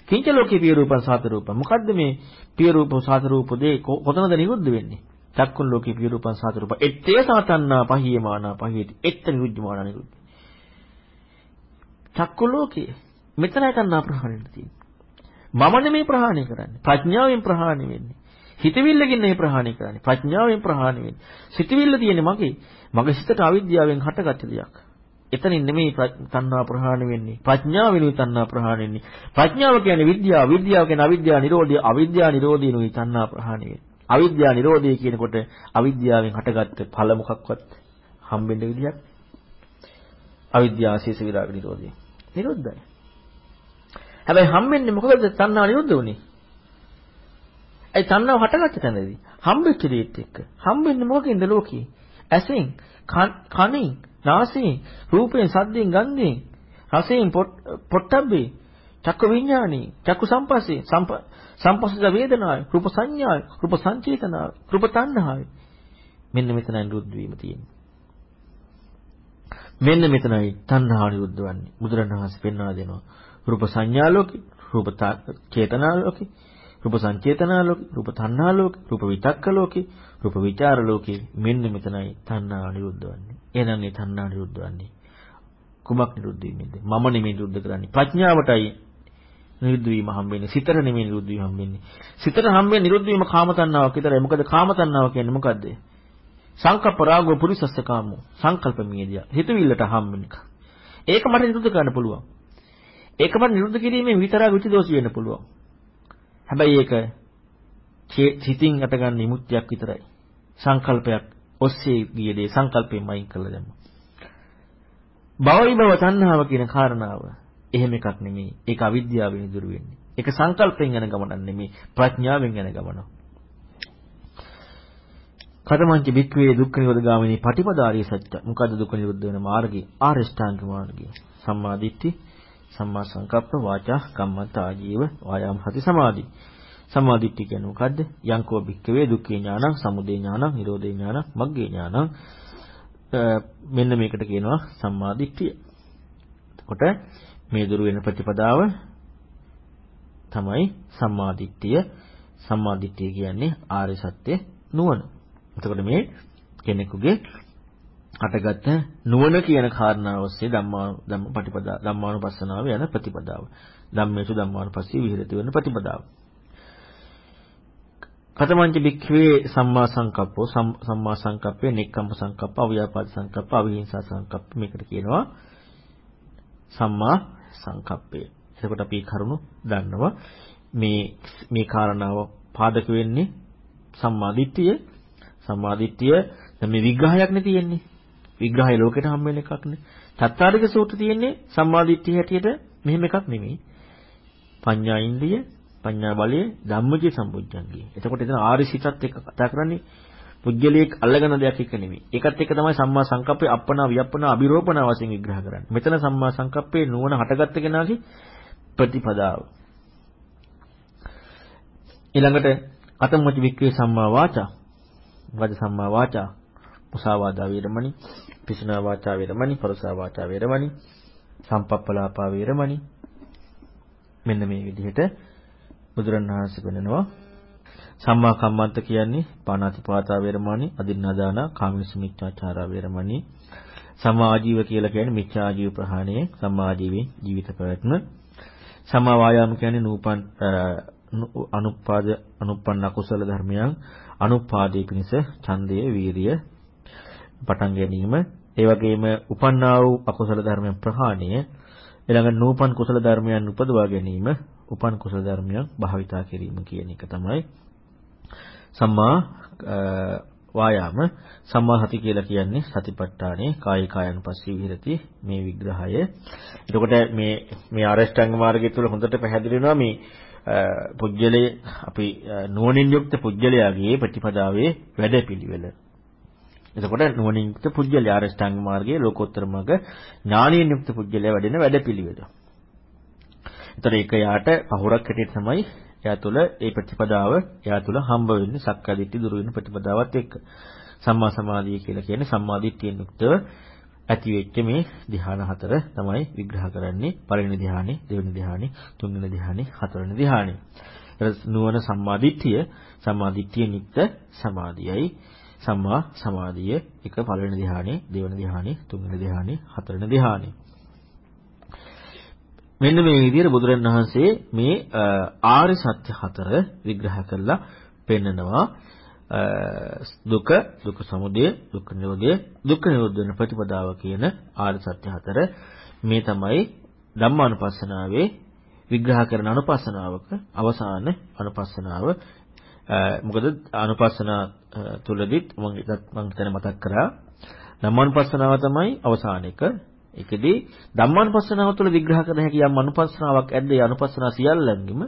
කිංච ලෝකේ පිය රූපං සාත රූපං. මොකද්ද මේ පිය රූප සාත රූප දෙක කොතනද නිරුද්ධ වෙන්නේ? චක්කුන් ලෝකේ පිය රූපං සාත රූපං. එත්තේ සාතන්නා පහියමානා පහියති. එත්ත නිරුද්ධමානා නිරුද්ධ. චක්කු ලෝකේ මෙතනයි තණ්හා ප්‍රහාණය තියෙන්නේ. මම නෙමෙයි ප්‍රහාණය කරන්නේ. ප්‍රඥාවෙන් ප්‍රහාණය වෙන්නේ. හිතවිල්ලකින් නෙමෙයි ප්‍රහාණය කරන්නේ. ප්‍රඥාවෙන් ප්‍රහාණය වෙන්නේ. සිතවිල්ල තියෙන්නේ මගේ. මගේ සිතට අවිද්‍යාවෙන් හටගත්ත දෙයක්. එතනින් නෙමෙයි තණ්හා ප්‍රහාණය වෙන්නේ. ප්‍රඥාවෙනුයි තණ්හා ප්‍රහාණය වෙන්නේ. ප්‍රඥාව කියන්නේ විද්‍යාව, විද්‍යාව කියන්නේ අවිද්‍යාව නිරෝධය, අවිද්‍යාව නිරෝධිනුයි තණ්හා ප්‍රහාණය වෙන්නේ. අවිද්‍යාව නිරෝධය කියනකොට අවිද්‍යාවෙන් හටගත්ත ඵල මොකක්වත් හම්බෙන්න විදියක්. අවිද්‍යාව ශේෂ විරාග නිරෝධය. නිරෝධයි. හැබැයි හම්බෙන්නේ මොකද තණ්හා නිරුද්ධ වුනේ? ඒ තණ්හාව හටගත්ත තැනදී හම්බෙච්ච දේත් එක්ක. හම්බෙන්නේ මොකකින්ද ලෝකේ? ඇසෙන්, කනෙන්, නාසයෙන්, රූපයෙන්, සද්දෙන්, ගන්ධයෙන්, රසයෙන්, පොට්ටබ්බේ, චක්ක විඥානේ, චක්කු සම්පස්සේ, සම්පස්සද වේදනාවේ, රූප සංඥාවේ, රූප සංචේතනාවේ, රූප තණ්හාවේ. මෙන්න මෙතනයි නිරුද්ධ වීම තියෙන්නේ. මෙන්න මෙතනයි තණ්හාව නිරුද්ධ වන්නේ. බුදුරණවහන්සේ පෙන්වා දෙනවා. රූප සංඥා ලෝකේ, රූප චේතනා ලෝකේ, රූප සංචේතනා ලෝකේ, රූප තණ්හා ලෝකේ, රූප විතක්ක ලෝකේ, රූප විචාර ලෝකේ මෙන්න මෙතනයි තණ්හා නිරුද්ධ වන්නේ. එහෙනම් මේ තණ්හා නිරුද්ධ වන්නේ කුමක් නිරුද්ධ වීමෙන්ද? මම නෙමෙයි නිරුද්ධ කරන්නේ. ප්‍රඥාවටයි නිරුද්ධ වීම හම්බෙන්නේ. සිතට නෙමෙයි නිරුද්ධ වීම හම්බෙන්නේ. සිතට හම්බෙන්නේ නිරුද්ධ වීම කාම තණ්හාවක් විතරයි. මොකද කාම තණ්හාව කියන්නේ මොකද්ද? සංකප්ප රාගෝ පුරිසස්ස කාමෝ. සංකල්ප මියදියා. හිතවිල්ලට හම්බෙන එක. ඒක මට නිරුද්ධ කරන්න පුළුවන්. ඒකම නිරුද්ධ කිරීමෙන් විතරක් විචි දෝෂ වෙන්න පුළුවන්. හැබැයි ඒක සිතින් අටගන්න විමුක්තියක් විතරයි. සංකල්පයක් ඔස්සේ ගිය දේ සංකල්පයෙන් අයින් කළා දැම්ම. භවයි භව තණ්හාව කියන කාරණාව එහෙම එකක් නෙමෙයි. ඒක අවිද්‍යාවෙන් ඉදිරි වෙන්නේ. ඒක සංකල්පයෙන් යන ගමනක් නෙමෙයි ප්‍රඥාවෙන් යන ගමනක්. කතමංච වික්‍රේ දුක්ඛ නිරෝධ ගාමිනී පටිපදාරිය සත්‍ය. මොකද්ද දුක්ඛ නිරෝධ වෙන මාර්ගය? ආරෂ්ඨාංග මාර්ගය. සම්මා දිට්ඨි, සම්මා සංකප්ප, වාචා, කම්මන්ත ආජීව, වායාම හති සමාධි. සම්මා දිට්ඨි කියන්නේ මොකද්ද? යංකෝ වික්‍රේ දුක්ඛේ ඥානං, සමුදය ඥානං, නිරෝධේ ඥානං, මග්ගේ ඥානං. මෙන්න මේකට කියනවා සම්මා දිට්ඨිය. එතකොට මේ දුරු වෙන ප්‍රතිපදාව තමයි සම්මා දිට්ඨිය. සම්මා දිට්ඨිය කියන්නේ ආර්ය සත්‍ය නුවණ. එතකොට මේ කෙනෙකුගේ අටගත නුවණ කියන කාරණාව ඔස්සේ ධම්මා ධම්ම ප්‍රතිපදා ධම්මානුපස්සනාව යන ප්‍රතිපදාව. ධම්මේසු ධම්මානුපස්සී විහෙරති වෙන ප්‍රතිපදාව. කතමංච භික්ඛවේ සම්මා සංකප්පෝ සම්මා සංකප්පේ නෙක්ඛම්ම සංකප්ප අව්‍යාපාද සංකප්ප අවිහිංසා සංකප්ප මේකට කියනවා සම්මා සංකප්පය. එතකොට අපි කරුණු දන්නවා මේ මේ කාරණාව පාදක වෙන්නේ සම්මා දිට්ඨිය සම්මාදිට්ඨිය දැන් මේ විග්‍රහයක් නේ තියෙන්නේ. විග්‍රහය ලෝකෙට හම් වෙන එකක් නේ. තත්තාරික සූත්‍ර තියෙන්නේ සම්මාදිට්ඨිය හැටියට මෙහෙම එකක් නෙමෙයි. පඤ්ඤා ඉන්ද්‍රිය, පඤ්ඤා බලය, ධම්මජේ සම්බුද්ධංගිය. එතකොට එතන ආරි සිතත් එක්ක කතා කරන්නේ පුජ්‍යලයක් අල්ලගෙන දෙයක් එක නෙමෙයි. ඒකත් එක්ක තමයි සම්මා සංකප්පේ අප්පනා වියප්පනා අභිරෝපණ වශයෙන් විග්‍රහ කරන්නේ. මෙතන සම්මා සංකප්පේ නුවණ හටගත්ත කෙනාගේ ප්‍රතිපදාව. ඊළඟට අතම්මච වික්‍රේ සම්මා වාචා වද සම්මා වාචා මුසාවාදා වේරමණි පිසුනා වාචා වේරමණි පරුසා වාචා වේරමණි සම්පප්පලාපා වේරමණි. මෙන්න මේ විදිහට බුදුරණවහන්සේ පෙන්නනවා සම්මා කම්මන්ත කියන්නේ පාණාතිපාතා වේරමණි අදින්නාදාන කාමිනී මිච්ඡාචාරා වේරමණි. සම්මා ආජීව කියලා කියන්නේ මිච්ඡා ආජීව ප්‍රහාණය සම්මා ආජීවයෙන් ජීවිත පැවැත්ම. සම්මා වායාම කියන්නේ නූපන් අනුපාද අනුපන්න කුසල ධර්මයන් අනුපාදී පිණිස ඡන්දය වීරිය පටන් ගැනීම. ඒ වගේම උපන්නා වූ අකුසල ධර්මයන් ප්‍රහාණය ඊළඟ නූපන් කුසල ධර්මයන් උපදවා ගැනීම උපන් කුසල ධර්මයන් භාවිතා කිරීම කියන එක තමයි සම්මා වායාම සම්මා සති කියලා කියන්නේ සතිපට්ඨානේ කායි කායනුපස්සී විහෙරති මේ විග්‍රහය. එතකොට මේ මේ ආරෂ්ඨාංග මාර්ගය තුළ හොඳට පැහැදිලි වෙනවා මේ පුජ්‍යලේ අපි නුවණින් යුක්ත පුජ්‍යලයාගේ ප්‍රතිපදාවේ වැඩපිළිවෙල. එතකොට නුවණින් යුක්ත පුජ්‍යලයා ආරෂ්ඨාංග මාර්ගයේ ලෝකෝත්තර මාර්ග ඥානියෙන් යුක්ත පුජ්‍යලයා වැඩෙන වැඩපිළිවෙල. එතකොට ඒක යාට පහුරක් හැටියට තමයි එයා තුළ ඒ ප්‍රතිපදාව එයා තුළ හම්බ වෙන්නේ සක්කාදිට්ඨි දුරු වෙන ප්‍රතිපදාවත් එක්ක. සම්මා සමාධිය කියලා කියන්නේ සම්මාදිට්ඨියෙන් යුක්තව ඇති වෙච්ච මේ ධ්‍යාන හතර තමයි විග්‍රහ කරන්නේ පළවෙනි ධ්‍යානෙ, දෙවෙනි ධ්‍යානෙ, තුන්වෙනි ධ්‍යානෙ, හතරවෙනි ධ්‍යානෙ. නුවණ සම්මාදිට්ඨිය, සම්මාදිට්ඨිය නිත්‍ය සමාධියයි. සම්මා සමාධිය එක පළවෙනි ධ්‍යානෙ, දෙවෙනි ධ්‍යානෙ, තුන්වෙනි ධ්‍යානෙ, හතරවෙනි ධ්‍යානෙ. මෙන්න මේ විදිහට බුදුරණවහන්සේ මේ ආර්ය සත්‍ය හතර විග්‍රහ කරලා පෙන්නනවා. දුක දුක සමුදය දුක්ඛ නිරෝධය දුක්ඛ නිරෝධ වෙන ප්‍රතිපදාව කියන ආර්ය සත්‍ය හතර මේ තමයි ධම්මානුපස්සනාවේ විග්‍රහ කරන අනුපස්සනාවක අවසාන අනුපස්සනාව මොකද අනුපස්සනා තුලදිත් මම මම හිතන මතක් කරා. ධම්මානුපස්සනාව තමයි අවසාන එක. ඒකදී ධම්මානුපස්සනාව තුළ විග්‍රහ කරන හැකි යම් අනුපස්සනාවක් ඇද්ද? ඒ අනුපස්සනා සියල්ලංගෙම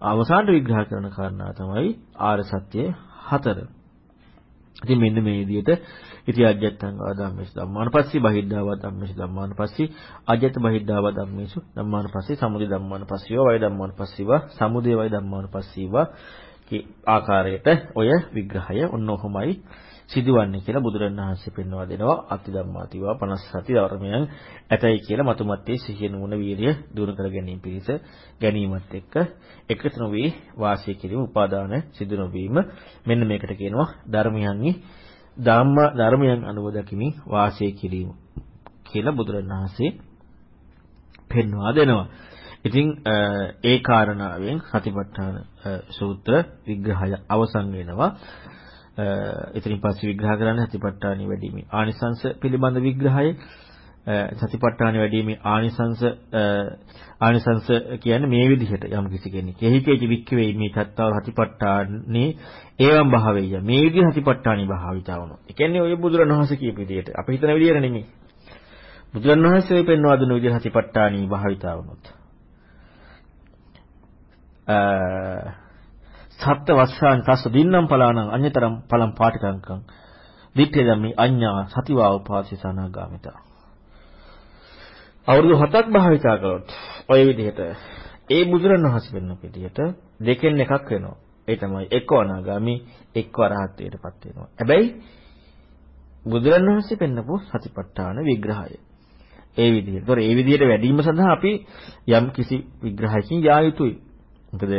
අවසානට විග්‍රහ කරන කාරණා තමයි ආර්ය සත්‍ය හතර. ඉතින් මෙන්න මේ විදිහට ඉති අජ්ජත්තං ආදම්මේසු ධම්මානපස්සී බහිද්ධාව ධම්මේසු ධම්මානපස්සී අජ්ජත බහිද්ධාව ධම්මේසු ධම්මානපස්සී සමුදය ධම්මානපස්සීව වය ධම්මානපස්සීව සමුදය වය ධම්මානපස්සීව කී ආකාරයට ඔය විග්‍රහය ඔන්න ඔහොමයි සිදුවන්නේ කියලා බුදුරණවහන්සේ පෙන්වා දෙනවා අති ධම්මාතිවා 50 සති ධර්මයන් ඇතයි කියලා මතුමත්තේ සිහිය නුවණ වීර්ය දුරු කර ගැනීම පිණිස ගැනීමත් එක්ක එකතු නොවි වාසය කිරීම උපාදාන සිදු නොවීම මෙන්න මේකට කියනවා ධර්මයන්හි ධම්ම ධර්මයන් අනුව දකිමින් වාසය කිරීම කියලා බුදුරණවහන්සේ පෙන්වා දෙනවා. ඉතින් ඒ කාරණාවෙන් සතිපට්ඨාන සූත්‍ර විග්‍රහය අවසන් වෙනවා. එතනින් පස්සේ විග්‍රහ කරන්නේ සතිපට්ඨානෙ වැඩිමේ ආනිසංශ පිළිබඳ විග්‍රහය සතිපට්ඨාන වැඩිමේ ආනිසංස ආනිසංස කියන්නේ මේ විදිහට යම් කිසි කෙනෙක්. එහිකේච වික්කවේ මේ තත්තාව සතිපට්ඨානේ ඒවම් භාවෙය. මේ විදිහ සතිපට්ඨානි භාවිතා වුණා. ඒ කියන්නේ ඔය බුදුරණවහන්සේ කියපු විදිහට. අපි හිතන විදිහට නෙමෙයි. බුදුරණවහන්සේ පෙන්වා දුන්න විදිහ සතිපට්ඨානි භාවිතා වුණොත්. සත්ත වස්සාන් තස්ස දින්නම් පලානං අඤ්‍යතරම් පලම් පාටිකංකං දිත්තේ ධම්මි අඤ්ඤා සතිවා උපාසිසනාගාමිතා අවුරුදු 7ක් භාවිතා කළොත් ඔය විදිහට ඒ බුදුරණවහන්සේ වෙන පිටියට දෙකෙන් එකක් වෙනවා. ඒ තමයි එක්ක අනාගාමි එක්ක අරහත්ත්වයටපත් වෙනවා. හැබැයි බුදුරණවහන්සේ පෙන්නපු සතිපට්ඨාන විග්‍රහය. ඒ විදිහට. ඒතොර ඒ විදිහට වැඩිම සඳහා අපි යම් කිසි විග්‍රහයකින් යා යුතුයි. මොකද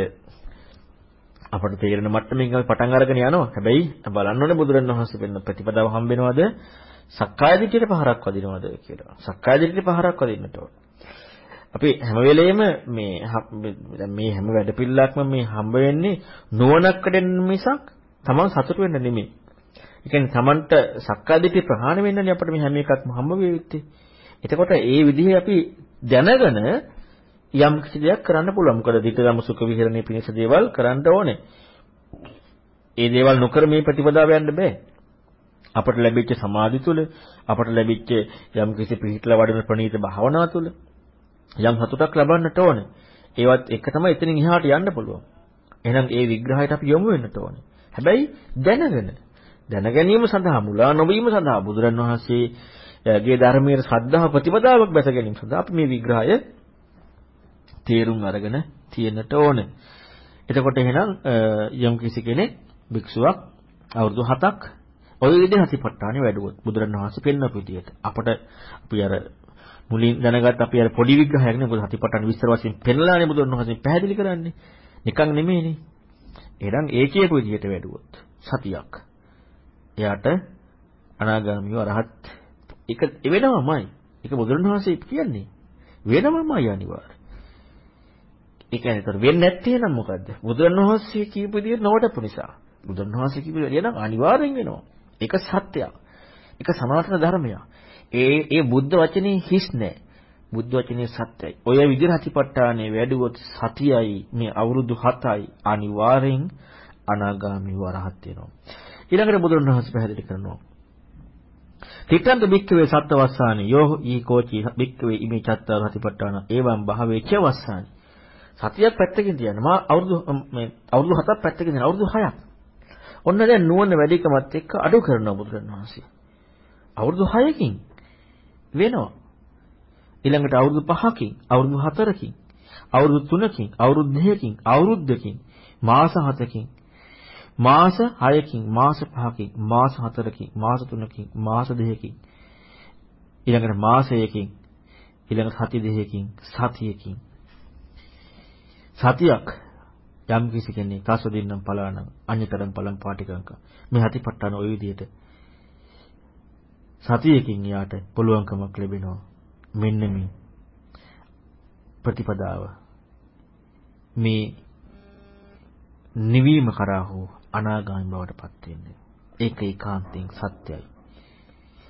අපට තේරෙන මට්ටමින් අපි පටන් අරගෙන යනවා. හැබැයි බලන්න ඕනේ බුදුරණවහන්සේ පෙන්න ප්‍රතිපදාව හම්බෙනවද? සක්කාය දිට්ඨියට පහරක් වදිනවද කියලා. සක්කාය දිට්ඨියට පහරක් වදින්නට ඕන. අපි හැම වෙලෙම මේ දැන් මේ හැම වැඩපිළිවෙලක්ම මේ හම්බ වෙන්නේ නුවණක්කට මිසක් තමන් සතුට වෙන්න නෙමෙයි. ඒ කියන්නේ තමන්ට සක්කාය දිට්ඨිය ප්‍රහාණය වෙන්නනේ අපිට මේ හැම එකක්ම හම්බ වෙ යුත්තේ. එතකොට ඒ විදිහේ අපි දැනගෙන යම් කිසි දෙයක් කරන්න පුළුවන්. මොකද ධිටගම සුඛ විහරණේ පිණිස දේවල් කරන්න ඕනේ. ඒ දේවල් නොකර මේ ප්‍රතිපදාව යන්න බෑ. අපට ලැබිච්ච සමාධි තුල අපට ලැබිච්ච යම් කිසි පිහිටලා වඩන ප්‍රණීත භාවනාව තුල යම් සතුටක් ලබන්නට ඕනේ. ඒවත් එක තමයි එතනින් එහාට යන්න පුළුවන්. එහෙනම් ඒ විග්‍රහයට අපි යොමු වෙන්නට ඕනේ. හැබැයි දැනගෙන දැන ගැනීම සඳහා මුලා නොවීම සඳහා බුදුරන් වහන්සේගේ ධර්මයේ ශ්‍රද්ධාව ප්‍රතිපදාවක් බැස ගැනීම සඳහා අපි මේ විග්‍රහය තේරුම් අරගෙන තියෙන්නට ඕනේ. එතකොට එහෙනම් යම් කිසි කෙනෙක් භික්ෂුවක් අවුරුදු 7ක් ඔය විදිහට හතිපට්ඨානෙ වැඩුවොත් බුදුරණවහන්සේ පෙන්වපු විදිහට අපට අපි අර මුලින් දැනගත් අපි අර පොඩි විග්‍රහයක් නේ මොකද හතිපට්ඨාන විස්තර වශයෙන් පෙන්නලානේ බුදුරණවහන්සේ පැහැදිලි කරන්නේ. නිකන් නෙමෙයිනේ. එහෙනම් ඒ කියපු විදිහට වැඩුවොත් සතියක්. එයාට අනාගාමීව රහත් එක වෙනවමයි. ඒක බුදුරණවහන්සේ කියන්නේ. වෙනවමයි අනිවාර්ය. ඒ කියන්නේ ඒතර වෙන්නේ නැත්තේ නම් මොකද්ද? බුදුරණවහන්සේ කියපු විදිහට නොවටපු නිසා. බුදුරණවහන්සේ කියපු විදිහට නම් අනිවාර්යෙන් වෙනවා. ඒක සත්‍යයක්. ඒක සනාතන ධර්මයක්. ඒ ඒ බුද්ධ වචනේ හිස් නෑ. බුද්ධ වචනේ සත්‍යයි. ඔය විදිහට හතිපට්ඨානේ වැඩුවොත් සතියයි මේ අවුරුදු 7යි අනිවාර්යෙන් අනාගාමී වරහත් වෙනවා. ඊළඟට බුදුරණවහන්සේ පැහැදිලි කරනවා. තිට්ඨන්ත බික්කවේ සත්වස්සානි යෝ ඊ කෝචි බික්කවේ ඉමේ චත්තාර හතිපට්ඨාන එවං භාවේ ච වස්සානි. සතියක් පැත්තකින් තියන්න. මා අවුරුදු මේ අවුරුදු 7ක් පැත්තකින් තියන අවුරුදු 6ක්. ඔන්න දැන් නුවණ වැඩිකමත් එක්ක අඩු කරනවා බුදුරණවහන්සේ. අවුරුදු 6කින් වෙනවා. ඊළඟට අවුරුදු 5කින්, අවුරුදු 4කින්, අවුරුදු 3කින්, අවුරුදු 2කින්, අවුරුද්දකින්, මාස 7කින්, මාස 6කින්, මාස 5කින්, මාස 4කින්, මාස 3කින්, මාස 2කින්, ඊළඟට මාසයකින්, ඊළඟට සති දෙකකින්, සතියකින්. සතියක් යම් කිසි කෙනෙක් කාස දෙන්නම් පලානම් අඤ්‍යතරම් පලම් පාටිකංක. මේ හතිපට්ඨාන ওই විදිහට සතියකින් යාට පුළුවන්කමක් ලැබෙනවා. මෙන්න මේ ප්‍රතිපදාව. මේ නිවීම කරා හෝ අනාගාමී බවට පත් වෙන්නේ. ඒක ඒකාන්තයෙන් සත්‍යයි.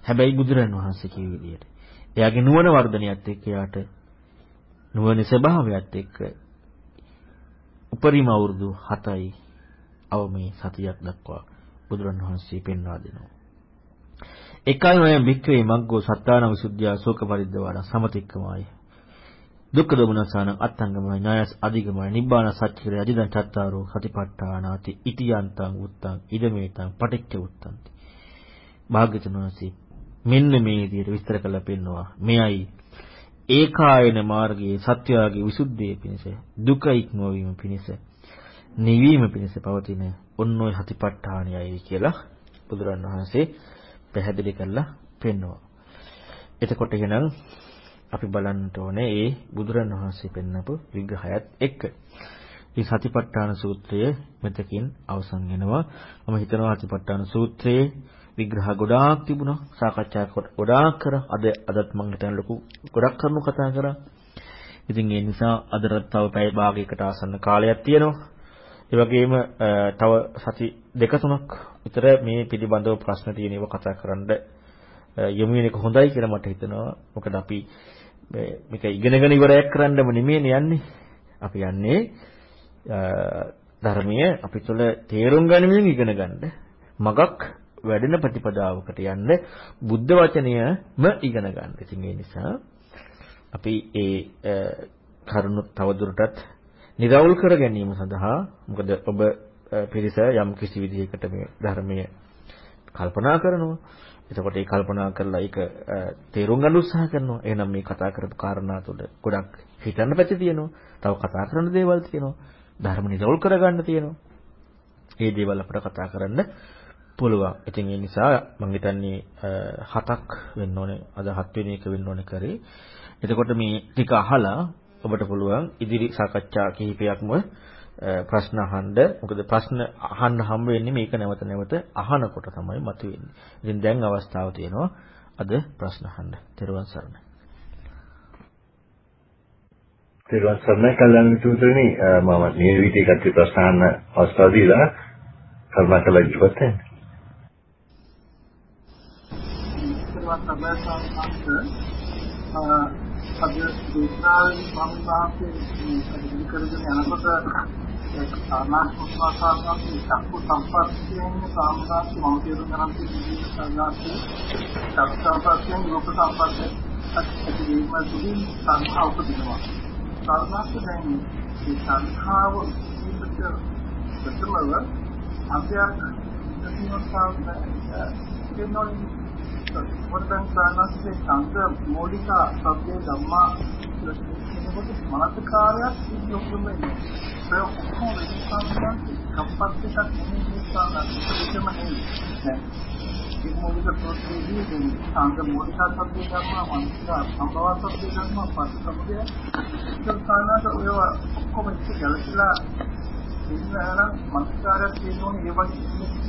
හැබැයි බුදුරන් වහන්සේ කිව්ව විදිහට එයාගේ නුවණ වර්ධනයත් එක්ක එයාට නුවණ ස්වභාවයත් එක්ක උපරිම අවුරුදු 7යි අවමේ සතියක් දක්වා බුදුරණවහන්සේ පෙන්වා දෙනවා. එකයි ඔය බික්කවේ මග්ගෝ සත්තාන විසුද්ධිය ශෝක පරිද්දවාණ සමතික්කමයි. දුක්ඛ දෝමනසාන අත්ංගමයි ඥායස් අධිගමයි නිබ්බාන සච්චිර අජිදං චත්තාරෝ සතිපට්ඨානාති ඉතියන්තං උත්තං ඉදමේතං පටිච්ච උත්තන්ති. භාග්‍යතුන් වහන්සේ මෙන්න මේ විදිහට විස්තර කරලා පෙන්නනවා. මෙයයි ඒකායන මාර්ගයේ සත්‍යයේ විසුද්ධිය පිණිස දුක ඉක්මවීම පිණිස නිවීම පිණිස පවතින ඔන්න ඔය හතිපට්ඨානයයි කියලා බුදුරන් වහන්සේ පැහැදිලි කරලා පෙන්වනවා. එතකොට එහෙනම් අපි බලන්න ඕනේ ඒ බුදුරන් වහන්සේ පෙන්නපු විග්‍රහයත් එක්ක. මේ සතිපට්ඨාන සූත්‍රය මෙතකින් අවසන් වෙනවා. මම හිතනවා සතිපට්ඨාන සූත්‍රයේ විග්‍රහ ගොඩාක් තිබුණා. සාකච්ඡා ගොඩාක් කරා. අද අදත් මම හිතන ලොකු ගොඩක් කරුණු කතා කරා. ඉතින් ඒ නිසා අදට තව පැය භාගයකට ආසන්න කාලයක් තියෙනවා. ඒ වගේම තව සති දෙක තුනක් විතර මේ පිළිබඳව ප්‍රශ්න තියෙනව කතා කරන්න යොමු වෙන එක හොඳයි කියලා මට හිතෙනවා. මොකද අපි මේක ඉගෙනගෙන ඉවරයක් කරන්නම නෙමෙයිනේ යන්නේ. අපි යන්නේ ධර්මයේ අපි තුළ තේරුම් ගනිමින් ඉගෙන ගන්න. මගක් වැඩෙන ප්‍රතිපදාවකට යන්න බුද්ධ වචනයම ඉගෙන ගන්න. ඉතින් ඒ නිසා අපි ඒ කරුණු තවදුරටත් නිරවුල් කර ගැනීම සඳහා මොකද ඔබ පිරිස යම් කිසි විදිහකට මේ ධර්මයේ කල්පනා කරනවා. එතකොට ඒ කල්පනා කරලා ඒක තේරුම් ගන්න උත්සාහ කරනවා. එහෙනම් මේ කතා කරපු කාරණා තුළ ගොඩක් හිතන්න පැති තියෙනවා. තව කතා කරන්න දේවල් තියෙනවා. ධර්ම නිරවුල් කරගන්න තියෙනවා. මේ දේවල් අපිට කතා කරන්න පුළුවන්. ඉතින් ඒ නිසා මම හිතන්නේ හතක් වෙන්න ඕනේ. අද හත් වෙනි එක වෙන්න ඕනේ කරේ. එතකොට මේ ටික අහලා ඔබට පුළුවන් ඉදිරි සාකච්ඡා කිහිපයක්ම ප්‍රශ්න අහන්න. මොකද ප්‍රශ්න අහන්න හම් වෙන්නේ මේක නැවත නැවත අහනකොට තමයි මතුවෙන්නේ. ඉතින් දැන් අවස්ථාව තියෙනවා අද ප්‍රශ්න අහන්න. ත්වන් සරණයි. ත්වන් සරණයි කල්ලාන මිතුරනි මම මේ විදිහට කටි ප්‍රශ්න අහන්න අවස්ථාව දීලා කරුණාකරලා ඉවත් වෙන්න. අද දේශනාවෙන් මම වාසේ මේ කරගෙන යනකොට ඒක සාමාන්‍යයෙන් චක්කු සම්පස්යෙන් සාමාන්‍යයෙන් මම තේරුම් ගන්න තියෙන සාමාන්‍යයෙන් චක්කු සම්පස්යෙන් රූප සම්පස්යෙන් ඇතිවීම තුළින් සංඛා උපදිනවා. සාමාන්‍යයෙන් දැන් මේ සංඛාව ඉන්නට ප්‍රථමව අභ්‍යාස කරනවා වර්තන් සානස්සේ සංක මූලික සබ්ද ධම්මා කියනකොට මානසිකාරයක් ඉන්නොක්ම ඉන්නේ. ඒ ඔක්කොම වෙනසක් කම්පස් එකක් නෙමෙයි සානස්සේ නෙමෙයි. ඒ මූලික ප්‍රොසෙසිව් දෙන්නේ සංක මූලික සබ්ද ධම්මා මානසික සම්භව සබ්ද ධම්මා පස්ස සබ්ද ඒක සානස ඔය ඔක්කොම ඉස්ස ගැලපිලා ඉන්නනම් මානසිකාරයක් තියෙනෝනේ ඒ වගේ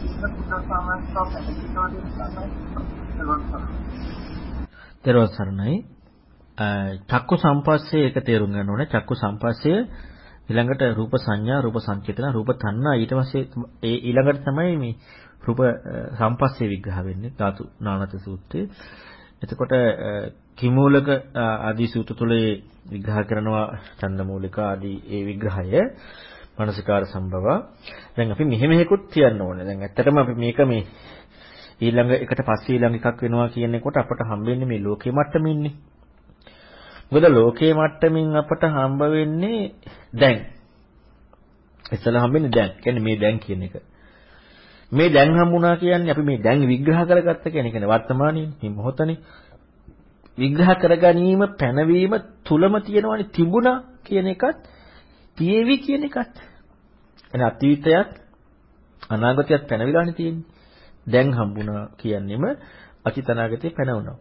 ඉන්න පුදා සාමාන්‍යතාව පැහැදිලිව දෙන්න සාමාන්‍ය තෙරුවන් සරණයි. චක්කු සම්පස්සේ ඒක තේරුම් ගන්න ඕනේ. චක්කු සම්පස්සේ ඊළඟට රූප සංඥා, රූප සංකේතන, රූප තණ්හා ඊට පස්සේ ඒ ඊළඟට තමයි මේ රූප සම්පස්සේ විග්‍රහ වෙන්නේ ධාතු නානත සූත්‍රයේ. එතකොට කිමූලක ආදී සූත්‍ර තුලේ විග්‍රහ කරනවා ඡන්දමූලික ආදී ඒ විග්‍රහය මානසිකාර සම්භව. දැන් අපි මෙහෙම හේකුත් කියන්න ඕනේ. දැන් ඇත්තටම අපි මේක මේ ඊළඟ එකට පස්සේ ඊළඟ එකක් වෙනවා කියනකොට අපට හම්බෙන්නේ මේ ලෝකේ මට්ටමින්නේ. මොකද ලෝකේ මට්ටමින් අපට හම්බ වෙන්නේ දැන්. ඉස්සලා හම්බෙන්නේ දැන්. කියන්නේ මේ දැන් කියන එක. මේ දැන් හම්බුණා කියන්නේ අපි මේ දැන් විග්‍රහ කරගත්ත කියන එකනේ වර්තමානයේ මේ මොහොතනේ. විග්‍රහ කරගැනීම පැනවීම තුලම තියෙනවනේ තිබුණා කියන එකත් තියේවි කියන එකත්. එන අතීතයත් අනාගතයත් පැනවිලානේ තියෙන්නේ. දැන් හම්බුණා කියන්නෙම අචිතනාගතේ පැනවුණා.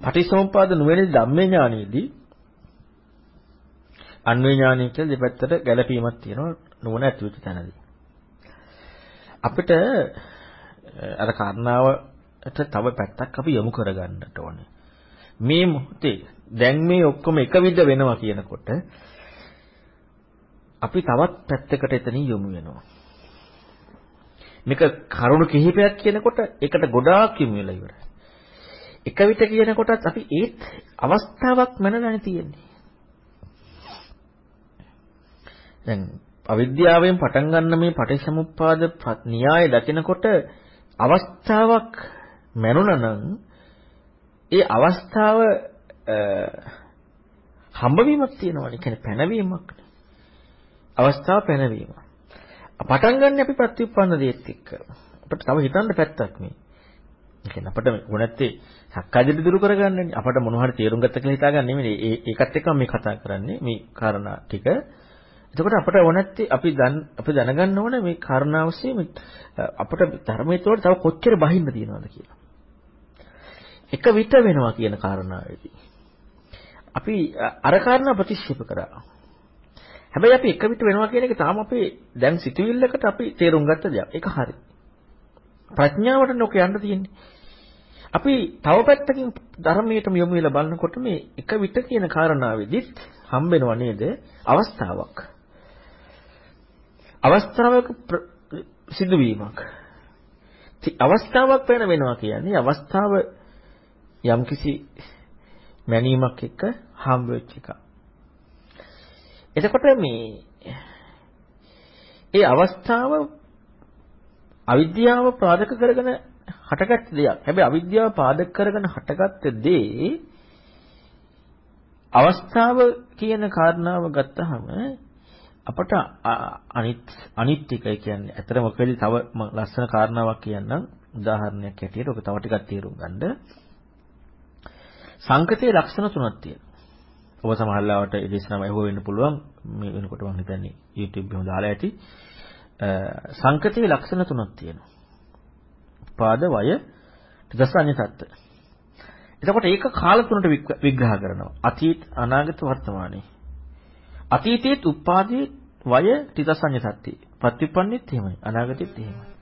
පටිසමුපාද නුවණ ධම්මේ ඥානෙදී අන්වේ ඥානය කියලා දෙපැත්තට ගැළපීමක් තියෙනවා නුවණ ඇති වෙච්ච තැනදී. අපිට අර කාරණාවට තව පැත්තක් අපි යොමු කරගන්නට ඕනේ. මේ මොහොතේ දැන් මේ ඔක්කොම එක විද වෙනවා කියනකොට අපි තවත් පැත්තකට එතනින් යොමු වෙනවා. මේක කරුණු කිහිපයක් කියනකොට ඒකට ගොඩාක් යොමු වෙලා ඉවරයි. එක විට කියනකොටත් අපි ඒත් අවස්ථාවක් මනලානේ තියෙන්නේ. දැන් අවිද්‍යාවෙන් පටන් ගන්න මේ පටිච්චසමුප්පාද න්‍යාය දකිනකොට අවස්ථාවක් මනුණනම් ඒ අවස්ථාව හම්බවීමක් තියෙනවනේ. ඒ කියන්නේ පැනවීමක්. අවස්ථාව පැනවීමක්. පටන් ගන්න අපි ප්‍රතිඋප්පන්න දේත් එක්ක. අපිට තව හිතන්න පැත්තක් මේ. ඒ කියන්නේ අපිට ගුණත්තේ සක්කායදිට දුරු කරගන්නනේ. අපිට මොන හරි තේරුම් ගත්ත කියලා හිතාගන්න නෙමෙයි. ඒ ඒකත් එක්ක මේ කතා කරන්නේ මේ කාරණා ටික. එතකොට අපිට ඕනැත්තේ අපි දැන් අපි දැනගන්න ඕනේ මේ කාරණා ඔස්සේ අපිට ධර්මයේ තුළ තව කොච්චර බහින්න තියෙනවද කියලා. එක විත වෙනවා කියන කාරණාවේදී. අපි අර කාරණා ප්‍රතික්ෂේප කරා. හැබැයි අපි එක විට වෙනවා කියන එක තාම අපේ දැන් සිතුවිල්ලකට අපි තේරුම් ගත්ත දෙයක්. ඒක හරි. ප්‍රඥාවට නොක යන්න තියෙන්නේ. අපි තව පැත්තකින් ධර්මයට යොමු වෙලා බලනකොට මේ එක විට කියන කාරණාවෙදිත් හම්බෙනව නේද අවස්ථාවක්. අවස්ථාවක සිදුවීමක්. අවස්ථාවක් වෙන වෙනවා කියන්නේ අවස්ථාව යම්කිසි මැනීමක් එක්ක හම්බ වෙච්ච එක. එතකොට මේ ඒ අවස්ථාව අවිද්‍යාව පාදක කරගෙන හටගත් දෙයක්. හැබැයි අවිද්‍යාව පාදක කරගෙන හටගත්ත දේ අවස්ථාව කියන කාරණාව ගත්තහම අපට අනිත් අනිත්‍යකයි කියන්නේ. ඇත්තටම ඔකෙදි තව ලස්සන කාරණාවක් කියන්නම්. උදාහරණයක් ඇටියට ඔක තව ටිකක් තේරුම් ගන්න. සංකතයේ ලක්ෂණ තුනක් තියෙනවා. ඔබ සමහරවිට ඒ දේශනාව ඇහුව වෙන්න පුළුවන්. මේ වෙනකොට මම හිතන්නේ YouTube එකේ දාලා ඇති. සංකතයේ ලක්ෂණ තුනක් තියෙනවා. පාද වය ත්‍රිසඤ්ඤ තත්ත්ව. එතකොට ඒක කාල තුනට විග්‍රහ කරනවා. අතීත අනාගත වර්තමානයේ. අතීතයේත් උපාදී වය ත්‍රිසඤ්ඤ සත්‍ය. ප්‍රතිපන්නෙත් එහෙමයි. අනාගතෙත් එහෙමයි.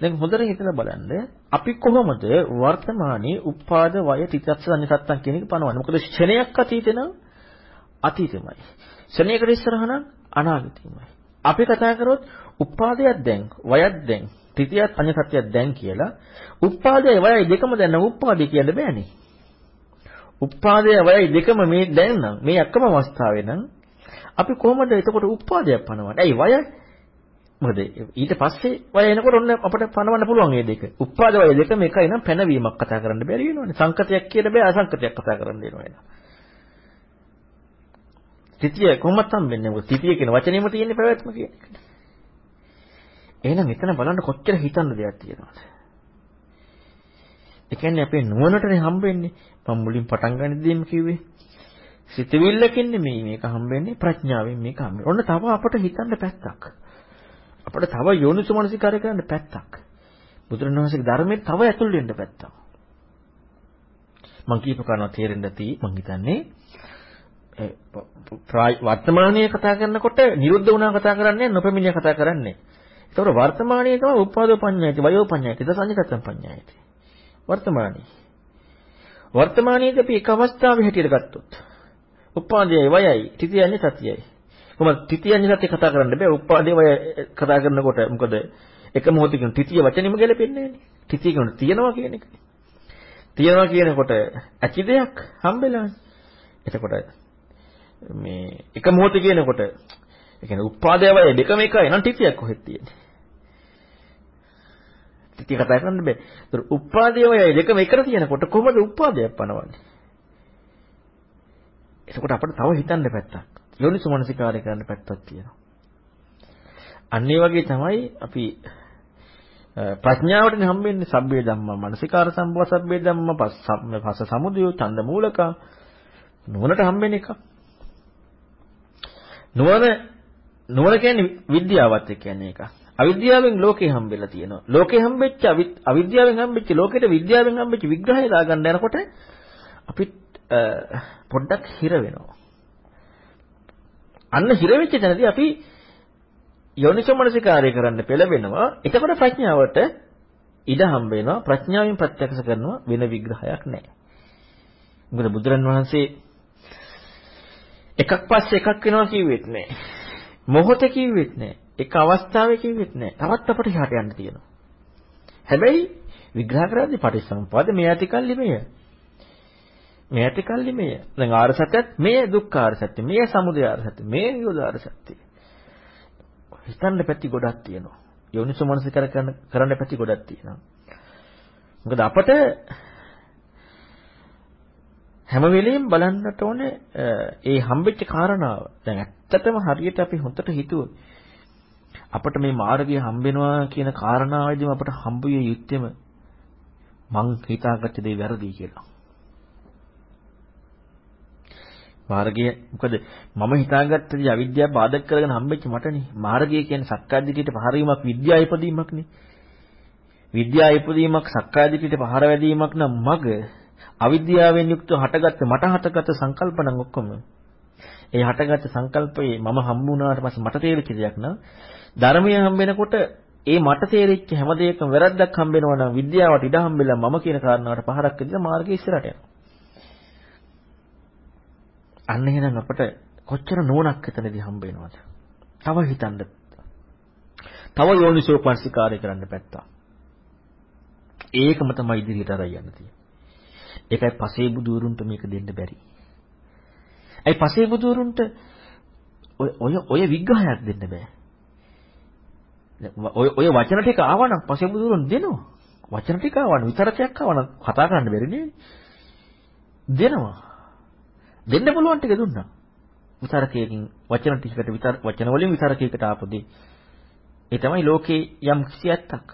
දැන් හොඳට හිතලා බලන්න අපි කොහොමද වර්තමානයේ උපාද වය ත්‍රිසඤ්ඤ සත්තන් කියන එක පනවන්නේ? මොකද ක්ෂණයක් අතීතේ නම් අතීතෙමයි. ක්ෂණයකට ඉස්සරහ නම් අනාගතෙමයි. අපි කතා කරොත් උපාදයක් දැන් වයක් දැන් ත්‍රිතියත් අඤ්ඤ සත්‍යයක් දැන් කියලා උපාදේ වයයි දෙකම දැන් නම් උපාදේ කියන්න බෑනේ. උපාදේ වයයි දෙකම මේ දැන් නම් මේ එකම අවස්ථාවේ නම් අපි කොහොමද එතකොට උපාදයක් පනවන්නේ? ඇයි වය? මොකද ඊට පස්සේ වය එනකොට ඔන්න අපිට පනවන්න පුළුවන් මේ දෙක. උපාද වය දෙකම එකයි නම් පැනවීමක් කතා කරන්න බැරි වෙනවනේ. සංකතයක් කියන බෑ අසංකතයක් කතා කරන්න වෙනවා. තිතිය කොහොමද හම්බෙන්නේ? මොකද තිතිය කියන වචනේම තියෙන පැවැත්ම කියන එක. එහෙනම් එතන බලන්න කොච්චර හිතන්න දෙයක් තියෙනවද? ඒ කියන්නේ අපේ නුවණටනේ හම්බෙන්නේ. මම මුලින් පටන් ගන්නදීම කිව්වේ. සිතවිල්ලකින් නෙමෙයි මේක හම්බෙන්නේ ප්‍රඥාවෙන් මේක හම්බෙන්නේ. ඔන්න තව අපට හිතන්න පැත්තක්. අපිට තව යෝනිසමනසිකාරය කරන්න පැත්තක්. බුදුරණවහන්සේගේ ධර්මයේ තව ඇතුල් වෙන්න පැත්තක්. මම කියපු කරනවා තේරෙන්න ඇති මම හිතන්නේ වර්තමානයේ කතා කරනකොට නිරුද්ධ වුණා කතා කරන්නේ නොපෙමිණිය කතා කරන්නේ. ඒතකොට වර්තමානයේ තමයි උපාදෝ පඤ්ඤායති වයෝ පඤ්ඤායති දසඤ්ඤකතම් පඤ්ඤායති. වර්තමානයේ. වර්තමානයේදී අපි එක අවස්ථාවේ හැටියට ගත්තොත් උපාදයේ වයයි තිතියන්නේ සතියයි. කොහොමද තිතියන්නේ සතිය කතා කරන්න බෑ උපාදයේ වය කතා කරනකොට මොකද එක මොහොතකින් තිතිය වචනෙම ගැලපෙන්නේ නෑනේ. තිතිය කියන්නේ තියනවා කියන එක. තියනවා කියනකොට ඇති දෙයක් හම්බෙලා. එතකොට මේ එක මොහොත කියනකොට ඒ කියන්නේ උපාදේ වය දෙකම එකයි නම් තිතියක් කොහෙද තියෙන්නේ? තිතිය කතා කරන්න බෑ. ඒතර උපාදේ වය දෙකම එකට තියෙනකොට කොහොමද උපාදයක් පනවන්නේ? එතකොට අපිට තව හිතන්න පැත්තක්. යෝනිසු මනසිකාරය කරන්න පැත්තක් තියෙනවා. අන්න ඒ වගේ තමයි අපි ප්‍රඥාවටනේ හම්බෙන්නේ සබ්බේ ධම්මා මනසිකාර සම්බව සබ්බේ ධම්මා පස්ස සමුදය ඡන්ද මූලක නුවණට හම්බෙන එකක්. නුවණ නුවණ කියන්නේ විද්‍යාවත් කියන්නේ ඒක. අවිද්‍යාවෙන් ලෝකේ හම්බෙලා තියෙනවා. ලෝකේ හම්බෙච්ච අවිද්‍යාවෙන් හම්බෙච්ච ලෝකෙට විද්‍යාවෙන් හම්බෙච්ච විග්‍රහය දාගන්න යනකොට අපි පොඩ්ඩක් හිර වෙනවා. අන්න හිර වෙච්ච තැනදී අපි යෝනිසමනසිකාරය කරන්න පෙළඹෙනවා. එතකොට ප්‍රඥාවට ඉඩ හම්බ වෙනවා. ප්‍රඥාවෙන් ප්‍රත්‍යක්ෂ කරනවා වෙන විග්‍රහයක් නැහැ. මොකද බුදුරන් වහන්සේ එකක් පස්සේ එකක් වෙනවා කිව්වෙත් නෑ. මොහොතේ කිව්වෙත් නෑ. එක අවස්ථාවේ කිව්වෙත් නෑ. තවත් අපිට එහාට යන්න තියෙනවා. හැබැයි විග්‍රහ කරද්දී පටිච්චසමුප්පාද මේ ඇතිකල්ලි මෙය. මේ ඇතිකල්ලි මෙය. දැන් ආර සත්‍යත් මේ දුක්ඛාර සත්‍ය, මේ සමුදය ආර සත්‍ය, මේ නිරෝධාර සත්‍ය. හිතන්න පැති ගොඩක් තියෙනවා. යෝනිසෝ මනස කරන්න කරන්න පැති ගොඩක් තියෙනවා. මොකද අපට හැම වෙලෙම බලන්නට ඕනේ ඒ හම්බෙච්ච කාරණාව. දැන් ඇත්තටම හරියට අපි හොඳට හිතුවොත් අපිට මේ මාර්ගය හම්බෙනවා කියන කාරණාවෙදිම අපිට හම්බුයේ යුත්තේම මං හිතාගත්ත දේ වැරදි කියලා. මාර්ගය මොකද මම හිතාගත්ත දේ අවිද්‍යාව බාධක කරගෙන හම්බෙච්ච මටනේ. මාර්ගය කියන්නේ සක්කාදිටියට පහර වීමක් විද්‍යාව ඉපදීමක්නේ. විද්‍යාව ඉපදීමක් සක්කාදිටියට පහර වැදීමක් නම් මග අවිද්‍යාවෙන් යුක්තව හටගත්ත මට හටගත්ත සංකල්පණන් ඔක්කොම ඒ හටගත්ත සංකල්පයේ මම හම්බ වුණාට පස්සේ මට තේරිච්ච දෙයක් නම් ධර්මය හම්බෙනකොට ඒ මට තේරිච්ච හැම දෙයකම වැරද්දක් හම්බෙනවා නම් විද්‍යාවට ඉඩ හම්බෙලා මම කියන කාරණාවට පහරක් දෙලා මාර්ගය ඉස්සරහට යනවා. අන්න එහෙනම් අපට කොච්චර නෝනක් එතනදී හම්බ වෙනවද? තව හිතන්න. තව යෝනිසෝ පංචකාරය කරන්න පැත්තා. ඒකම තමයි ඉදිරියට අරයි යන්න තියෙන්නේ. ඒකයි පසේ බුදුරුන්ට මේක දෙන්න බැරි. ඒ පසේ බුදුරුන්ට ඔය ඔය විග්‍රහයක් දෙන්න බෑ. ඔය ඔය වචන ටික ආවනම් පසේ බුදුරුන් දෙනවා. වචන ටික ආවනම් විතරකයක් ආවනම් කතා කරන්න බැරි නේ. දෙනවා. දෙන්න පුළුවන් ටික දුන්නා. විතරකයකින් වචන ටිකකට විතර වචන වලින් විතරකයකට ආපොදී. ඒ තමයි ලෝකේ යම් කිසි ඇත්තක්.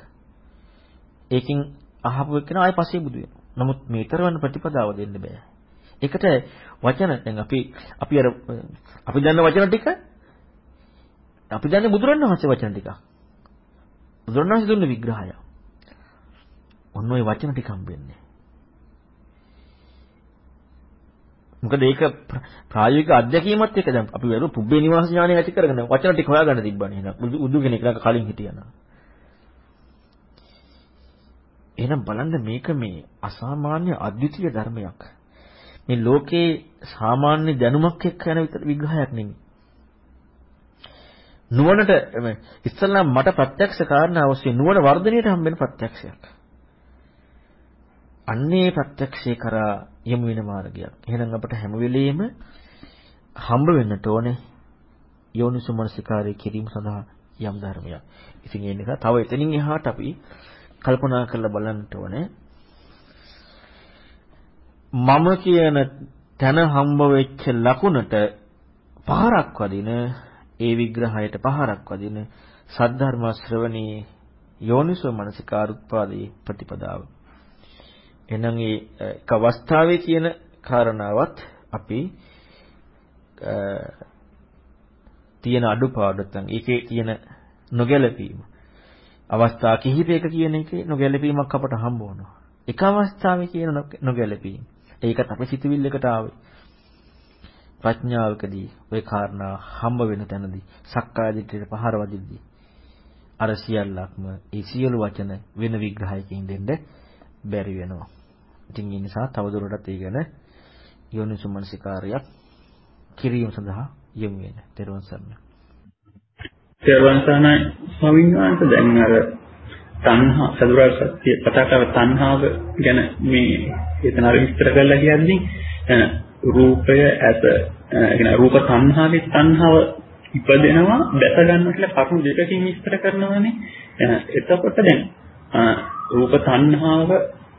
ඒකින් අහපු එකන ආයෙ පස්සේ බුදු වෙනවා. නමුත් මේ තරවන්න ප්‍රතිපදාව දෙන්න බෑ. ඒකට වචන දැන් අපි අපි අර අපි දන්න වචන ටික අපි දන්නේ බුදුරණවහන්සේ වචන ටික. බුදුරණවහන්සේ දුන්න විග්‍රහය. ඔන්න ඔය වචන ටික හම්බෙන්නේ. මොකද ඒක ප්‍රායෝගික අත්දැකීමත් එක්ක දැන් අපි වරු පුබ්බේ නිවාස ඥානය ඇති කරගෙන වචන ටික හොයාගන්න තිබ්බනේ. එහෙනම් උදු කෙනෙක් ළඟ කලින් හිටියනම් එහෙනම් බලන්න මේක මේ අසාමාන්‍ය අද්විතීය ධර්මයක්. මේ ලෝකේ සාමාන්‍ය දැනුමක් එක්ක යන විග්‍රහයක් නෙමෙයි. නුවණට ඉස්සල්ලා මට ප්‍රත්‍යක්ෂ කාරණා අවශ්‍ය නුවණ වර්ධනයට හම්බෙන ප්‍රත්‍යක්ෂයක්. අන්නේ ප්‍රත්‍යක්ෂේ කරා යමු වෙන මාර්ගයක්. එහෙනම් අපිට හැම වෙලෙම හම්බ වෙන්නට ඕනේ යෝනිසුමනසිකාරය කිරීම සඳහා යම් ධර්මයක්. ඉතින් ඒ නිසා තව එතනින් එහාට අපි කල්පනා කරලා බලන්න ඕනේ මම කියන තන හම්බ වෙච්ච ලකුණට පහරක් වදින ඒ විග්‍රහයට පහරක් වදින සද්ධර්ම ශ්‍රවණී යෝනිසෝ මනසිකාරුත්පාදේ ප්‍රතිපදාව එහෙනම් ඒ එක අවස්ථාවේ කියන කාරණාවත් අපි තියෙන අඩුපාඩු නැත්නම් ඒකේ තියෙන නොගැලපීම අවස්ථා කිහිපයක කියන එකේ නොගැලපීමක් අපට හම්බ වුණා. එක අවස්ථාවේ කියන නොගැලපීම. ඒකත් අපේ සිතුවිල්ලකට ආවේ. ප්‍රඥාවකදී ওই කාරණා හම්බ වෙන තැනදී සක්කාය දිට්ඨියට පහර වදිද්දී අර සියල්ලක්ම ඒ සියලු වචන වෙන විග්‍රහයකින් දෙන්න බැරි වෙනවා. ඉතින් ඒ නිසා තවදුරටත් ඒ ගැන යෝනිසුමනසිකාරයක් කිරීම සඳහා යොමු වෙන. ත්වන් සරණ. ත්වන් සරණයි ස්වාමීන් වහන්සේ දැන් අර තණ්හා සදුරා සත්‍ය කතා කර තණ්හාව ගැන මේ එතන අර විස්තර කරලා කියන්නේ රූපය ඇත කියන රූප තණ්හාවේ තණ්හාව ඉපදෙනවා දැක ගන්න කියලා කරුණු දෙකකින් විස්තර කරනවානේ එතකොට දැන් රූප තණ්හාව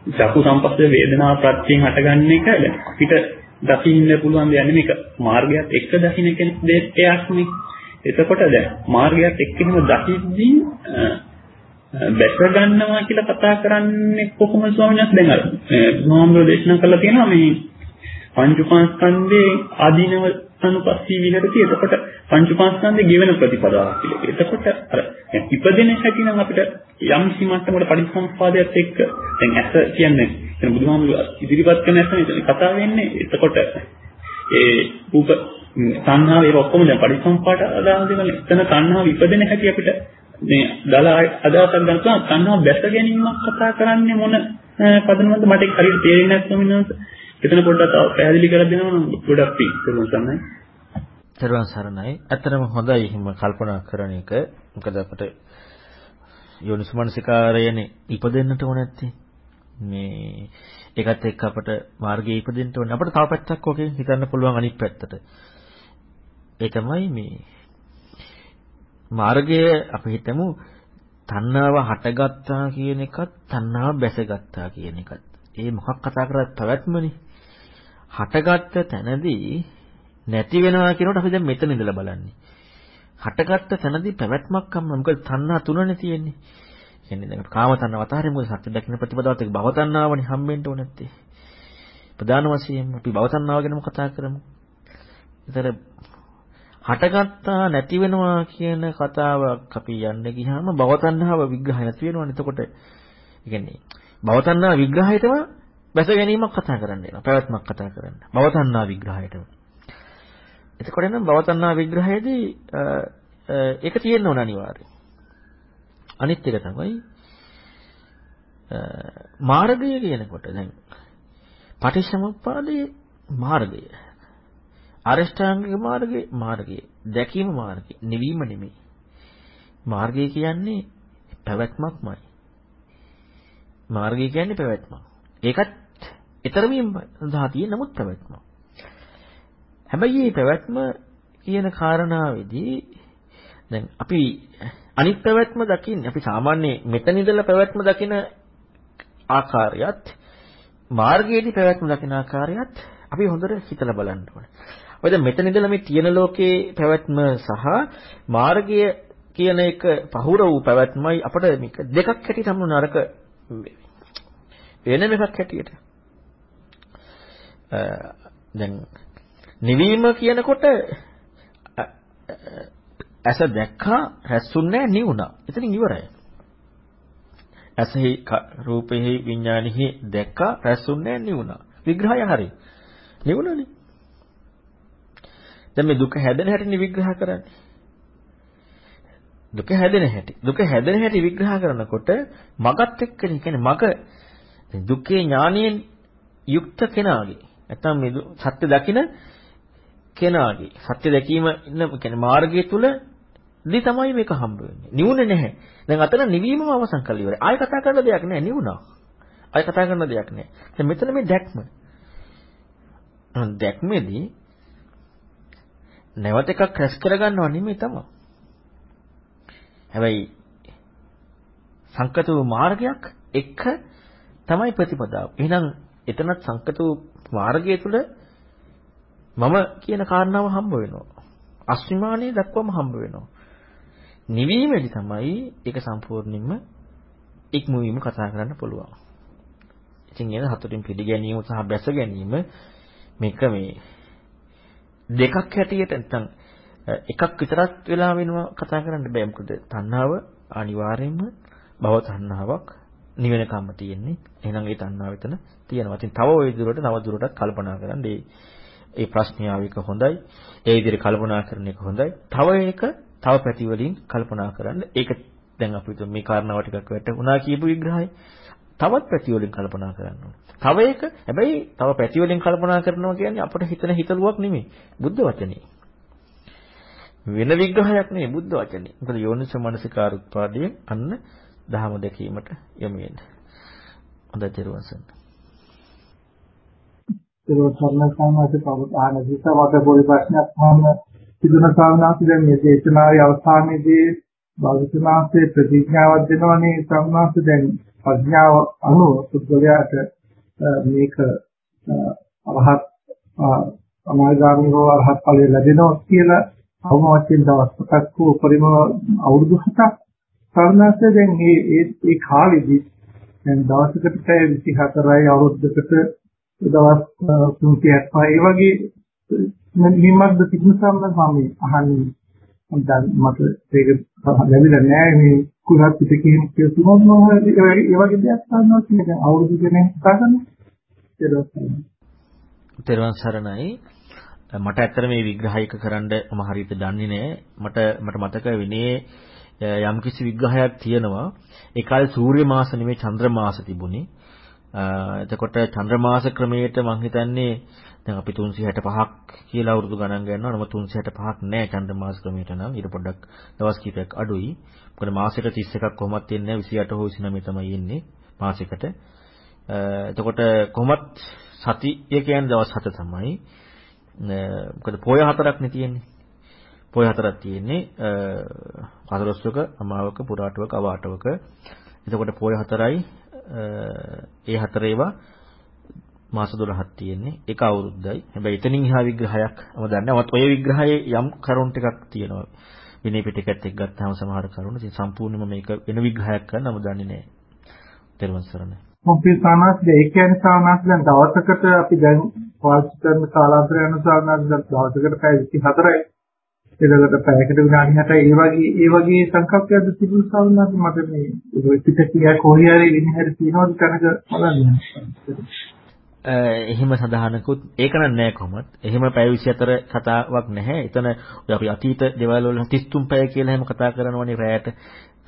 චක්කු සම්පස්සේ වේදනා ප්‍රත්‍යයෙන් හටගන්න එක අපිට දකින්න පුළුවන් දෙයක් නෙමෙයි. මේක මාර්ගයත් එක්ක දකින්න කෙනෙක් දෙයක් නේ. එතකොට දැන් මාර්ගයත් එක්ක එහෙම දකිද්දී බැස ගන්නවා කියලා කතා කරන්නේ කොහොමද ස්වාමීන්? වහන්සේ දැන් අර බුදුහාමුදුරෝ දේශනා කළා තියෙනවා මේ පංච උපාස්කන්ධේ ආදීනව අනුපස්සී විහෙරති. එතකොට පංච උපාස්කන්ධේ ගෙවෙන ප්‍රතිපදාවක් කියලා. එතකොට අර ඉපදෙන හැටි නම් අපිට යම් සීමාවකට පරිසම්පාදයට එක්ක දැන් ඇස කියන්නේ දැන් බුදුහාමුදුරුවෝ ඉදිරිපත් කරන ඇස නේ කතා වෙන්නේ. එතකොට ඒ රූප සංහාව ඒක ඔක්කොම දැන් පරිසම්පාට අදාළ දේවල් එතන සංහාව ඉපදෙන හැටි අපිට මේ දල අදහසක් ගන්න පුළුවන් සංහාව බැස ගැනීමක් කතා කරන්නේ මොන පදනමද මට ඒක හරියට තේරෙන්නේ නැත්නම් එතන පොඩ්ඩක් පැහැදිලි කරලා දෙනවා නම් ගොඩක් පිං තෙරුවන් සරණයි. තෙරුවන් සරණයි. ඇත්තටම හොඳයි එහෙම කල්පනා කරන එක. මොකද අපිට යෝනිසමනසිකාරයනේ ඉපදෙන්නට ඕන නැත්තේ. මේ ඒකත් එක්ක අපිට මාර්ගයේ ඉපදෙන්න ඕනේ. අපිට තව පැත්තක් ඔකේ හිතන්න පුළුවන් අනිත් පැත්තට. ඒ තමයි මේ මාර්ගය අපි හිතමු තණ්හාව හටගත්තා කියන එකත් තණ්හාව බැසගත්තා කියන එකත්. ඒ මොකක් කතා කරත් පැවැත්මනේ. හටගත්ත තැනදී නැති වෙනවා කියනකොට අපි දැන් මෙතන ඉඳලා බලන්නේ. හටගත්ත තැනදී පැවැත්මක් අම්ම මොකද තණ්හා තුනනේ තියෙන්නේ. කියන්නේ දැන් කාම තණ්හාව අතහරින්න මොකද සත්‍ය දකින්න ප්‍රතිපදාවත් එක්ක භව තණ්හාවනේ හම්බෙන්න ඕනේ නැත්තේ. ප්‍රධාන වශයෙන්ම අපි භව තණ්හාව ගැනම කතා කරමු. ඒතර හටගත්තා නැති වෙනවා කියන කතාවක් අපි යන්න ගියාම භව තණ්හාව විග්‍රහය නැති වෙනවනේ. එතකොට ඒ කියන්නේ භව තණ්හා විග්‍රහයටම බැස ගැනීමක් කතා කරන්න වෙනවා. පැවැත්මක් කතා කරන්න. භවතණ්හා විග්‍රහයටම. එතකොට නම් භවතණ්හා විග්‍රහයේදී ඒක තියෙන්න ඕන අනිවාර්යයෙන්. අනිත් එක තමයි මාර්ගය කියනකොට දැන් පටිච්චසමුප්පාදයේ මාර්ගය. අරිෂ්ඨාංගික මාර්ගයේ මාර්ගය. දැකීම මාර්ගය. නිවීම නෙමෙයි. මාර්ගය කියන්නේ පැවැත්මක්මයි. මාර්ගය කියන්නේ පැවැත්ම. ඒකත් ඊතරමින් සඳහා තියෙන නමුත් පැවැත්ම. හැබැයි මේ පැවැත්ම කියන කාරණාවේදී දැන් අපි අනිත් පැවැත්ම දකින්නේ අපි සාමාන්‍ය මෙතන ඉඳලා පැවැත්ම දකින ආකාරයත් මාර්ගයේදී පැවැත්ම දකින ආකාරයත් අපි හොඳට හිතලා බලන්න ඕනේ. ඔය දැන් මෙතන ඉඳලා මේ තියෙන ලෝකේ පැවැත්ම සහ මාර්ගය කියන එක පහුර වූ පැවැත්මයි අපිට මේක දෙකක් හැටියට හමුන අරක වෙනම එකක් හැටියට. දැන් නිවීම කියනකොට ඇස දැක්කා රැස්ුන්නේ නිවුණා. එතනින් ඉවරයි. ඇසෙහි රූපෙහි විඥානෙහි දැක්කා රැස්ුන්නේ නිවුණා. විග්‍රහය හරි. නිවුණනේ. දැන් මේ දුක හැදෙන හැටි විග්‍රහ කරන්නේ. දුක හැදෙන හැටි. දුක හැදෙන හැටි විග්‍රහ කරනකොට මගත් එක්කනේ. කියන්නේ මග දුක්ඛේ ඥානියෙන් යුක්ත කෙනාගේ. නැත්තම් මේ සත්‍ය දකින කෙනාගේ. සත්‍ය දැකීම ඉන්න කියන්නේ මාර්ගය තුල දී තමයි මේක හම්බ වෙන්නේ. නිවුනේ නැහැ. දැන් අතන නිවීමම අවසන් කරලා ඉවරයි. ආයෙ කතා කරන්න දෙයක් නැහැ. නිවුණා. ආයෙ කතා කරන්න දෙයක් නැහැ. දැන් මෙතන මේ දැක්ම. දැක්මේදී නැවත එකක් රැස් කරගන්නව නෙමෙයි තමයි. හැබැයි සංකත වූ මාර්ගයක් එක තමයි ප්‍රතිපදාව. එහෙනම් එතනත් සංකත වූ මාර්ගය තුල මම කියන කාරණාව හම්බ වෙනවා. අස්විමානයේ දක්වම හම්බ වෙනවා. නිවීමේදී තමයි ඒක සම්පූර්ණයෙන්ම ඉක්මවීම කතා කරන්න පුළුවන්. ඉතින් එන හතුටින් පිළිගැනීම සහ බැස ගැනීම මේක මේ දෙකක් හැටියට නැත්නම් එකක් විතරක් වෙලා වෙනවා කතා කරන්න බෑ මොකද තණ්හාව අනිවාර්යයෙන්ම භව තණ්හාවක් නිවෙනකම්ම තියෙන්නේ එහෙනම් ඒ තණ්හාව එතන තියෙනවා. ඉතින් තව ওই විදිහට තව දුරටත් කල්පනා කරන්න ඒ ඒ ප්‍රශ්නිය ආවික හොඳයි. ඒ විදිහට කල්පනා කරන එක හොඳයි. තව එක තව පැති වලින් කල්පනා කරන්න. ඒක දැන් අපි මේ කාරණාව ටිකක් වැටුණා කියපු විග්‍රහය. තවත් පැති වලින් කල්පනා කරන්න ඕනේ. තව එක හැබැයි තව පැති වලින් කල්පනා කරනවා කියන්නේ අපිට හිතන හිතලුවක් නෙමෙයි. බුද්ධ වචනේ. වෙන විග්‍රහයක් නෙමෙයි බුද්ධ වචනේ. මොකද යෝනිස මනසිකාර උත්පාදයෙන් අන්න දහම දැකීමට යොමු වෙන්නේ. හොඳයි දරුවසන්. ඒක සම්මත සම්මත පවතාන දිසා මත පොඩි ප්‍රශ්නයක් මම සිදුන සාවනාසි දැන් මේ දේශනාවේ අවසානයේදී භාවිතනාසේ ප්‍රතිඥාවක් දෙනවනේ සම්මාස දැන් ප්‍රඥාව අනුව පුද්ගලයාට මේක අරහත් අනාගාමී හෝ අරහත් ඵලය ලැබෙනවා කියලා අවම වශයෙන් දවස් පහක් වූ පරිම අවුරුදු 7ක් සාමාන්‍යයෙන් දැන් මේ ඒ කාලෙදි දැන් දවසකට පැය 24යි අවුරුද්දකට දවස් 365 ඒ වගේ නිමග්ද තිබුණ සම්ම මම අහන්නේ. දැන් මට ඒක ලැබිලා නෑ. මේ කුරත් පිටකේ කියතුනොත් මොනවද ඒ වගේ දෙයක් ගන්නවා කියන එක අවුරුදු දෙකෙන් කතා කරනවා තෙරුවන් සරණයි. මට ඇත්තට මේ විග්‍රහයක කරන්න මම හරියට දන්නේ නෑ. මට මට මතක විනේ යම්කිසි විග්‍රහයක් තියෙනවා. ඒ කාලේ සූර්ය මාස නෙමෙයි චන්ද්‍ර මාස තිබුණේ එතකොට චන්ද්‍ර මාස ක්‍රමයට මම හිතන්නේ දැන් අපි 365ක් කියලා අවුරුදු ගණන් ගන්නවා. නම 365ක් නෑ චන්ද්‍ර මාස ක්‍රමයට නම්. ඊට පොඩ්ඩක් දවස් කිහිපයක් අඩුයි. මොකද මාසෙට 31ක් කොහොමත් එන්නේ 28 හෝ 29 තමයි එන්නේ මාසෙකට. එතකොට කොහොමත් සතිය කියන්නේ දවස් 7 තමයි. මොකද පොය හතරක් නේ තියෙන්නේ. පොය හතරක් තියෙන්නේ පසළොස්වක අමාවක පුරාටවක අවාටවක. එතකොට පොය හතරයි ඒ හතර ඒවා මාස 12ක් තියෙන්නේ. ඒක අවුරුද්දයි. හැබැයි එතනින් එහා විග්‍රහයක් මම දන්නේ නැහැ. ඔය විග්‍රහයේ යම් කරුණු ටිකක් තියෙනවා. විනය පිටකත් එක්ක ගත්තාම සමහර කරුණු. ඉතින් සම්පූර්ණයෙන්ම මේක වෙන විග්‍රහයක් කරන්න මම දන්නේ නැහැ. තෙරුවන් සරණයි. මොකද සාමාන්‍යයෙන් ඒ කියන්නේ සාමාන්‍යයෙන් දැන් දවසකට අපි දැන් පාවිච්චි කරන කාලාන්තරය අනුසාර නම් දවසකට පැය 24යි එතකොට පැයකට විනාඩි 60යි ඒ වගේ ඒ වගේ සංකල්පයක් තිබුණ සාමාන්‍යයෙන් මට මේ පිටකිය කොහේ හරි විනිහර තියනවද කනක බලන්න එහෙම සඳහනකුත් ඒක නෑ කොහොමත්. එහෙම පැය 24 කතාවක් නැහැ. එතන අපි අතීත දේවල් වල 33 පැය කියලා එහෙම කතා කරනවනේ රැයට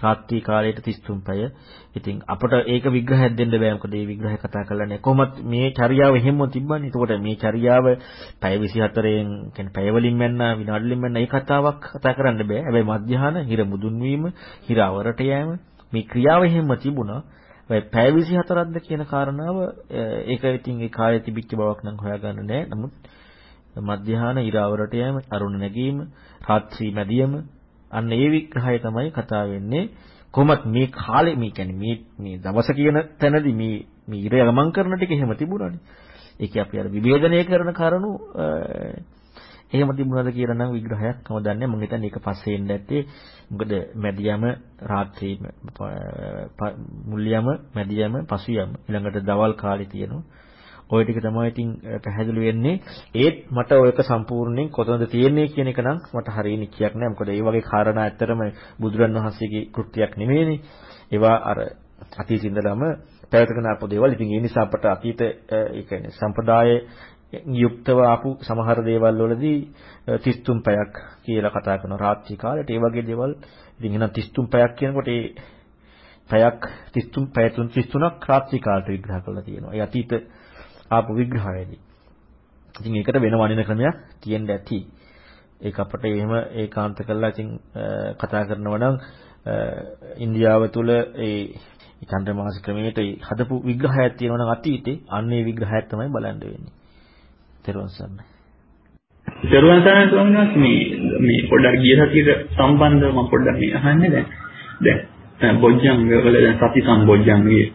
රාත්‍රී කාලයට 33 පැය. ඉතින් අපට ඒක විග්‍රහයක් දෙන්න බෑ මොකද මේ විග්‍රහය කතා කරලා නැහැ. කොහොමත් මේ චර්යාව එහෙම තිබ්බනේ. එතකොට මේ චර්යාව පැය 24න් කියන්නේ පැය වලින් මැන්න විනාඩි වලින් මැන්න ඒ කතාවක් කතා කරන්න බෑ. හැබැයි මධ්‍යහන හිර මුදුන් වීම, හිර අවරට යෑම මේ ක්‍රියාව එහෙම තිබුණා. පැය 24ක්ද කියන කාරණාව ඒක ඉතින් ඒ කාලේ තිබිච්ච බවක් නම් හොයාගන්න නෑ. නමුත් මධ්‍යහාන ඉරාවරට යෑම, අරුණ නැගීම, රාත්‍රී මැදියම අන්න ඒ විග්‍රහය තමයි කතා වෙන්නේ. කොහොමත් මේ කාලේ මේ කියන්නේ මේ මේ දවස කියන තැනදී මේ මේ ඉර ගමන් කරන ටික එහෙම තිබුණානේ. ඒකේ අපි අර විභේදනය කරන කරුණු එහෙම තිබුණාද කියලා නම් විග්‍රහයක් මම දන්නේ මම හිතන්නේ ඒක පස්සේ එන්න ඇත්තේ මොකද මැදියම රාත්‍රී මුල්යම මැදියම පසුයම ඊළඟට දවල් කාලේ තියෙනවා ওই ටික තමයි ඉතින් පැහැදිලි වෙන්නේ. ඒත් මට ඔයක සම්පූර්ණයෙන් කොතනද තියෙන්නේ කියන එක නම් මට හරියන්නේ කියක් නෑ. මොකද මේ වගේ කාරණා ඇත්තටම බුදුරන් වහන්සේගේ කෘත්‍යයක් නෙමෙයිනේ. ඒවා අර අතීත ඉඳලම පැවතගෙන ආපු දේවල්. ඉතින් ඒ නිසා අපට අතීත ඒ කියන්නේ සම්ප්‍රදායේ යුක්තව ආපු සමහර දේවල් වලදී 33 පැයක් කියලා කතා කරනවා රාත්‍රී කාලේට. ඒ වගේ දේවල් ඉතින් එහෙනම් 33 පැයක් කියනකොට ඒ පැයක් 33 පැය 33ක් රාත්‍රී කාලයට විග්‍රහ කරලා තියෙනවා. ඒ අතීත ආපු විග්‍රහයේදී. ඉතින් ඒකට වෙන වණින ක්‍රමයක් තියෙන්න ඇති. ඒක අපිට එහෙම ඒකාන්ත කරලා ඉතින් කතා කරනවා නම් ඉන්දියාව තුළ ඒ චන්ද්‍රමාස ක්‍රමයට හදපු විග්‍රහයක් තියෙනවා නම් අතීතේ අන්න ඒ විග්‍රහයක් තමයි බලන්න වෙන්නේ. තෙරුවන් සරණයි. තෙරුවන් සරණයි ස්වාමීන් වහන්සේ මේ මේ පොඩ්ඩක් ගිය සතියට සම්බන්ධව මම පොඩ්ඩක් මේ අහන්නේ දැන් දැන් බොජ්ජංග වල දැන් සති සම්බොජ්ජංගයේ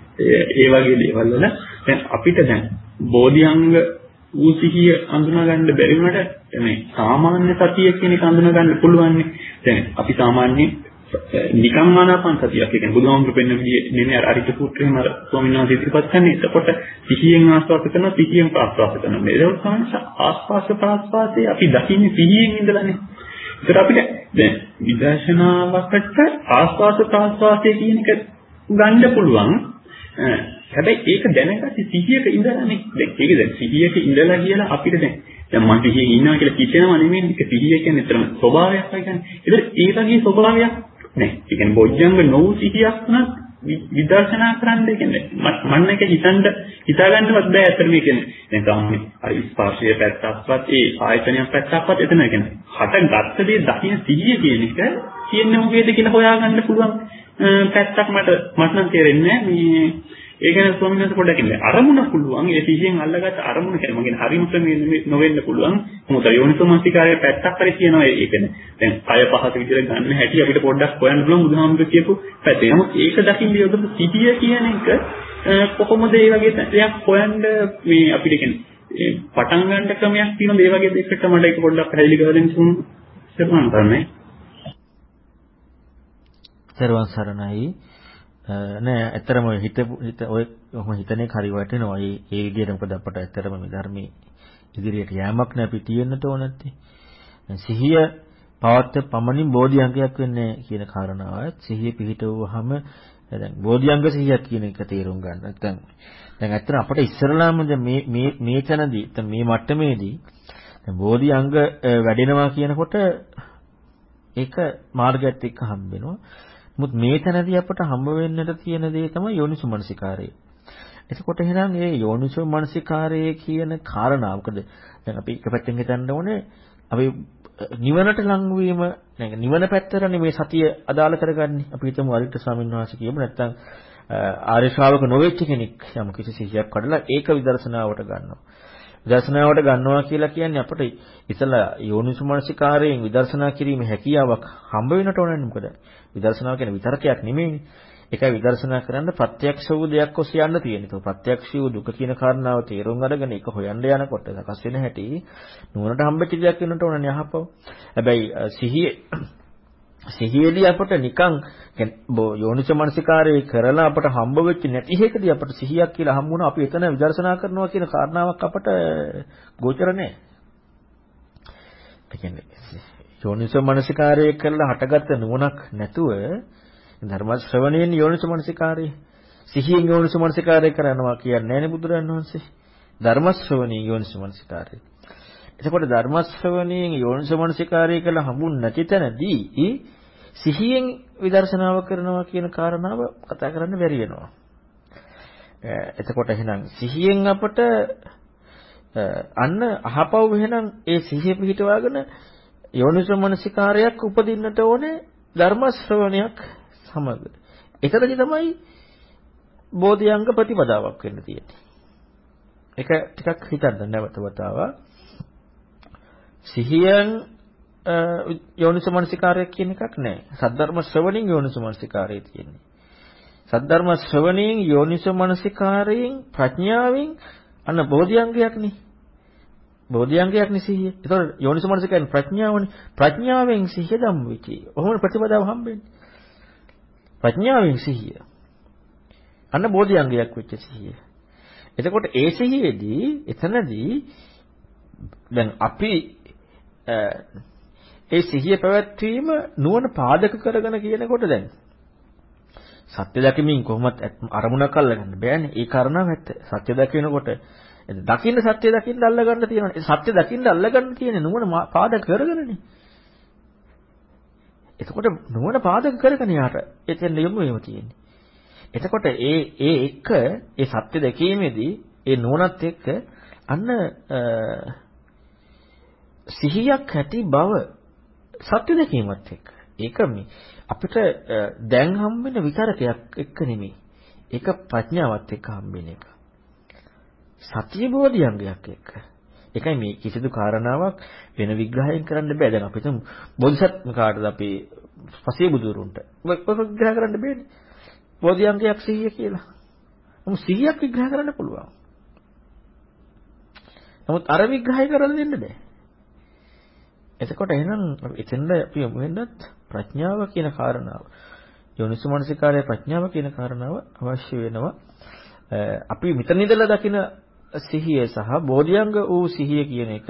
ඒ වගේ දේවල් වල දැන් අපිට දැන් බෝධිඅංග වූ සිහිය අඳුනා ගන්න බැරි වුණාට මේ සාමාන්‍ය සතිය කියන එක අඳුනා ගන්න පුළුවන් නේ. දැන් අපි සාමාන්‍යයෙන් නිකම් ආනාපාන සතියක්. ඒ කියන්නේ බුදුහාමුදුරු පෙන්න විදිහේ නෙමෙයි අර අරිට සූත්‍රයේම අර ස්වාමීන් වහන්සේ ඉදිරිපත් කරන්නේ. එතකොට සිහියෙන් ආස්වාද කරනවා, සිහියෙන් ප්‍රාස්වාද කරනවා. මේ දවස් සාංශ ආස්වාස ප්‍රාස්වාසයේ අපි දකින්නේ සිහියෙන් ඉඳලානේ. ඒතර අපිට දැන් විදර්ශනාවකට ආස්වාස ප්‍රාස්වාසයේ කියන එක ගන්න පුළුවන්. හැබැයි ඒක දැනගත්තේ සිහියක ඉඳලානේ. දැන් ඒක දැන් සිහියක ඉඳලා කියලා අපිට දැන් දැන් මම සිහියෙන් ඉන්නවා කියලා හිතෙනවා නෙමෙයි. ඒක සිහිය කියන්නේ තරම ස්වභාවයක් වගේ කියන්නේ. ඒතර ඒ වගේ ස්වභාවයක් නෑ. ඒ කියන්නේ බොජ්ජංග නොවු සිහියක් උනත් විදර්ශනා කරන්න කියන්නේ මන්න එක හිතන්න හිතාගන්නවත් බෑ අතර මේ කියන්නේ. දැන් ගාමනේ අර ස්පර්ශයේ පැත්තක්වත් ඒ ආයතනයක් පැත්තක්වත් එතන කියන්නේ. හට ගත්ත දේ දකින්න සිහිය කියන එක කියන්නේ මොකේද කියලා හොයාගන්න පුළුවන් පැත්තක් මට මට නම් තේරෙන්නේ මේ ඒ ගැන ස්වාමීන් වහන්සේ පොඩ්ඩක් ඉන්නේ. අරමුණ පුළුවන් ඒ සිහියෙන් අල්ලගත්ත අරමුණ කියන්නේ මගේ හරිම ක්‍රමයේ නොවෙන්න පුළුවන්. මොකද යෝනිසෝමනසිකාරයේ පැත්තක් හරි කියනවා ඒ කියන්නේ. දැන් අය පහත විදිහට ගන්න හැටි අපිට පොඩ්ඩක් හොයන්න පුළුවන් බුදුහාමුදුරු කියපු පැත්තේ. නමුත් ඒක දකින්න යොදපු සිහිය කියන එක කොහොමද ඒ වගේ දෙයක් හොයන්න මේ අපිට කියන්නේ පටන් ගන්න ක්‍රමයක් තියෙනවා මේ වගේ දෙයකට මට ඒක පොඩ්ඩක් පැහැදිලි කරලා දෙන්න සුන් සර්වන් කරන්නේ. සර්වන් සරණයි. නෑ ඇත්තරම හිතපු හිත ඔය ඔහොම හිතන එක හරි වටිනවා. ඒ ඒ විදිහට මොකද අපට ඇත්තරම මේ ධර්මයේ ඉදිරියට යෑමක් නෑ අපි තියෙන්නට ඕන නැත්තේ. සිහිය පවත්ත පමණින් බෝධිඅංගයක් වෙන්නේ කියන කාරණාවත් සිහිය පිහිටවුවහම දැන් බෝධිඅංග සිහියක් කියන එක තේරුම් ගන්න. නැත්නම් දැන් ඇත්තට අපිට ඉස්සරලාම මේ මේ මේ තැනදී මේ මට්ටමේදී දැන් බෝධිඅංග වැඩෙනවා කියනකොට ඒක මාර්ගයත් එක්ක හම්බ වෙනවා. මුත් මේ තැනදී අපට හම්බ වෙන්නට තියෙන දේ තමයි යෝනිසුමනසිකාරය. එතකොට එහෙනම් මේ යෝනිසුමනසිකාරය කියන කාරණා මොකද දැන් අපි එක පැත්තෙන් හිතන්න ඕනේ අපි නිවනට ලං වීම නිවන පැත්තරනේ මේ සතිය අදාළ කරගන්නේ. අපි හිතමු අරිට ස්වාමීන් වහන්සේ කියමු නැත්නම් ආර්ය ශ්‍රාවක නොවෙච්ච කෙනෙක් යම් කිසි සිහියක් කඩලා ඒක විදර්ශනාවට ගන්නවා. විදර්ශනාවට ගන්නවා කියලා කියන්නේ අපිට ඉතලා යෝනිසුමනසිකාරයෙන් විදර්ශනා කිරීමේ හැකියාවක් හම්බ වෙනට ඕනනේ මොකද විදර්ශනාව කියන්නේ විතරකයක් නෙමෙයිනේ. ඒකයි විදර්ශනා කරන්න ප්‍රත්‍යක්ෂ වූ දෙයක් ඔස්සේ යන්න තියෙන්නේ. ඒක ප්‍රත්‍යක්ෂ වූ දුක කියන කාරණාව තේරුම් අරගෙන ඒක හොයන්න යනකොට සකස් වෙන හැටි නුවණට හම්බෙච්ච දෙයක් වෙනට ඕනනේ අහපව. හැබැයි සිහියේ සිහියේදී අපට නිකන් යෝනිස මනසිකාරය කරලා අපට හම්බ වෙච්ච නැති හේකදී අපට සිහියක් කියලා හම්බුණා අපි එතන විදර්ශනා කරනවා කියන කාරණාවක් අපට ගෝචර නැහැ. ඒ කියන්නේ යෝනිසෝ මනසිකාරය කරලා හටගත්ත නුවණක් නැතුව ධර්ම ශ්‍රවණයෙන් යෝනිසෝ මනසිකාරය සිහියෙන් යෝනිසෝ මනසිකාරය කරනවා කියන්නේ නෑනේ බුදුරන් වහන්සේ. ධර්ම ශ්‍රවණයෙන් යෝනිසෝ මනසිකාරය. එතකොට ධර්ම ශ්‍රවණයෙන් යෝනිසෝ මනසිකාරය කළ හමුන් නැති තැනදී සිහියෙන් විදර්ශනාව කරනවා කියන කාරණාව කතා කරන්න බැරි වෙනවා. එතකොට එහෙනම් සිහියෙන් අපට අන්න අහපව් එහෙනම් ඒ සිහිය පිහිටවාගෙන යෝනිසමනසිකාරයක් උපදින්නට ඕනේ ධර්ම ශ්‍රවණයක් සමග. එතනදි තමයි බෝධිඅංග ප්‍රතිපදාවක් වෙන්න තියෙන්නේ. ඒක ටිකක් හිතන්න නැවත වතාවක්. සිහියෙන් යෝනිසමනසිකාරය කියන එකක් නැහැ. සද්ධර්ම ශ්‍රවණින් යෝනිසමනසිකාරය තියෙන්නේ. සද්ධර්ම ශ්‍රවණින් යෝනිසමනසිකාරයෙන් ප්‍රඥාවෙන් අන්න බෝධිඅංගයක් නේ. බෝධිඅංගයක් නේ සිහිය. ඒතකොට යෝනිසමනසිකාරයෙන් ප්‍රඥාවනේ. ප්‍රඥාවෙන් සිහිය ධම්මවිචි. ඔහොම ප්‍රතිපදාව හම්බෙන්නේ. ප්‍රඥාවෙන් සිහිය. අන්න බෝධිඅංගයක් වෙච්ච සිහිය. එතකොට ඒ සිහියේදී එතනදී දැන් අපි ඒ සිහිය පැවැත්වීම නුවණ පාදක කරගෙන කියනකොට දැන් සත්‍ය දැකීමෙන් කොහොමත් අරමුණක් අල්ලගන්න බෑනේ. ඒ කාරණාව ඇත්ත. සත්‍ය දකිනකොට දකින්න සත්‍ය දකින්න අල්ලගන්න තියෙනවා. සත්‍ය දකින්න අල්ලගන්න තියෙන නුවණ පාදක කරගෙනනේ. එතකොට නුවණ පාදක කරගෙන යාට එතෙන් යොමු වෙම තියෙන්නේ. එතකොට ඒ ඒ එක ඒ සත්‍ය දැකීමේදී ඒ නුවණත් එක්ක අන්න සිහියක් ඇති බව සත්‍ය දැකීමත් එක්ක. ඒක මේ අපිට දැන් හම්බෙන විතරකයක් එක්ක නෙමෙයි. ඒක ප්‍රඥාවත් එක්ක හම්බෙන එක. සතිය බෝධියංගයක් එක්ක. ඒකයි මේ කිසිදු කාරණාවක් වෙන විග්‍රහයෙන් කරන්න බෑ. දැන් අපි හිතමු බෝධිසත්ව කාටද අපි පසේ බුදුරුන්ට. ඔක විග්‍රහ කරන්න බෑනේ. බෝධියංගයක් සිහිය කියලා. නමුත් සිහියක් විග්‍රහ කරන්න පුළුවන්. නමුත් අර විග්‍රහය කරලා දෙන්න බෑ. එතකොට එහෙනම් එතෙන්ද අපි යමු වෙන්නත් ප්‍රඥාව කියන කාරණාව. යෝනිසමනසිකාරය ප්‍රඥාව කියන කාරණාව අවශ්‍ය වෙනවා. අපි මෙතන ඉඳලා දකින සිහිය සහ බෝධියංග වූ සිහිය කියන එක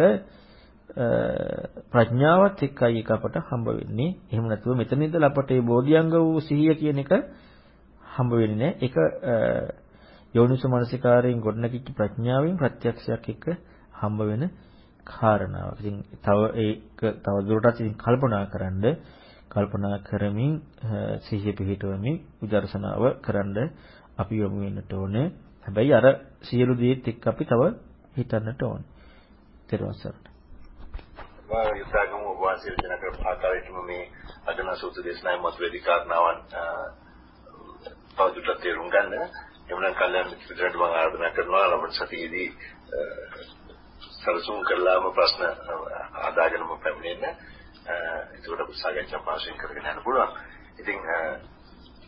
ප්‍රඥාවත් එක්කයි එක අපට හම්බ වෙන්නේ. එහෙම නැතුව මෙතන ඉඳලා අපට මේ බෝධියංග වූ සිහිය කියන එක හම්බ වෙන්නේ නැහැ. ඒක යෝනිසමනසිකාරයෙන් ගොඩනැගිච්ච ප්‍රඥාවෙන් ප්‍රත්‍යක්ෂයක් එක්ක හම්බ වෙන කාරණාවක්. ඉතින් තව ඒක තව දුරටත් ඉතින් කල්පනා කරන්න කල්පනා කරමින් සිහිය පිහිටවමින් විදර්ශනාව කරන්න අපි යොමු වෙන්නට ඕනේ. හැබැයි අර සියලු දේත් එක්ක අපි තව හිතන්නට ඕනේ. ත්‍රිවංශ සරණයි. මම යුසාගම වාසිය දෙන කර ආකාරයටම මේ අදන සූත්‍ර දේශනාවේ මත වේදී කාරණාවන් තවදුරටත් තේරුම් ගන්න. එමුනම් කල්යනා මිත්‍රයන්ට මම ආරාධනා කරනවා ලබන සතියේදී සැලසුම් කරලාම ප්‍රශ්න අදාගෙනම පැමිණෙන්න. ඒකට අපි සාකච්ඡා පාසෙන් කරගෙන යන්න පුළුවන්. ඉතින්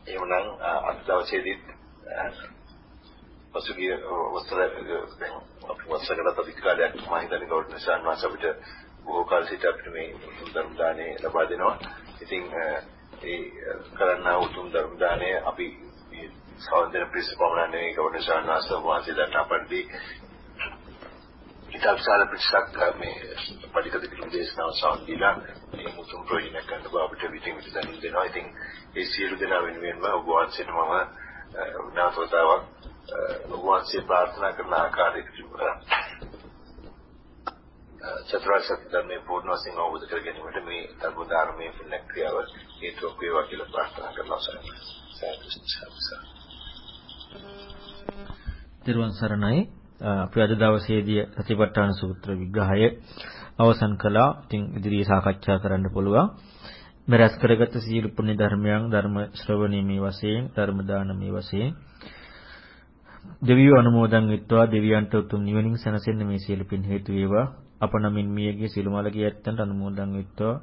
එහෙමනම් අද දවසේදීත් පසුගිය වසර දැන් අපි වසරකට අධික කාලයක් මම හිතන්නේ ගෞරවනීය නිසාන් වාස අපිට බොහෝ කාල සිට අපිට මේ ධර්ම දාණය ලබා දෙනවා. ඉතින් ඒ කරන්නා උතුම් ධර්ම දාණය අපි සෞන්දර්ය ප්‍රතිපවණ නෙවෙයි ගෞරවනීය නිසාන් වාස වාසීලට අපදී ඉතා විශාල පිටසක් මේ පරිකද පිළිම දේශනාව සම්බන්ධීලා මේ මුතුන් ප්‍රයෝජන ගන්න බව අපිට විදින් විදිහට දැනුම් දෙනවා. ඉතින් ඒ සියලු දෙනා වෙනුවෙන්ම ඔබ වහන්සේට මම නාතවතාවක් ඔබ වහන්සේ ප්‍රාර්ථනා කරන ආකාරයට චතුරාර්ය සත්‍ය ධර්මයේ පූර්ණ වශයෙන් අවබෝධ කර ගැනීමට මේ ධර්ම ධර්මයේ පුණ්‍ය ක්‍රියාව හේතුවක් වේවා කියලා ප්‍රාර්ථනා කරනවා සර්. තිරුවන් සරණයි අපි අද දවසේදී සතිපට්ඨාන සූත්‍ර විග්‍රහය අවසන් කළා. ඉතින් ඉදිරියේ සාකච්ඡා කරන්න පුළුවන්. මේ රැස් කරගත් සීල පුණ්‍ය ධර්මයන් ධර්ම ශ්‍රවණීමේ වශයෙන් ධර්ම දානමේ වශයෙන් දෙවියෝ අනුමෝදන් වෙත්වා දෙවියන්ට උතුම් නිවනින් සැනසෙන්න මේ සීල පින් හේතු වේවා. අප නමින් මියගේ සිළුමලගේ ඇත්තන්ට අනුමෝදන් වෙත්වා.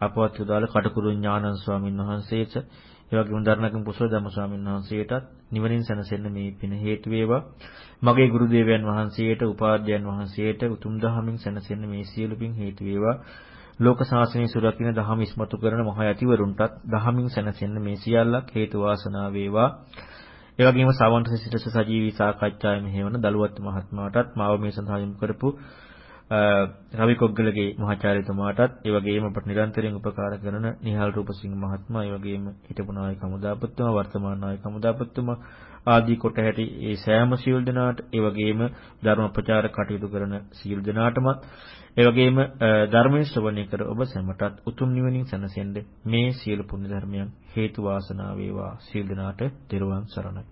අපවත් උදාල කටුකුරු ඥානන් ස්වාමින් වහන්සේට ඒ වගේම දරණකම් කුසල ධම්ම ස්වාමීන් වහන්සේටත් නිවනින් සැනසෙන්න මේ පින හේතු වේවා. මගේ ගුරු දේවයන් වහන්සේට, උපාධ්‍යයන් වහන්සේට උතුම් දහමින් සැනසෙන්න මේ සියලු පින් හේතු වේවා. ලෝක ශාසනය සුරකින්න දහම ඉස්මතු කරන මහ යතිවරුන්ටත් දහමින් සැනසෙන්න මේ සියල්ලක් හේතු වාසනා වේවා. ඒ වගේම සවන්ත සිසිලස සජීවී සාකච්ඡාවේ මෙහෙවන දලුවත් මහත්මයාටත් මාව මේ සඳහා යොමු කරපු රවි කොග්ගලගේ මහාචාර්යතුමාටත් ඒ වගේම අපට නිරන්තරයෙන් උපකාර කරන නිහාල් රූපසිංහ මහත්මයා ඒ වගේම හිටපු නායක හමුදාපතිතුමා වර්තමාන නායක හමුදාපතිතුමා ආදී කොට ඇති ඒ සෑම සියලු දෙනාට ඒ වගේම ධර්ම ප්‍රචාර කටයුතු කරන සියලු දෙනාටමත් ඒ වගේම ධර්මයේ ශ්‍රවණය කර ඔබ සැමටත් උතුම් නිවනින් සැනසෙන්න මේ සියලු පුණ්‍ය ධර්මයන් හේතු වාසනා වේවා සියලු දෙනාට දරුවන් සරණයි.